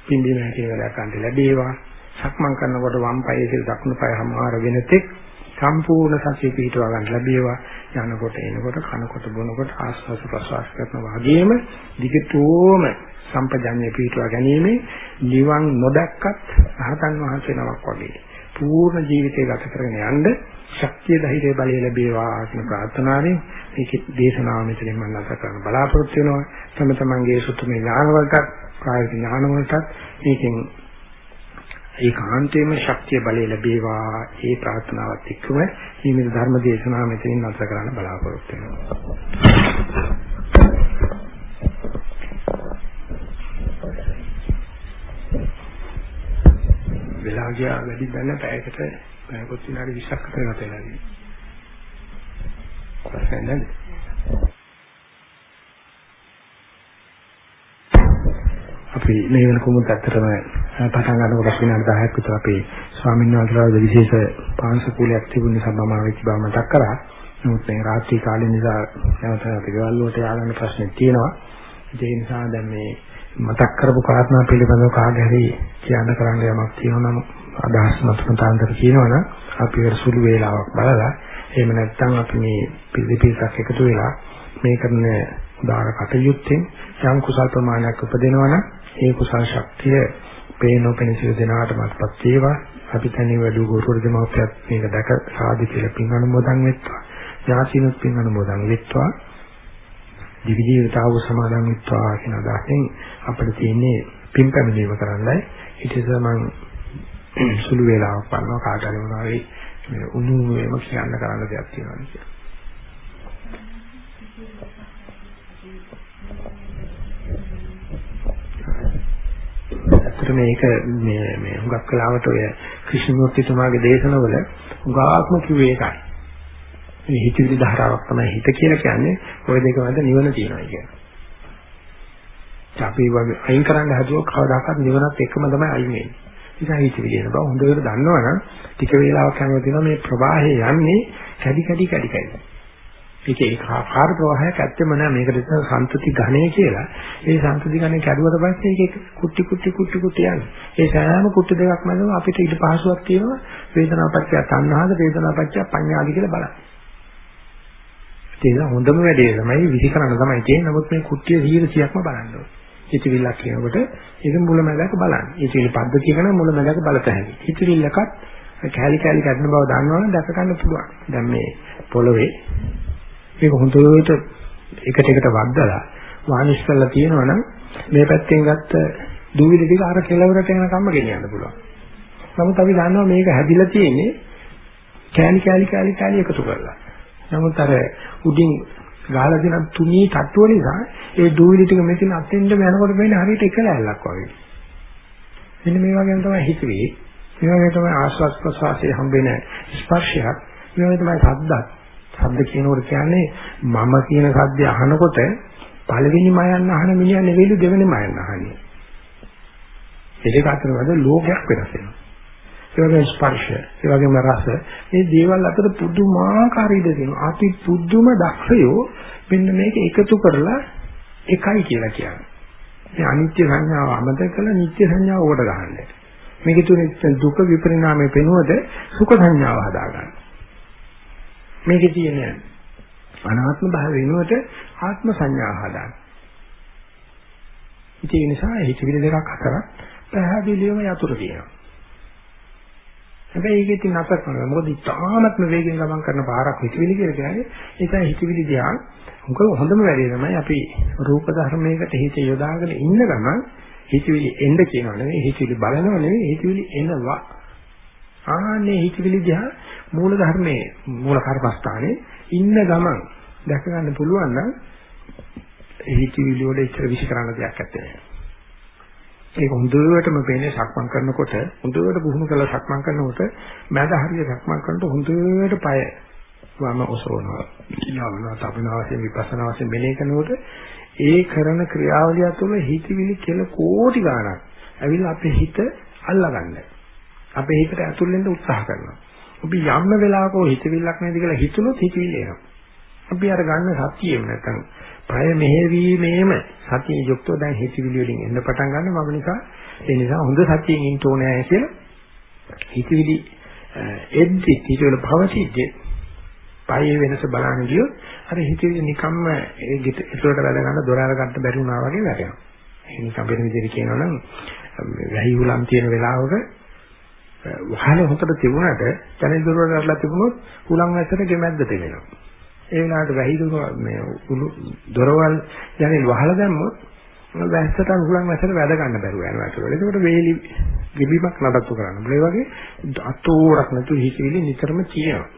බින්දි නැතිලින් දැක ගන්න ලැබේවා. සක්මන් කරනකොට වම් පායේ සිට දකුණු පාය හමාර වෙන තෙක් සම්පූර්ණ සතිය පිහිටවා ගන්න ලැබේවා. යනකොට එනකොට කනකොට බොනකොට ආස්වාද ප්‍රසවාස කරනවා වගේම දිගටම සම්පජඤ්ඤය පිහිටවා ගැනීම නිවන් නොදැක්කත් රහතන් වහන්සේ නමක් වගේ පූර්ණ ජීවිතය ගත කරගෙන යන්න ශක්තිය ධෛර්ය බලය ලැබේවා කියන ප්‍රාර්ථනාවෙන් මේකේ දේශනාව මෙතනින් මම නැවත කරන්න බලාපොරොත්තු වෙනවා. තම තමන්ගේ සුතුමේ ඥාන වලට ප්‍රායෝගික ඥාන වලට මේකෙන් ඒකාන්තයෙන්ම ශක්තිය බලය ලැබේවා. ඒ ප්‍රාර්ථනාවත් එක්කම මේ ධර්ම දේශනාව මෙතනින් නැවත කරන්න බලාපොරොත්තු වෙනවා. වෙලා ගියා වැඩි දැන පැයකට පැයකොත් විනාඩි 20ක් විතර ගත වෙලා ගියා. ප්‍රශ්න නැද්ද? අපි මේ වෙනකොමුත් ඇත්තටම පටන් ගන්නකොට විනාඩි 10ක් විතර අපේ ස්වාමීන් වහන්සේලා විශේෂ පාංශකූලයක් තිබුණ නිසා මම වෙච්ච බව මතක් කරා. නමුත් මේ රාත්‍රී කාලේ නිසා නැවත අපි ගෙවල් වලට යාගන්න ප්‍රශ්නේ තියෙනවා. ඒ නිසා දැන් මේ මතක් කරපු කාරණා පිළිබඳව කාගේ හරි කියන්න කරන්න යමක් තියෙනවා නම් අදහස් මතකතාන්තර කියනවනම් අපි ඒක සුළු වේලාවක් බලලා එහෙම නැත්නම් අපි මේ පිළිපිටක් එකතු වෙලා මේ කරන උදාර කටයුත්තෙන් යම් කුසල් ප්‍රමාණයක් උපදිනවනම් ඒ කුසල් ශක්තිය පේනෝපෙන සිය දෙනාටමත්පත් වේවා. අපි තනිව වැඩි ගුරුවරු දෙමව්පියත් මේක දැක සාදු කියලා පින් අනුමෝදන් වෙත්වා. ඥාතිනුත් පින් අනුමෝදන් වෙත්වා. දිවි ජීවිතාව සමාදන් වෙත්වා කියන අදහසෙන් අපිට තියෙන්නේ පින් පැමිණීම කරන්නයි. ඊට ඉස්සෙල්ලා මම සුළු වේලාවක් ගන්නවා කාට හරි මොනවා මේ උණුමේම කියන්න කරන්න දෙයක් තියෙනවා කියලා. ඇත්තට මේක මේ මේ හුඟක් කලාවට ඔය ක්‍රිෂ්ණමූර්තිතුමාගේ දේශනවල හුඟාක්ම කිව්වේ ඒකයි. මේ හිතවිලි ධාරාවක් තමයි හිත කියලා කියන්නේ ওই දෙක මැද නිවන තියෙනවා කියන්නේ. අපි වගේ අයින් කරන්න හදුවොත් කවදාකවත් නිවනත් එක්කම තමයි අයින් වෙන්නේ. නිසා හිතවිලි එන බව හොඳට දන්නවනම් ටික වේලාවක් යනකොට තියෙනවා මේ ප්‍රවාහය යන්නේ කැඩි කැඩි කැඩි කැඩි. ඒක ඒකාකාර ප්‍රවාහයක් ඇත්තම නෑ මේකට කියන සම්පති ඝණය කියලා. ඒ සම්පති ඝණය කැඩුවට පස්සේ ඒක කුටි කුටි කුටි කුටි යන්නේ. ඒ සෑම කුටි දෙකක් මැදම අපිට ඊට පහසුවක් තියෙනවා වේදනාපච්චය තණ්හාද වේදනාපච්චය පඤ්ඤාද කියලා බලන්න. ඒක හොඳම වැඩේ තමයි විසිකරන්න තමයි තියෙන්නේ. නමුත් මේ කුට්ටිය 100%ක්ම බලන්න ඕනේ. හිතවිල්ලක් කියනකොට ඒක මුලමැදක බලන්න. හිතවිලි පද්ධතිය කරන මුලමැදක බලත හැකි. හිතවිල්ලකත් කැලි කැලි කඩන බව දන්නවනම් දැක ගන්න පුළුවන්. දැන් මේ පොළවේ මේක හොඳට එකට එකට වද්දලා වානිෂ් කරලා තියෙනවනම් මේ පැත්තෙන් ගත්ත දූවිලි ටික අර කෙලවරට යනකම්ම ගෙනියන්න පුළුවන්. නමුත් අපි දන්නවා මේක හැදිලා තියෙන්නේ කෑලි කෑලි කෑලි කෑලි එකතු කරලා. නමුත් අර උඩින් ගහලා තියෙන තුනී තට්ටුව නිසා ඒ දූවිලි ටික මෙතන අතෙන්ද යනකොට වෙන්නේ හරියට එක ලෑල්ලක් වගේ. මෙන්න මේ වගේම තමයි හිතුවේ. මේ වගේ තමයි ආස්වාස් ප්‍රසවාසයේ හම්බෙන ස්පර්ශයක්. මේ වගේ තමයි ශබ්දත්. ශබ්ද කියනකොට කියන්නේ මම කියන ශබ්දය අහනකොට පළවෙනි මයන් අහන මිනිහා නෙවෙයි දෙවෙනි මයන් අහන්නේ. ඒ දෙක අතර වල ලෝකයක් වෙනස් වෙනවා. ඒ වගේම ස්පර්ශය, ඒ වගේම රස, මේ දේවල් අතර පුදුමාකාර ඉඩ දෙනවා. අපි පුදුම දක්ෂයෝ මෙන්න මේක එකතු කරලා එකයි කියලා කියන්නේ. මේ අනිත්‍ය සංඥාව අමතක කරලා නිත්‍ය සංඥාව උඩ ගහන්නේ. මේක තුනේ දුක විපරිණාමයේ පෙනුවද සුඛ සංඥාව හදාගන්න. මේකේ තියෙන අනාත්ම භාව වෙනුවට ආත්ම සංඥාව හදාගන්න. ඒ නිසා හිතවිලි දෙකක් හතරක් පැහැදිලිවම යතුරු තියෙනවා. හැබැයි ඒකෙත් නතර කරනවා. මොකද ඉතාමත්ම වේගෙන් ගමන් කරන පාරක් හිතවිලි කියලා කියන්නේ ඒකයි හිතවිලි දිහා මොකද හොඳම වැඩේ තමයි අපි රූප ධර්මයකට හිත යොදාගෙන ඉන්න ගමන් හිතවිලි එන්න කියනවා නෙවෙයි හිතවිලි බලනවා නෙවෙයි හිතවිලි එනවා. ආන්නේ හිතවිලි දිහා මූල ධර්මයේ මූල කර්මස්ථානේ ඉන්න ගමන් දැක ගන්න පුළුවන් නම් හිතවිලි වල ඉතර විශ් කරන්න දෙයක් නැහැ. ඒක හොඳටම පේන්නේ සක්මන් කරනකොට හොඳට පුහුණු කරලා සක්මන් කරනකොට මැද හරිය සක්මන් කරනකොට හොඳට පය වම ඔසවනවා ඊළඟට තපනවා වශයෙන් විපස්සනා වශයෙන් මෙලේ කරනකොට ඒ කරන ක්‍රියාවලිය තුළ හිතවිලි කෙල කෝටි ගණක් ඇවිල්ලා අපේ හිත අල්ලගන්න අපේ හිතට ඇතුල් වෙන්න උත්සාහ කරනවා. අපි යම්ම වෙලාවක හිතවිල්ලක් නැති කියලා හිතුනොත් හිතවිල්ල එනවා. අපි අර ගන්න සතියෙම නැත්නම් පය මෙහෙවීමේම සතිය යුක්තව දැන් හිතවිලි වලින් එන්න පටන් ගන්න මම නිසා ඒ නිසා හොඳ සතියෙන් ඉන්න ඕනේ කියලා හිතවිලි එද්දි හිතවල පවතිද්දී පයේ වෙනස බලන්න ගියොත් අර හිතවිලි නිකම්ම ඒ ගෙට ඒකට වැඩ ගන්න දොර අරගන්න බැරි වුණා වගේ වැටෙනවා. ඒ නිසා වෙන විදිහට කියනවා නම් වැහි උලම් තියෙන වෙලාවක වහල හොතට තිබුණාට ජනෙල් දොර වලට තිබුණොත් උලම් ඇසට ගෙමැද්දට වෙනවා. ඒ වෙලාවට වැහිදුන මේ උළු දොරවල් යන්නේ වහලා දැම්මොත් වැස්සට උහුලන් වැස්සට වැඩ ගන්න බැරුව යනවා ඒක. ඒකට වේලි ගෙබීමක් නඩත්තු කරන්න. ඒ වගේ අතෝරක් නැතුව හිතවිලි නිතරම තියෙනවා.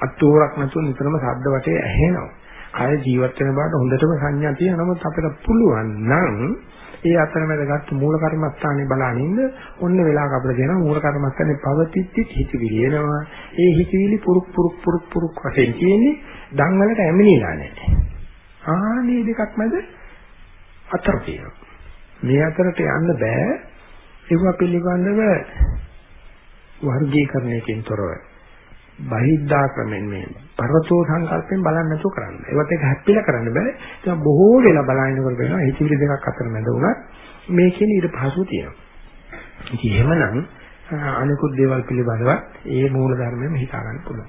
අතෝරක් නැතුව නිතරම ශබ්ද වටේ ඇහෙනවා. කය ජීවත් වෙන බවට හොඳටම සංඥා තියෙනවා. නමුත් අපිට පුළුවන් නම් ඒ අතරමැද ගත්ත මූල කර්මස්ථානේ බලනින්න ඔන්න වෙලාවක අපිට දෙනවා මූල කර්මස්ථානේ පවතිද්දි හිතවිලි එනවා. ඒ හිතවිලි පුරුක් පුරුක් පුරුක් පුරුක් වශයෙන් තියෙන්නේ දන් වලට ඇමිනිලා නැහැ. ආනේ දෙකක් මැද අතර තියෙනවා. මේ අතරට යන්න බෑ. ඒව පිළිබඳව වර්ගීකරණයකින් තොරව බහිද්ධා ක්‍රමෙන් මේ පරතෝ සංකල්පෙන් බලන්න නැතුව කරන්න. ඒවත් එක හැප්පිලා කරන්න බෑ. ඒක බොහෝ වෙලා බලනකොට වෙනවා හිතවිලි දෙකක් අතර මැද උනත් මේ කියන ඊට පහසු තියෙනවා. ඉතින් එහෙමනම් අනිකුත් දේවල් පිළිබඳව ඒ මූල ධර්මයෙන් හිතා ගන්න පුළුවන්.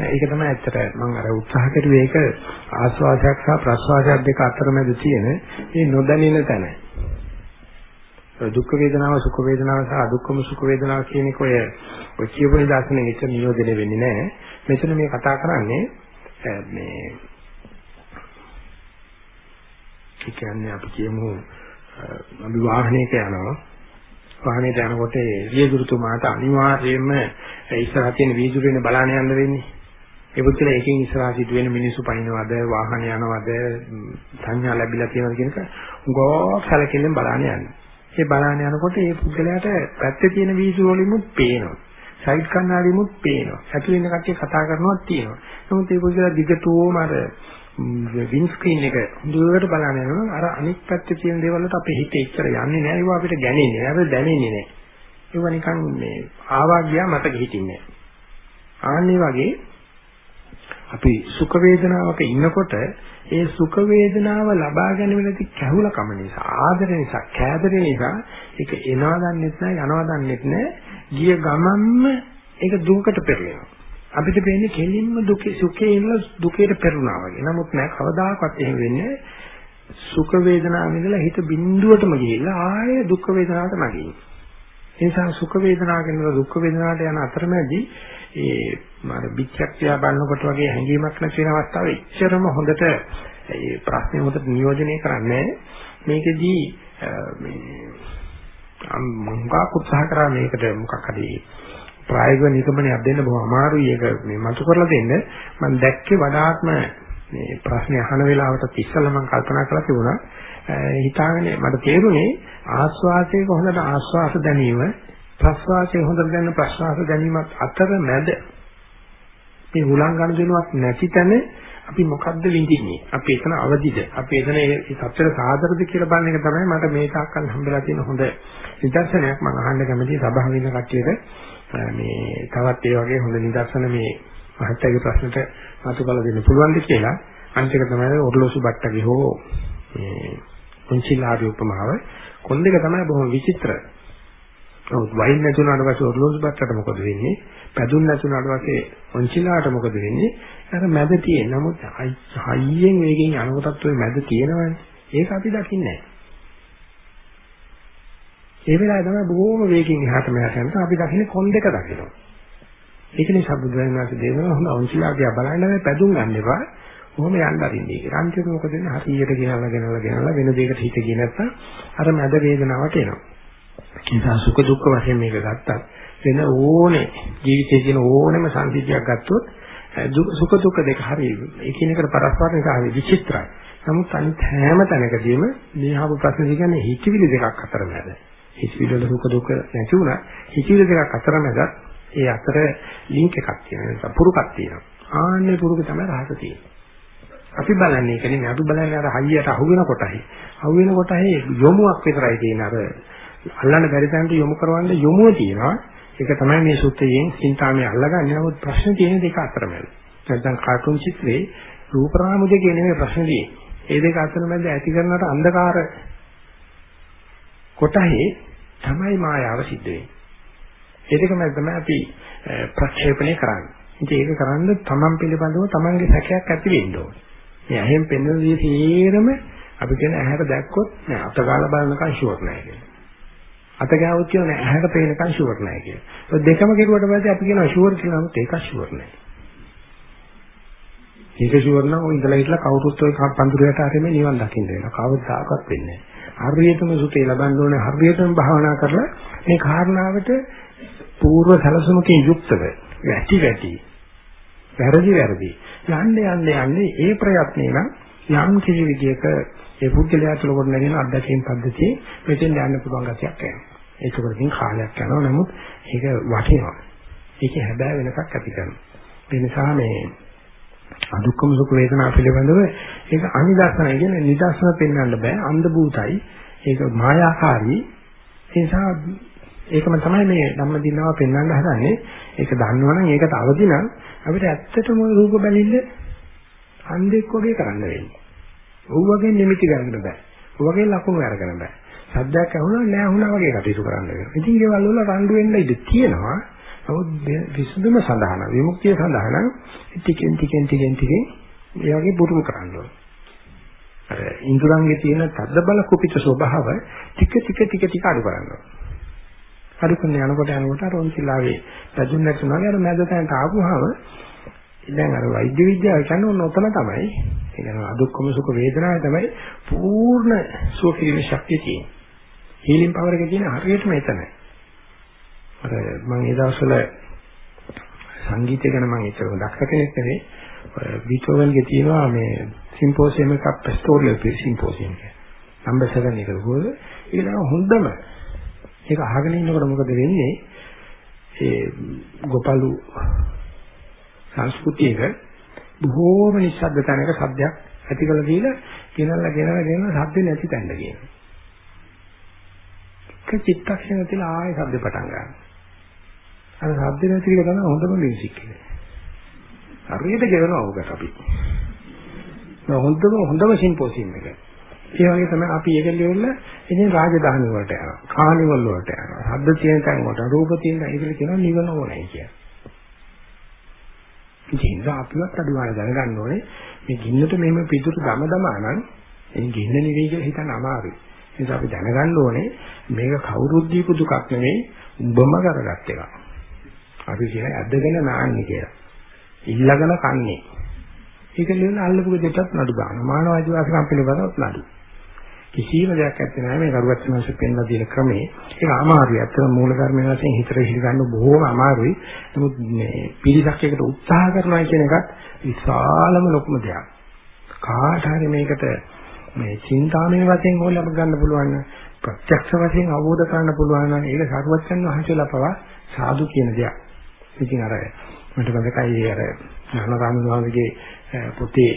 ඒක තමයි ඇත්තට මම අර උත්සාහ කරුවේ ඒක ආස්වාදයක් සහ ප්‍රස්වාදයක් දෙක අතරමැද තියෙන මේ නොදැනෙන තැන. දුක් වේදනාව සුඛ වේදනාව සහ අදුක්කම සුඛ වේදනාව කියන එක ඔය ඔය කියපු නිදර්ශනෙ එක නියෝජනය වෙන්නේ නැහැ. මෙතන මේ කතා කරන්නේ මේ කියන්නේ අපි කියමු අපි වාහනයක යනවා වාහනේට යනකොට විදුරුතුමාට අනිවාර්යයෙන්ම ඉස්සරහ තියෙන විදුරුනේ බලන්න යන්න වෙන්නේ. ඒ පුදුල එකකින් ඉස්සරහ සිට වෙන මිනිස්සු පයින්නවද වාහන යනවද සංඥා ලැබිලා තියෙනවද කියන එක ගෝ සැලකිල්ලෙන් බලන්න යන්නේ. ඒ බලන්න යනකොට ඒ පුද්ගලයාට පැත්තේ තියෙන විදුරු වලින්මුත් පේනවා. සයිඩ් කන්නාඩිමුත් පේනවා. ඇතුළේ ඉන්න කට්ටිය කතා කරනවත් තියෙනවා. නමුත් ඒ පුද්ගලයා දිගටම අර වින් ස්ක්‍රීන් එක හොඳට බලන්න යනවා අර අනිත් පැත්තේ තියෙන දේවල් වලට අපේ හිත එච්චර යන්නේ නැහැ ඒවා අපිට ගැනෙන්නේ නැහැ අපිට දැනෙන්නේ නැහැ ඒවා නිකන් මේ ආවා ගියා මතක හිටින්නේ ආන්නේ වගේ අපි සුඛ වේදනාවක ඉන්නකොට ඒ සුඛ වේදනාව ලබා ගැනීමේදී කැහුලකම නිසා ආදර නිසා කෑදර නිසා ඒක එනවා දන්නෙත් නැහැ යනවා දන්නෙත් නැහැ ගිය ගමන්ම ඒක දුකට පෙරලෙනවා අපිට පේන්නේ කෙලින්ම දුකේ සුඛේ ඉන්න දුකේට පෙරුණා වගේ. නමුත් නෑ කවදාකවත් එහෙම වෙන්නේ සුඛ වේදනාව ඉඳලා හිත බිඳුවටම ගිහිල්ලා ආයේ දුක් වේදනාවට නැගෙයි. ඒ නිසා සුඛ වේදනාවකින් දුක් වේදනාවට යන අතරමැදි ඒ මාර පිටක්තිය බලනකොට වගේ හැඟීමක් නැති වෙන අවස්ථාවේ ඉච්චරම හොඳට ඒ ප්‍රශ්නේ හොඳට නියෝජනය කරන්නේ මේකෙදී මේ මම උත්සාහ කරා මේකට මොකක් හරි ප්‍රායෝගික නිගමනයක් දෙන්න බොහොම අමාරුයි. ඒක මේ මතු කරලා දෙන්න. මම දැක්කේ වඩාත්ම මේ ප්‍රශ්නේ අහන වෙලාවට ඉස්සෙල්ලා මම කල්පනා කරලා තිබුණා. හිතාගෙන මට තේරුනේ ආස්වාසයක හොඳට ආස්වාස දැනීම ප්‍රස්වාසයේ හොඳට දැනෙන ප්‍රස්වාස දැනීමත් අතර මැද මේ උලංගන දෙනුවක් නැති තැන අපි මොකද්ද විඳින්නේ? අපි එතන අවදිද? අපි එතන ඒ සත්‍යර සාදරද කියලා බලන එක තමයි මට මේ තාක්කල් හම්බෙලා තියෙන හොඳ නිදර්ශනයක් මම අහන්න කැමතියි. සභාවේ ඉන්න කට්ටියට මේ තවත් ඒ වගේ හොඳ නිදර්ශන මේ මහත්යගේ ප්‍රශ්නට මතු කළ දෙන්න පුළුවන්ද කියලා. අනිත් එක තමයි ඔර්ලෝසු බට්ටගේ හෝ මේ පුංචිලාගේ උපමාව. කොන් දෙක තමයි බොහොම විචිත්‍ර. නමුත් වයින් නැතුණාට පස්සේ ඔර්ලෝසු බට්ටට මොකද වෙන්නේ? පැදුන් නැතුණාට පස්සේ පුංචිලාට මොකද වෙන්නේ? අර මැද තියෙන නමුත් හයියෙන් වේගෙන් යනකොටත් ওই මැද තියෙනවනේ. ඒක අපි දකින්නේ නැහැ. ඒ වෙලාවේ තමයි බොහෝම වේගින් එහාට මෙහාට යනවා අපි දකින්නේ කොන් දෙක දකිනවා. ඒක නිසා බුදුරජාණන් වහන්සේ දේශනා හොඳ ඔන්සිලාගේ බලන්න මේ පැදුම් ගන්න එපා. කොහොම යන්න අරින්නේ කියලා. අන්තිමට මොකද වෙන්නේ? හරියට ගෙනල්ලා ගෙනල්ලා ගෙනල්ලා වෙන දෙයකට හිත ගියේ නැත්නම් අර මැද වේදනාවට එනවා. ඒ නිසා සුඛ දුක්ඛ වශයෙන් මේක ගත්තත් වෙන ඕනේ ජීවිතයේ තියෙන ඕනෙම සංසිද්ධියක් ගත්තොත් සුඛ දුක්ඛ දෙක හරිය එකිනෙකට පරස්පර නිසා හරිය විචිත්‍රයි. නමුත් අනිත් හැම තැනකදීම මේ ආපු ප්‍රශ්න කියන්නේ හිතවිලි දෙකක් අතර මැද. හිතවිලි වල සුඛ දුක නැති වුණා. හිතවිලි දෙකක් අතරමැද ඒ අතර ලින්ක් එකක් තියෙනවා. පුරුකක් තියෙනවා. ආන්නේ පුරුක තමයි රහස තියෙන්නේ. අපි බලන්නේ ඒක නෙමෙයි අපි බලන්නේ අර හයියට අහු වෙන කොටයි අහු වෙන කොටයි යොමුක් විතරයි තියෙන අර අල්ලන්න බැරි තැනට යොමු කරවන්න යොමුව තියෙනවා ඒක තමයි මේ සුත්තයෙන් චින්තාමේ අල්ලගන්නේ නමුත් ප්‍රශ්න තියෙන දෙක අතරමැද නැත්නම් කාටුන් චිත්‍රේ රූප රාමු දෙකේ නෙමෙයි ප්‍රශ්න තියෙන්නේ ඒ දෙක අතරමැද ඇති කරනට අන්ධකාර කොටහේ තමයි මායාව සිද්ධ වෙන්නේ. ඒ දෙකම තමයි අපි ප්‍රක්ෂේපණය කරන්නේ. ඉතින් ඒක කරන්න තමන් පිළිබඳව තමන්ගේ සැකයක් ඇති වෙන්න ඕනේ. මේ ඇහෙන් පෙනෙන දේ තේරම අපි කියන ඇහැට දැක්කොත් නෑ අත ගාලා බලනකන් ෂුවර් නෑ කියලා. අත ගාවොත් කියන ඇහැට පේනකන් ෂුවර් නෑ කියලා. ඔය දෙකම කෙරුවට පස්සේ අපි කියනවා ෂුවර් කියලා නමුත් ඒක ෂුවර් නෑ. ඒක ෂුවර් නම් ඔය ඉඳලා හිටලා කවුරුත් ඔය පඳුරයට ආරෙම නිවන් දකින්න වෙනවා. කවදාකවත් වෙන්නේ නෑ. හරියටම සුතේ ලබන්න ඕනේ හරියටම භාවනා කරලා මේ කාරණාවට పూర్ව සැලසුමකින් යුක්තව වැටි වැටි වැරදි වැරදි යන්න යන්න යන්නේ ඒ ප්‍රයත්නේ නම් යම් කිසි විදියක ඒ පුද්ගලයා තුළ කොට නැගෙන අත්දැකීම් පද්ධතියේ මෙතෙන් යන්න පුළුවන් ගතියක් එනවා. ඒකවලින් කාලයක් යනවා නමුත් ඒක වටිනවා. ඒකේ හැබෑ වෙනසක් ඇති කරනවා. ඒ නිසා මේ අදුක්කම සුඛ වේදනා පිළිබඳව ඒක අනිදර්ශනය කියන්නේ නිදර්ශන පෙන්වන්න බෑ අන්ධ භූතයි ඒක මායාකාරී ඒ නිසා ඒකම තමයි මේ ධම්මදිනාව පෙන්වන්න හදන්නේ ඒක දන්නවනම් ඒකට අවදි නම් අපිට ඇත්තටම රූප බැලිල්ල අන්ධෙක් වගේ කරන්න වෙන්නේ. ඔව් වගේ නිමිති ගන්න බෑ. ඔව් වගේ ලකුණු අරගෙන බෑ. සද්දයක් ඇහුණා නෑ ඇහුණා වගේ කටයුතු කරන්න වෙනවා. ඉතින් ඒවල් වල රණ්ඩු වෙන්න ඉඩ තියෙනවා. නමුත් විසුදුම සඳහන විමුක්තිය සඳහන ටිකෙන් ටිකෙන් ටිකෙන් ටිකෙන් ඒ වගේ පුරුදු කරන්න ඕනේ. අර ඉන්ද්‍රයන්ගේ තියෙන තද්ද බල කුපිත ස්වභාව ටික ටික ටික ටික අඩු කරන්න ඕනේ. අඩු කරන යනකොට යනකොට අර ඔන්සිලාවේ රජුන් නැතුණාගේ අර මැද තැනට ආපුවාම දැන් අර වෛද්‍ය විද්‍යාව කියන්නේ ඔන්න ඔතන තමයි. ඒ කියන්නේ අදුක්කම සුඛ වේදනාව තමයි පූර්ණ සුව කිරීමේ ශක්තිය තියෙන්නේ. හීලින් පවර් එක තියෙන හරියටම එතනයි. අර මම ඒ දවස්වල සංගීතය ගැන මම ඒතරම දක්ෂ කෙනෙක් නෙවෙයි. බීතෝවන්ගේ තියෙනවා මේ සිම්පෝසියම් එකක් පැස්ටෝරියල් සිම්පෝසියම් එක. නම්බර් 7 එක ගොඩ ඒක තමයි හොඳම. ඒක අහගෙන ඉන්නකොට මොකද වෙන්නේ? ඒ ගෝපලු සංස්කෘතියක බොහෝම නිශ්ශබ්ද තැනක සද්දයක් ඇති කළ දීලා ගෙනල්ලා ගෙනල්ලා ගෙනල්ලා සද්ද නැති තැනට කියනවා. එක චිත්තක්ෂණ තියලා ආයෙ ශබ්ද පටන් ගන්නවා. අර ශබ්ද නැති එක තමයි හොඳම මියුසික් එක. හරියට ගෙවනවා ඔකට අපි. හොඳම හොඳම සිම්පෝසියම් එක. ඒ වගේ තමයි අපි ඒක ලියවල ඉතින් රාජධානි වලට යනවා. කානිවල් වලට යනවා. ශබ්ද තියෙන තැන් වලට රූප තියෙන තැන් ඒකල කියනවා නිවන ඕනයි කියලා. ඉතින් අපිවත් අඩුවාන දැනගන්න ඕනේ මේ ගින්නට මෙහෙම පිටුරු ගම දමා නම් ඒ ගින්න නෙවෙයි කියලා හිතන්න අමාරුයි. ඒ නිසා අපි දැනගන්න ඕනේ මේක කවුරුත් දීපු දුකක් නෙවෙයි උඹම කරගත් එකක්. අපි කියන ඇදගෙන නාන්නේ කියලා. ඉල්ලගෙන කන්නේ. ඒක ලියන අල්ලපු දෙයටත් නඩු ගන්න. මානව අධිවාසකම් පිළිබඳව නඩු. කිසිම දෙයක් ඇත්තේ නැහැ මේ කරුවත් මාංශ පෙන්ලා දෙන ක්‍රමේ. ඒක අමාරුයි. අතන මූල ධර්මයේ වශයෙන් හිතට හිල් ගන්න බොහෝම අමාරුයි. නමුත් මේ පිළිසක් එකට උත්සාහ කරනවා කියන එකත් විශාලම ලොකුම දෙයක්. කාට හරි මේකට මේ චින්තාමය වශයෙන් හොල ලබ ගන්න පුළුවන් නම් ප්‍රත්‍යක්ෂ වශයෙන් අවබෝධ කරගන්න පුළුවන් නම් ඒක සරුවච්චන් වහන්සේලා පවා සාදු කියන දෙයක්. ඉතින් අර මට මතකයි අර ඥානරාම වහන්සේගේ පොතේ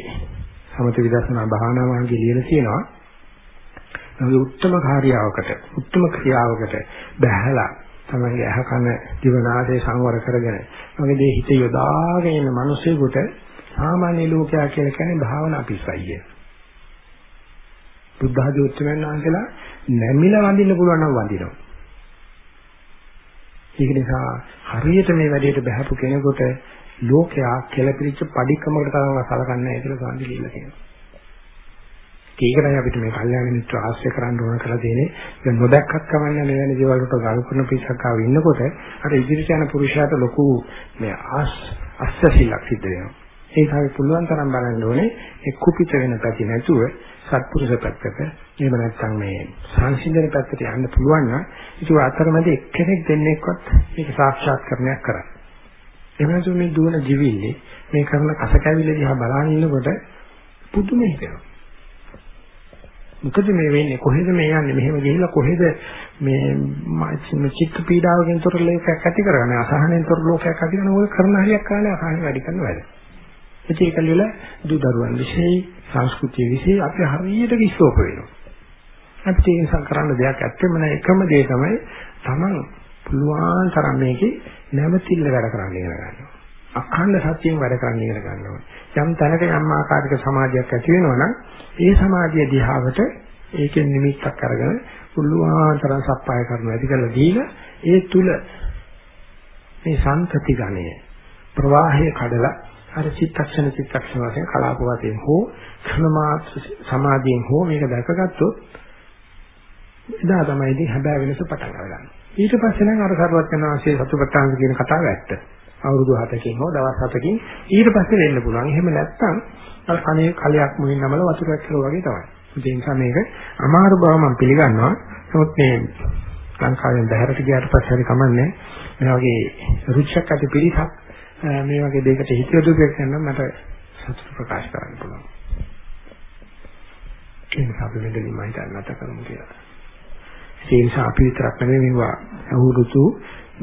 සමත විදර්ශනා භාවනා වහන්සේ ලියලා තියෙනවා. මේ උත්තරම කාර්යාවකට, උත්තරම ක්‍රියාවකට බැහැලා තමයි අහ කන දිවනාසේ සංවර කරගෙන මගේ දේ හිත යොදාගෙන ඉන්න මිනිසෙකුට සාමාන්‍ය ලෝකයා කියලා කියන්නේ භාවනා පිස්සයිය. බුද්ධ ආදී උත්තරයන් වහන්සේලා නැමිලා වඳින්න පුළුවන් නම් වඳිනවා. ඒක නිසා හරියට මේ වැඩේට බහැපු කෙනෙකුට ලෝකයා කෙලපිරිච්ච padikkaමකට තරම සලකන්නේ නැහැ කියලා සාන්ති කියලා කියනවා. ඒකයි අපිට මේ කල්යාණ මිත්‍ර ආශ්‍රය කරන්න ඕන කරලා තියෙන්නේ. ඒක නොදැක්කත් කමන්නේ මෙවැනි දේවල් වලට ගල් කරන පිටසක් ආව ඉන්නකොට අර ඉදිරියට යන පුරුෂයාට ලොකු මේ ආස් අස්සසිලක් සිද්ධ වෙනවා. ඒක අපි පුළුවන් තරම් බලන්න ඕනේ ඒ කුපිත වෙන පැති නැතුව සත්පුරුෂ පැත්තට එහෙම නැත්නම් මේ සංසිඳන පැත්තට යන්න පුළුවන් නම් ඒක අතරමැද එක්කෙනෙක් දෙන්නෙක්වත් මේක සාක්ෂාත් කරණයක් කරා. එහෙම නැතු මේ දුවන ජීවිල්ලේ මේ කරන කස කැවිල්ල දිහා බලන ඉන්නකොට පුදුම හිතෙනවා. මොකද මේ වෙන්නේ කොහෙද මේ යන්නේ මෙහෙම ගිහිල්ලා කොහෙද මේ චිත්ත පීඩාවකින් තොර ලෝකයක් ඇති කරගන්නේ අසහනෙන් තොර ලෝකයක් ඇති කරන ඔය කරන හරියක් කාලේ අසහනෙ වැඩි කරන වැඩ. ඉතින් ඒක වල දු දරුවන් විශේෂ සංස්කෘතිය විශේෂ අපි හරියට විශ්ෝප වෙනවා. අපිට ඒ නිසා කරන්න දෙයක් ඇත්තෙම නැහැ එකම දේ තමයි Taman පුළුවන් තරම් මේකේ නැවතිල්ල වැඩ කරන්න ඉගෙන ගන්නවා. අඛණ්ඩ සත්‍යයෙන් වැඩ කරන්න ඉගෙන ගන්නවා. යම් තැනක යම් ආකාරයක සමාධියක් ඇති වෙනවා නම් ඒ සමාධිය දිහාවට ඒකෙන් නිමිත්තක් අරගෙන පුළුවන් තරම් සප්පාය කරනවා. ඇති කරලා දීලා ඒ තුල මේ සම්පති ගණය ප්‍රවාහය කඩලා අර චිත්තක්ෂණ චිත්තක්ෂණ වශයෙන් කලාප වශයෙන් හෝ ක්‍රමාත් සමාධියෙන් හෝ මේක දැකගත්තොත් එදා තමයි ඉතින් හැබෑ වෙනස පටන් ගන්න. ඊට පස්සේ නම් අර සරුවත් යන ආශේ සතුටාංශ කියන කතාව ඇත්ත. අවුරුදු 7කින් හෝ දවස් 7කින් ඊට පස්සේ වෙන්න පුළුවන්. එහෙම නැත්නම් අර කණේ කලයක් මුලින් නමල වතුරක් කරුවා වගේ තමයි. ඒ නිසා මේක අමාරු බව මම පිළිගන්නවා. නමුත් මේ ලංකාවෙන් බැහැරට ගියාට පස්සේ හරි කමන්නේ. මේ වගේ රුචියක් ඇති පිරිසක් මේ වගේ දෙයකට හිත යොදුවක් ගන්න මට සතුට ප්‍රකාශ කරන්න පුළුවන්. ඒ නිසා අපි මෙතනින් මම හිතන්නේ නැත කරමු කියලා. ඒ නිසා අපි විතරක් නෙමෙයි මේවා අවුරුදු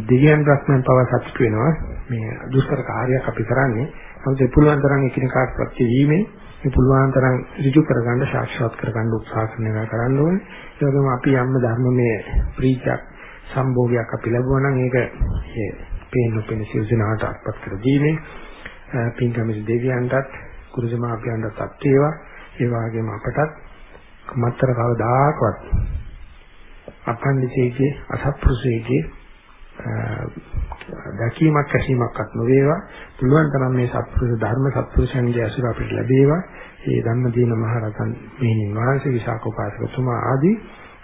දෙවියන් රත්නන් පව සතුට වෙනවා. මේ දුෂ්කර කාර්යයක් අපි කරන්නේ. නමුත් ඒ පුළුවන් තරම් එකිනෙකාට ප්‍රතිවීමෙන් මේ පුළුවන් තරම් ඍජු කරගන්න සාක්ෂාත් කරගන්න උත්සාහ කරන එක කරන්න ඕනේ. ඒ වගේම අපි යම්ම ධර්මමය ප්‍රීතියක් සම්භෝගයක් අපි ලැබුවා නම් ඒක පේන නොපෙන සියුසනාට අත්පත් කර දීමේ පින්කමිස් දෙවියන්ටත් කුරුසමාපියන්ටත් අත්වේවා ඒ වගේම අපටත් මත්තර කවදාකවත් අපන්දිසේගේ අසත්පුරුෂයේගේ දැකීමක් ඇසීමක්වත් නොවේවා. පුළුවන් තරම් මේ සත්පුරුෂ ධර්ම සත්පුරුෂයන්ගේ අසුර අපිට ලැබේවා. ඒ ධම්මදීන මහරතන් මෙහිණින් වහන්සේ විසාකෝපාසකතුමා ආදී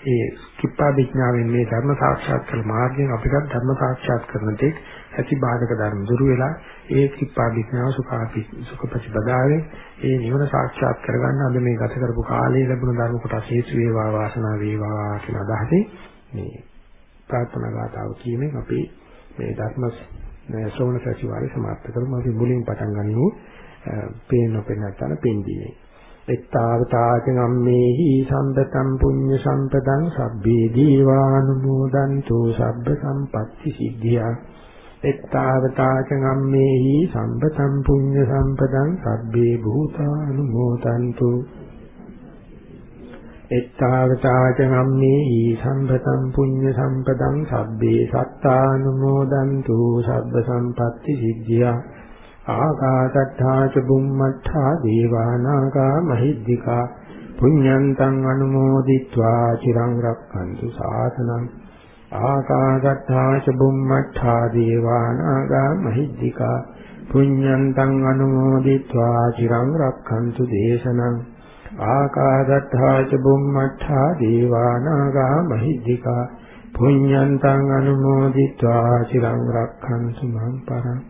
ඒ කිප්පා විඥාවෙන් මේ ධර්ම සාක්ෂාත් කළ මාර්ගයෙන් අපිට ධර්ම සාක්ෂාත් කරන තෙක් ඇති බාධක ධර්ම දුරු වෙලා ඒ කිප්පා විඥාව සුඛාපි සුඛපතිපදාවේ ඒ නිවන සාක්ෂාත් කරගන්න අද මේ ගත කරපු කාලයේ ලැබුණ ධර්ම කොටස් හේතු වේවා වාසනාව වේවා කියන අදහසින් මේ ප්‍රාර්ථනා ගාතාව කියමින් අපි මේ ධර්ම ශ්‍රවණ සතිවාරය සමාප්ත කරමු. අපි මුලින් පටන් ගනිමු. පේන පෙන්නතන පෙන්දීනේ. එත්තාවතාච ගම්මේහි සම්පතම් පුඤ්ඤ සම්පතං සබ්බේ දීවානුමෝදන්තු සබ්බ සම්පත්‍ති සිද්ධියා එත්තාවතාච ගම්මේහි සම්පතම් පුඤ්ඤ සම්පතං සබ්බේ භූතානුමෝදන්තු. එත්තාවතාච ගම්මේහි සම්පතම් පුඤ්ඤ සම්පතං සබ්බේ සත්තානුමෝදන්තු. සබ්බ සම්පත්‍ති සිද්ධියා. ආකාශට්ඨා ච බුම්මට්ඨා දේවානාගා මහිද්దికා. පුඤ්ඤන්තං අනුමෝදිත්වා. චිරං රක්ඛන්තු සාසනං. ආකාගත්තා ච බුම්මත්තා දේවානාගා මහිද්దికා පුඤ්ඤන්තං අනුමෝදිत्वा චිරං රක්ඛන්තු දේශනං ආකාගත්තා ච බුම්මත්තා දේවානාගා මහිද්దికා පුඤ්ඤන්තං අනුමෝදිत्वा චිරං රක්ඛන්තු මං පරං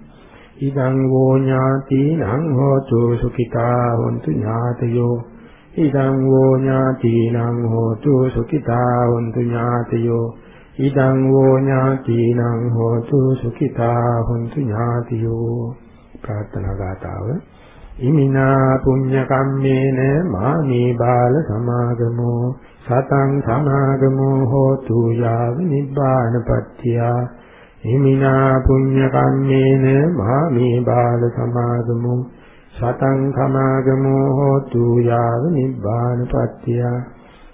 ඉදං වෝ ඥාතිනං හෝතු සුඛිතා වന്തു ඥාතයෝ ඉදං වෝ ඥාතිනං හෝතු සුඛිතා වന്തു ඥාතයෝ ඉදං වෝ ඥාතිනං හෝතු සුඛිතා හොන්තු ඥාතියෝ. ප්‍රාර්ථනා ගාතාව ඉමිනා පුඤ්ඤ කම්මේන මාමේ බාල සමාගමෝ. සතං සමාගමෝ හෝතු යාව නිබ්බානපත්තියා හිමිනා පුඤ්ඤ කම්මේන මාමේ බාල සමාගමු. සතං සමාගමෝ හෝතු යාව නිබ්බානපත්තිය